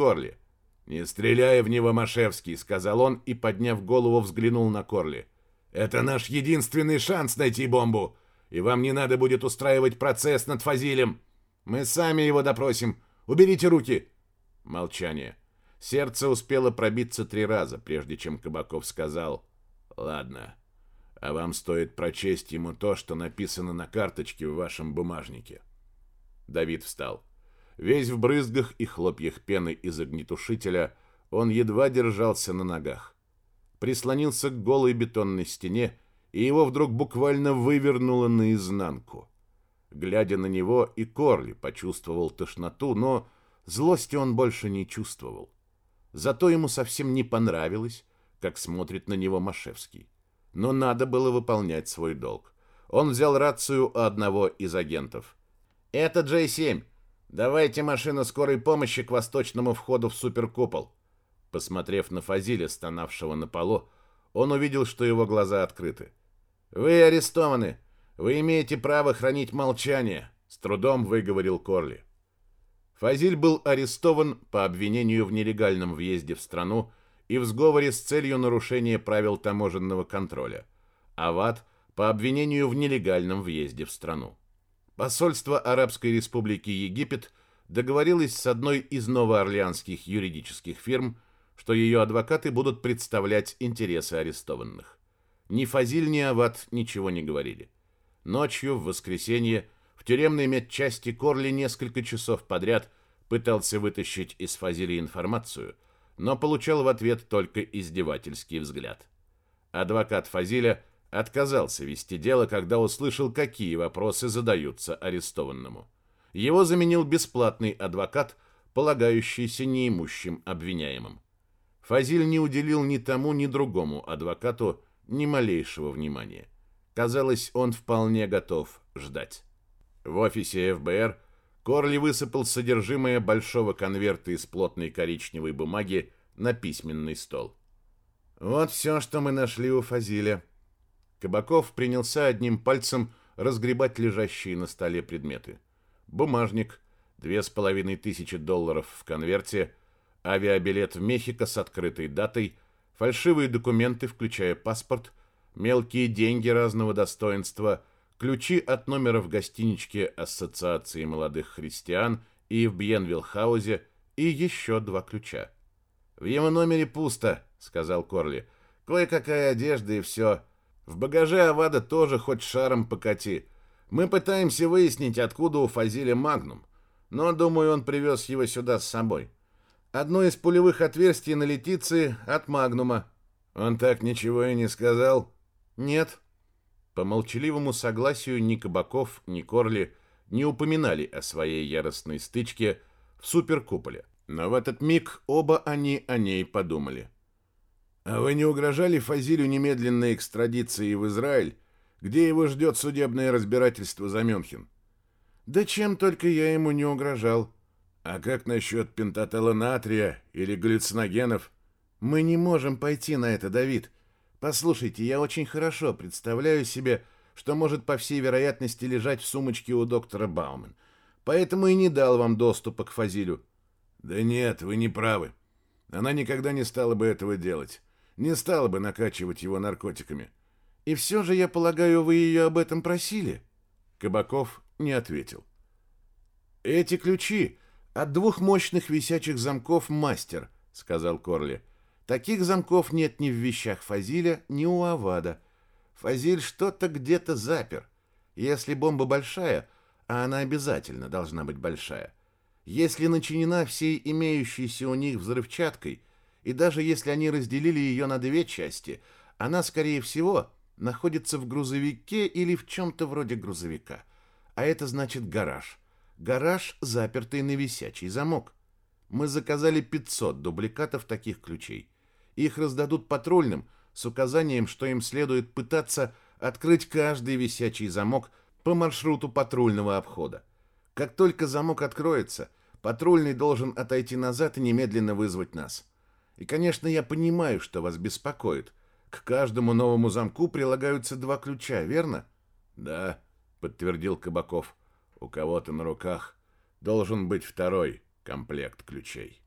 «Не стреляй в него, Машевский», — сказал он и, подняв голову, взглянул на Корли. «Это наш единственный шанс найти бомбу, и вам не надо будет устраивать процесс над Фазилем. Мы сами его допросим. Уберите руки!» Молчание. Сердце успело пробиться три раза, прежде чем Кабаков сказал «Ладно, а вам стоит прочесть ему то, что написано на карточке в вашем бумажнике». Давид встал. Весь в брызгах и хлопьях пены из огнетушителя, он едва держался на ногах. Прислонился к голой бетонной стене, и его вдруг буквально вывернуло наизнанку. Глядя на него, и Корли почувствовал тошноту, но злости он больше не чувствовал. Зато ему совсем не понравилось, как смотрит на него Машевский. Но надо было выполнять свой долг. Он взял рацию у одного из агентов. «Это Джей-7. Давайте машину скорой помощи к восточному входу в суперкупол. Посмотрев на Фазиля, стонавшего на полу, он увидел, что его глаза открыты. Вы арестованы. Вы имеете право хранить молчание, с трудом выговорил Корли. Фазиль был арестован по обвинению в нелегальном въезде в страну и в сговоре с целью нарушения правил таможенного контроля. Ават по обвинению в нелегальном въезде в страну. Посольство Арабской Республики Египет договорилось с одной из новоорлеанских юридических фирм, что ее адвокаты будут представлять интересы арестованных. Ни Фазиль, ни Ават ничего не говорили. Ночью, в воскресенье, в тюремной медчасти Корли несколько часов подряд пытался вытащить из Фазиля информацию, но получал в ответ только издевательский взгляд. Адвокат Фазиля – отказался вести дело, когда услышал, какие вопросы задаются арестованному. Его заменил бесплатный адвокат, полагающийся неимущим обвиняемым. Фазиль не уделил ни тому, ни другому адвокату ни малейшего внимания. Казалось, он вполне готов ждать. В офисе ФБР Корли высыпал содержимое большого конверта из плотной коричневой бумаги на письменный стол. «Вот все, что мы нашли у Фазиля». Кабаков принялся одним пальцем разгребать лежащие на столе предметы. Бумажник, две с половиной тысячи долларов в конверте, авиабилет в Мехико с открытой датой, фальшивые документы, включая паспорт, мелкие деньги разного достоинства, ключи от номера в гостиничке Ассоциации молодых христиан и в Бьенвиллхаузе и еще два ключа. «В его номере пусто», — сказал Корли. «Кое-какая одежда и все. В багаже Авада тоже хоть шаром покати. Мы пытаемся выяснить, откуда у Фазиля Магнум, но, думаю, он привез его сюда с собой. Одно из пулевых отверстий на Летиции от Магнума. Он так ничего и не сказал? Нет. По молчаливому согласию ни Кабаков, ни Корли не упоминали о своей яростной стычке в суперкуполе. Но в этот миг оба они о ней подумали. «А вы не угрожали Фазилю немедленной экстрадиции в Израиль, где его ждет судебное разбирательство за Мюнхен?» «Да чем только я ему не угрожал. А как насчет пентатала натрия или галлюциногенов?» «Мы не можем пойти на это, Давид. Послушайте, я очень хорошо представляю себе, что может по всей вероятности лежать в сумочке у доктора Баумен. Поэтому и не дал вам доступа к Фазилю. Да нет, вы не правы. Она никогда не стала бы этого делать. Не стала бы накачивать его наркотиками. И все же, я полагаю, вы ее об этом просили? Кабаков не ответил. Эти ключи от двух мощных висячих замков «Мастер», сказал Корли. Таких замков нет ни в вещах Фазиля, ни у Авада. Фазиль что-то где-то запер. Если бомба большая, а она обязательно должна быть большая, если начинена всей имеющейся у них взрывчаткой, и даже если они разделили ее на две части, она, скорее всего, находится в грузовике или в чем-то вроде грузовика. А это значит гараж. Гараж, запертый на висячий замок. Мы заказали 500 дубликатов таких ключей. Их раздадут патрульным с указанием, что им следует пытаться открыть каждый висячий замок по маршруту патрульного обхода. Как только замок откроется, патрульный должен отойти назад и немедленно вызвать нас. И, конечно, я понимаю, что вас беспокоит. К каждому новому замку прилагаются два ключа, верно? Да, подтвердил Кабаков. У кого-то на руках должен быть второй комплект ключей.